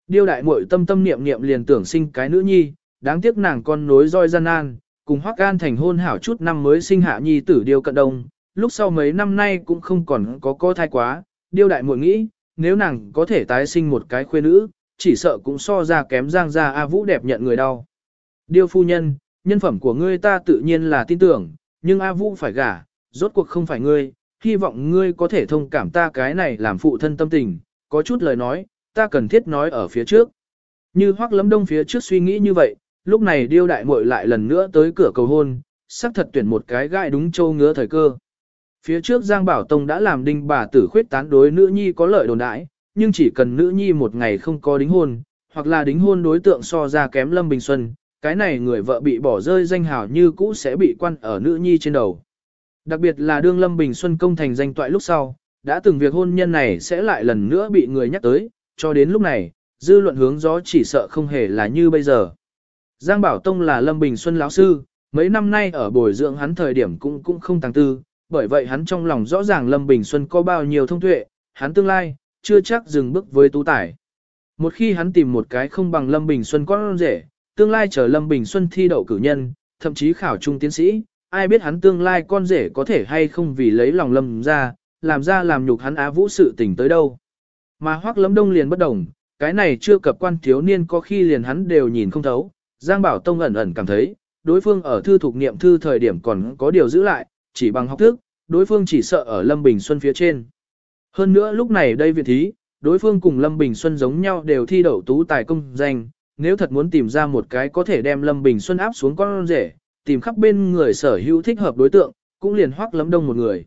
Điêu đại muội tâm tâm niệm niệm liền tưởng sinh cái nữ nhi, đáng tiếc nàng con nối roi gian nan, cùng Hoắc An thành hôn hảo chút năm mới sinh hạ nhi tử điêu cận đông, lúc sau mấy năm nay cũng không còn có co thai quá, điêu đại muội nghĩ, nếu nàng có thể tái sinh một cái khuê nữ, chỉ sợ cũng so ra kém giang gia A Vũ đẹp nhận người đau. Điêu phu nhân, nhân phẩm của ngươi ta tự nhiên là tin tưởng, nhưng A Vũ phải gả, rốt cuộc không phải ngươi, hy vọng ngươi có thể thông cảm ta cái này làm phụ thân tâm tình, có chút lời nói, ta cần thiết nói ở phía trước. Như hoắc lấm đông phía trước suy nghĩ như vậy, lúc này điêu đại muội lại lần nữa tới cửa cầu hôn, xác thật tuyển một cái gai đúng châu ngứa thời cơ. Phía trước Giang Bảo Tông đã làm đinh bà tử khuyết tán đối nữ nhi có lợi đồn đãi, nhưng chỉ cần nữ nhi một ngày không có đính hôn, hoặc là đính hôn đối tượng so ra kém Lâm Bình Xuân, cái này người vợ bị bỏ rơi danh hào như cũ sẽ bị quan ở nữ nhi trên đầu. Đặc biệt là đương Lâm Bình Xuân công thành danh toại lúc sau, đã từng việc hôn nhân này sẽ lại lần nữa bị người nhắc tới, cho đến lúc này, dư luận hướng gió chỉ sợ không hề là như bây giờ. Giang Bảo Tông là Lâm Bình Xuân lão sư, mấy năm nay ở bồi dưỡng hắn thời điểm cũng cũng không tăng tư, bởi vậy hắn trong lòng rõ ràng Lâm Bình Xuân có bao nhiêu thông tuệ, hắn tương lai, chưa chắc dừng bước với tú tải. Một khi hắn tìm một cái không bằng Lâm Bình Xuân con rể, tương lai chờ Lâm Bình Xuân thi đậu cử nhân, thậm chí khảo trung tiến sĩ, ai biết hắn tương lai con rể có thể hay không vì lấy lòng Lâm ra, làm ra làm nhục hắn á vũ sự tình tới đâu. Mà hoắc lâm đông liền bất đồng, cái này chưa cập quan thiếu niên có khi liền hắn đều nhìn không thấu, Giang Bảo Tông ẩn ẩn cảm thấy, đối phương ở thư thuộc niệm thư thời điểm còn có điều giữ lại, chỉ bằng học thức, đối phương chỉ sợ ở Lâm Bình Xuân phía trên. Hơn nữa lúc này đây viện thí, đối phương cùng Lâm Bình Xuân giống nhau đều thi đậu tú tài công danh, nếu thật muốn tìm ra một cái có thể đem Lâm Bình Xuân áp xuống con rể, tìm khắp bên người sở hữu thích hợp đối tượng, cũng liền hoắc lấm đông một người.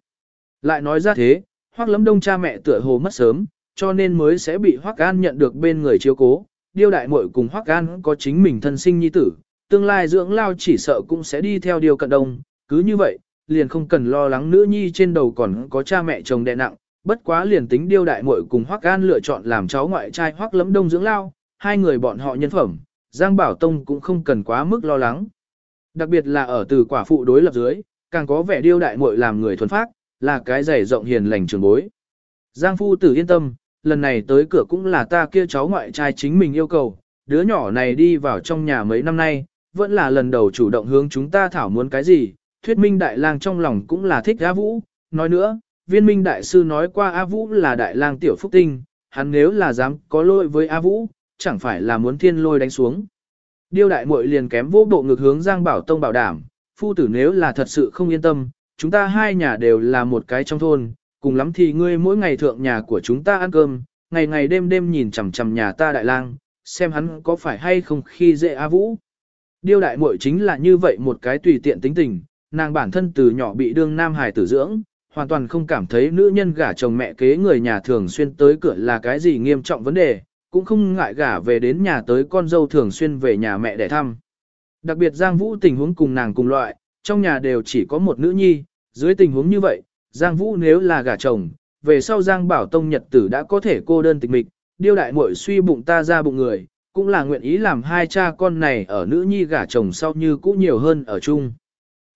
Lại nói ra thế, hoắc lấm đông cha mẹ tựa hồ mất sớm, cho nên mới sẽ bị hoắc an nhận được bên người chiếu cố, điêu đại muội cùng hoắc an có chính mình thân sinh nhi tử, tương lai dưỡng lao chỉ sợ cũng sẽ đi theo điều cận đông, cứ như vậy, liền không cần lo lắng nữ nhi trên đầu còn có cha mẹ chồng đè nặng, bất quá liền tính điêu đại muội cùng Hoắc An lựa chọn làm cháu ngoại trai Hoắc Lẫm Đông dưỡng lao, hai người bọn họ nhân phẩm, Giang Bảo Tông cũng không cần quá mức lo lắng. Đặc biệt là ở từ quả phụ đối lập dưới, càng có vẻ điêu đại muội làm người thuần phác, là cái dày rộng hiền lành trường bối. Giang phu tử yên tâm, lần này tới cửa cũng là ta kia cháu ngoại trai chính mình yêu cầu, đứa nhỏ này đi vào trong nhà mấy năm nay, vẫn là lần đầu chủ động hướng chúng ta thảo muốn cái gì, thuyết minh đại lang trong lòng cũng là thích A Vũ, nói nữa, viên minh đại sư nói qua A Vũ là đại lang tiểu phúc tinh, hắn nếu là dám có lỗi với A Vũ, chẳng phải là muốn thiên lôi đánh xuống. Điêu đại muội liền kém vô bộ ngược hướng Giang Bảo Tông bảo đảm, phu tử nếu là thật sự không yên tâm, chúng ta hai nhà đều là một cái trong thôn, cùng lắm thì ngươi mỗi ngày thượng nhà của chúng ta ăn cơm, ngày ngày đêm đêm nhìn chằm chằm nhà ta đại lang, xem hắn có phải hay không khi dễ A Vũ. Điêu đại muội chính là như vậy một cái tùy tiện tính tình, nàng bản thân từ nhỏ bị đương nam hài tử dưỡng, hoàn toàn không cảm thấy nữ nhân gả chồng mẹ kế người nhà thường xuyên tới cửa là cái gì nghiêm trọng vấn đề, cũng không ngại gả về đến nhà tới con dâu thường xuyên về nhà mẹ để thăm. Đặc biệt Giang Vũ tình huống cùng nàng cùng loại, trong nhà đều chỉ có một nữ nhi, dưới tình huống như vậy, Giang Vũ nếu là gả chồng, về sau Giang Bảo Tông Nhật tử đã có thể cô đơn tịch mịch, điêu đại muội suy bụng ta ra bụng người, cũng là nguyện ý làm hai cha con này ở nữ nhi gả chồng sau như cũ nhiều hơn ở chung.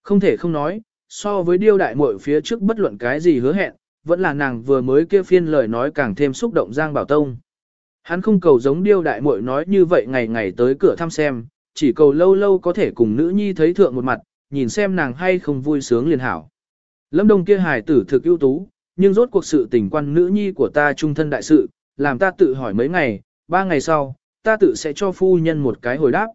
Không thể không nói, so với điêu đại muội phía trước bất luận cái gì hứa hẹn, vẫn là nàng vừa mới kia phiên lời nói càng thêm xúc động Giang Bảo Tông. Hắn không cầu giống điêu đại muội nói như vậy ngày ngày tới cửa thăm xem, chỉ cầu lâu lâu có thể cùng nữ nhi thấy thượng một mặt, nhìn xem nàng hay không vui sướng liền hảo. Lâm Đông kia hài tử thực ưu tú, nhưng rốt cuộc sự tình quan nữ nhi của ta trung thân đại sự, làm ta tự hỏi mấy ngày, ba ngày sau, ta tự sẽ cho phu nhân một cái hồi đáp.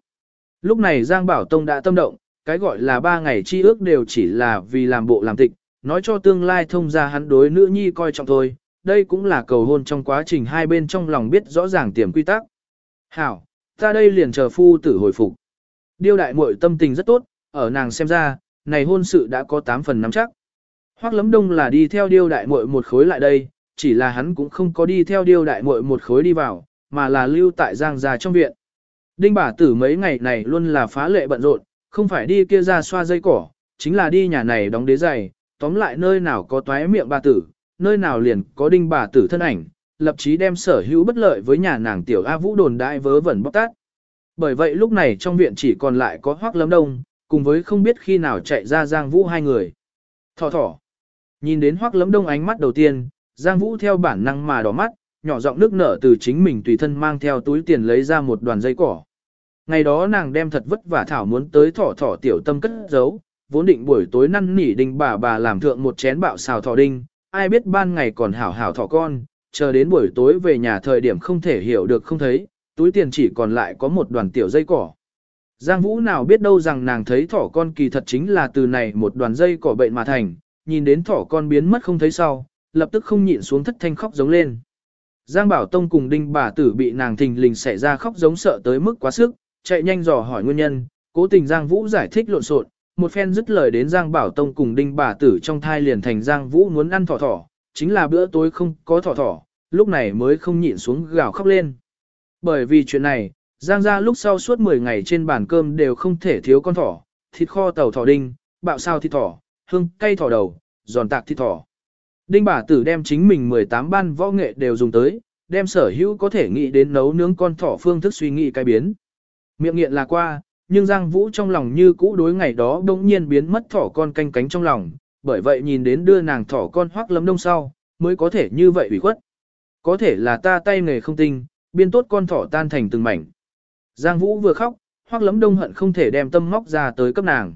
Lúc này Giang Bảo Tông đã tâm động, cái gọi là ba ngày chi ước đều chỉ là vì làm bộ làm tịch, nói cho tương lai thông ra hắn đối nữ nhi coi trọng thôi, đây cũng là cầu hôn trong quá trình hai bên trong lòng biết rõ ràng tiềm quy tắc. Hảo, ta đây liền chờ phu tử hồi phục. Điêu đại muội tâm tình rất tốt, ở nàng xem ra, này hôn sự đã có 8 phần nắm chắc. Hoắc lấm đông là đi theo điêu đại muội một khối lại đây, chỉ là hắn cũng không có đi theo điêu đại muội một khối đi vào, mà là lưu tại giang gia trong viện. Đinh bà tử mấy ngày này luôn là phá lệ bận rộn, không phải đi kia ra xoa dây cỏ, chính là đi nhà này đóng đế giày, tóm lại nơi nào có toái miệng bà tử, nơi nào liền có đinh bà tử thân ảnh, lập chí đem sở hữu bất lợi với nhà nàng tiểu A Vũ đồn đại vớ vẩn bóc tát. Bởi vậy lúc này trong viện chỉ còn lại có Hoắc Lâm Đông, cùng với không biết khi nào chạy ra Giang Vũ hai người. Thỏ thỏ. Nhìn đến Hoắc Lâm Đông ánh mắt đầu tiên, Giang Vũ theo bản năng mà đỏ mắt, nhỏ giọng nước nở từ chính mình tùy thân mang theo túi tiền lấy ra một đoàn dây cỏ. Ngày đó nàng đem thật vất vả thảo muốn tới thỏ thỏ tiểu tâm cất giấu, vốn định buổi tối năn nỉ đinh bà bà làm thượng một chén bạo xào thỏ đinh, ai biết ban ngày còn hảo hảo thỏ con, chờ đến buổi tối về nhà thời điểm không thể hiểu được không thấy, túi tiền chỉ còn lại có một đoàn tiểu dây cỏ. Giang Vũ nào biết đâu rằng nàng thấy thỏ con kỳ thật chính là từ này một đoàn dây cỏ bệnh mà thành, nhìn đến thỏ con biến mất không thấy sau, lập tức không nhịn xuống thất thanh khóc giống lên. Giang Bảo Tông cùng Đinh bà tử bị nàng thình lình xảy ra khóc giống sợ tới mức quá sức, chạy nhanh dò hỏi nguyên nhân, cố tình Giang Vũ giải thích lộn xộn, một phen dứt lời đến Giang Bảo Tông cùng Đinh bà tử trong thai liền thành Giang Vũ muốn ăn thỏ thỏ, chính là bữa tối không có thỏ thỏ, lúc này mới không nhịn xuống gào khóc lên. Bởi vì chuyện này, Giang gia lúc sau suốt 10 ngày trên bàn cơm đều không thể thiếu con thỏ, thịt kho tàu thỏ đinh, bạo sao thịt thỏ, hương cay thỏ đầu, giòn tạc thịt thỏ. Đinh bà tử đem chính mình 18 ban võ nghệ đều dùng tới, đem sở hữu có thể nghĩ đến nấu nướng con thỏ phương thức suy nghĩ cái biến. Miệng nghiện là qua, nhưng Giang Vũ trong lòng như cũ đối ngày đó đông nhiên biến mất thỏ con canh cánh trong lòng, bởi vậy nhìn đến đưa nàng thỏ con hoắc lấm đông sau, mới có thể như vậy ủy khuất. Có thể là ta tay nghề không tinh, biên tốt con thỏ tan thành từng mảnh. Giang Vũ vừa khóc, hoắc lấm đông hận không thể đem tâm móc ra tới cấp nàng.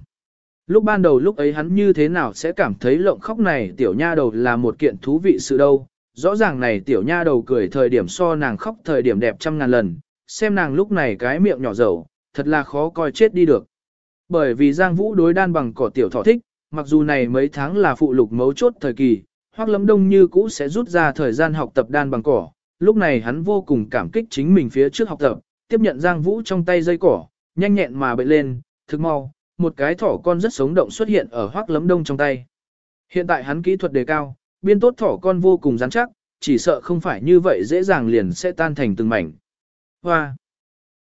Lúc ban đầu lúc ấy hắn như thế nào sẽ cảm thấy lộng khóc này tiểu nha đầu là một kiện thú vị sự đâu. Rõ ràng này tiểu nha đầu cười thời điểm so nàng khóc thời điểm đẹp trăm ngàn lần, xem nàng lúc này cái miệng nhỏ dầu, thật là khó coi chết đi được. Bởi vì Giang Vũ đối đan bằng cỏ tiểu thỏ thích, mặc dù này mấy tháng là phụ lục mấu chốt thời kỳ, hoặc lâm đông như cũ sẽ rút ra thời gian học tập đan bằng cỏ. Lúc này hắn vô cùng cảm kích chính mình phía trước học tập, tiếp nhận Giang Vũ trong tay dây cỏ, nhanh nhẹn mà bậy lên, thực mau, một cái thỏ con rất sống động xuất hiện ở hoác lấm đông trong tay. Hiện tại hắn kỹ thuật đề cao, biên tốt thỏ con vô cùng rắn chắc, chỉ sợ không phải như vậy dễ dàng liền sẽ tan thành từng mảnh. Hoa!